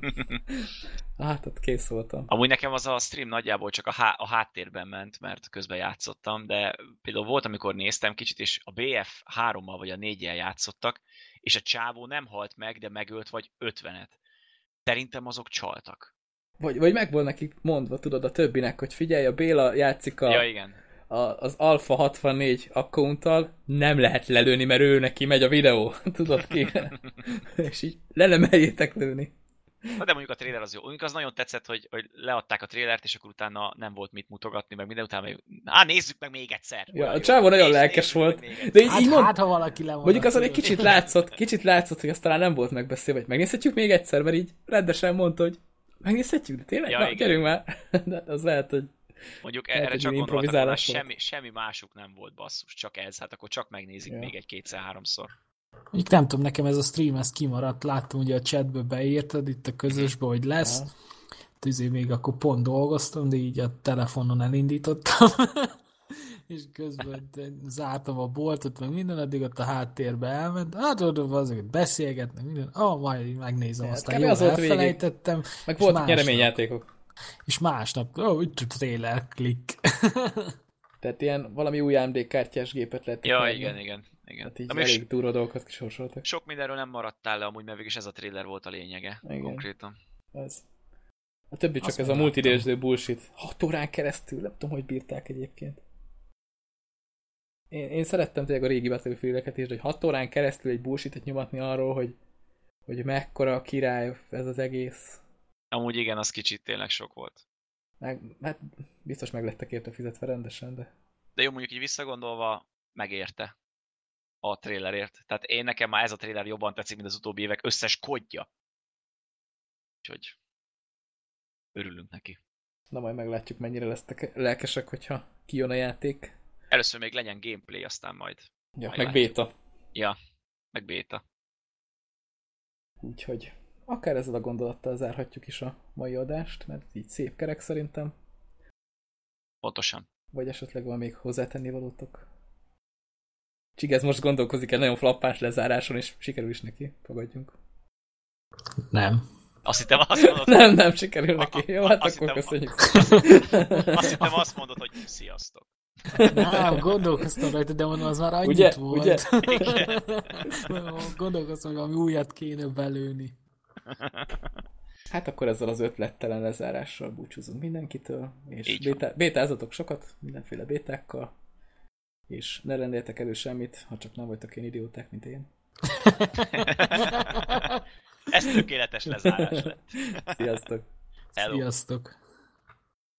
hát ott kész voltam. Amúgy nekem az a stream nagyjából csak a, há- a háttérben ment, mert közben játszottam, de például volt, amikor néztem kicsit, és a BF 3-mal vagy a 4-jel játszottak, és a csávó nem halt meg, de megölt vagy 50-et. Szerintem azok csaltak. Vagy, vagy meg volt nekik mondva, tudod, a többinek, hogy figyelj, a Béla játszik a, ja, igen a, az Alpha 64 accounttal nem lehet lelőni, mert ő neki megy a videó. Tudod ki? és így le nem merjétek lőni. Na de mondjuk a trailer az jó. Mondjuk az nagyon tetszett, hogy, hogy leadták a trailert, és akkor utána nem volt mit mutogatni, meg minden utána még... Á, nézzük meg még egyszer! Ja, a csávó nagyon nézz, lelkes volt. De így, hát, így mond... hát, ha valaki le Mondjuk azon egy kicsit látszott, kicsit látszott, hogy azt talán nem volt megbeszélve, hogy megnézhetjük még egyszer, mert így rendesen mondta, hogy megnézhetjük, de tényleg? Ja, Na, gyerünk már. De az lehet, hogy Mondjuk Lehet, erre csak gondoltam, hogy semmi, semmi másuk nem volt basszus, csak ez, hát akkor csak megnézik ja. még egy kétszer-háromszor. Mondjuk nem tudom, nekem ez a stream, ez kimaradt, láttam, hogy a chatbe beírtad itt a közösbe, hogy lesz, ja. Tüzé még akkor pont dolgoztam, de így a telefonon elindítottam, és közben zártam a boltot, meg minden, addig ott a háttérbe elment, hát ott azért beszélgetnek, minden, ah, majd megnézem, aztán jó, elfelejtettem. Meg volt nyereményjátékok. És másnap, ó, oh, itt a trailer, klik. Tehát ilyen valami új AMD kártyás gépet lehet. Ja, igen, igen, igen. igen. Tehát így elég durva dolgokat kisorsoltak. Sok mindenről nem maradtál le amúgy, mert végig ez a trailer volt a lényege. Igen. Konkrétan. Ez. A többi csak Azt ez a multidésdő bullshit. Hat órán keresztül, nem tudom, hogy bírták egyébként. Én, én szerettem tényleg a régi battlefield is, hogy hat órán keresztül egy bullshitet nyomatni arról, hogy, hogy mekkora király ez az egész. Amúgy igen, az kicsit tényleg sok volt. Meg, hát biztos meg lettek érte fizetve rendesen, de... De jó, mondjuk így visszagondolva, megérte a trailerért. Tehát én nekem már ez a trailer jobban tetszik, mint az utóbbi évek összes kodja. Úgyhogy örülünk neki. Na majd meglátjuk, mennyire lesztek lelkesek, hogyha kijön a játék. Először még legyen gameplay, aztán majd. Ja, majd meg látjuk. béta. Ja, meg béta. Úgyhogy akár ezzel a gondolattal zárhatjuk is a mai adást, mert így szép kerek szerintem. Pontosan. Vagy esetleg van még hozzátenni valótok? Csigez most gondolkozik egy nagyon flappás lezáráson, és sikerül is neki. Fogadjunk. Nem. Azt hittem azt mondod, Nem, nem sikerül neki. Jó, hát azt akkor hittem, köszönjük. azt hittem azt mondod, hogy sziasztok. Nem, gondolkoztam rajta, de mondom, az már annyit ugye, volt. Ugye? gondolkoztam, hogy valami újat kéne belőni. Hát akkor ezzel az ötlettelen lezárással búcsúzunk mindenkitől, és béta, bétázatok sokat, mindenféle bétákkal, és ne rendeltek elő semmit, ha csak nem vagytok én idióták, mint én. Ez tökéletes lezárás lett. Sziasztok! Hello. Sziasztok!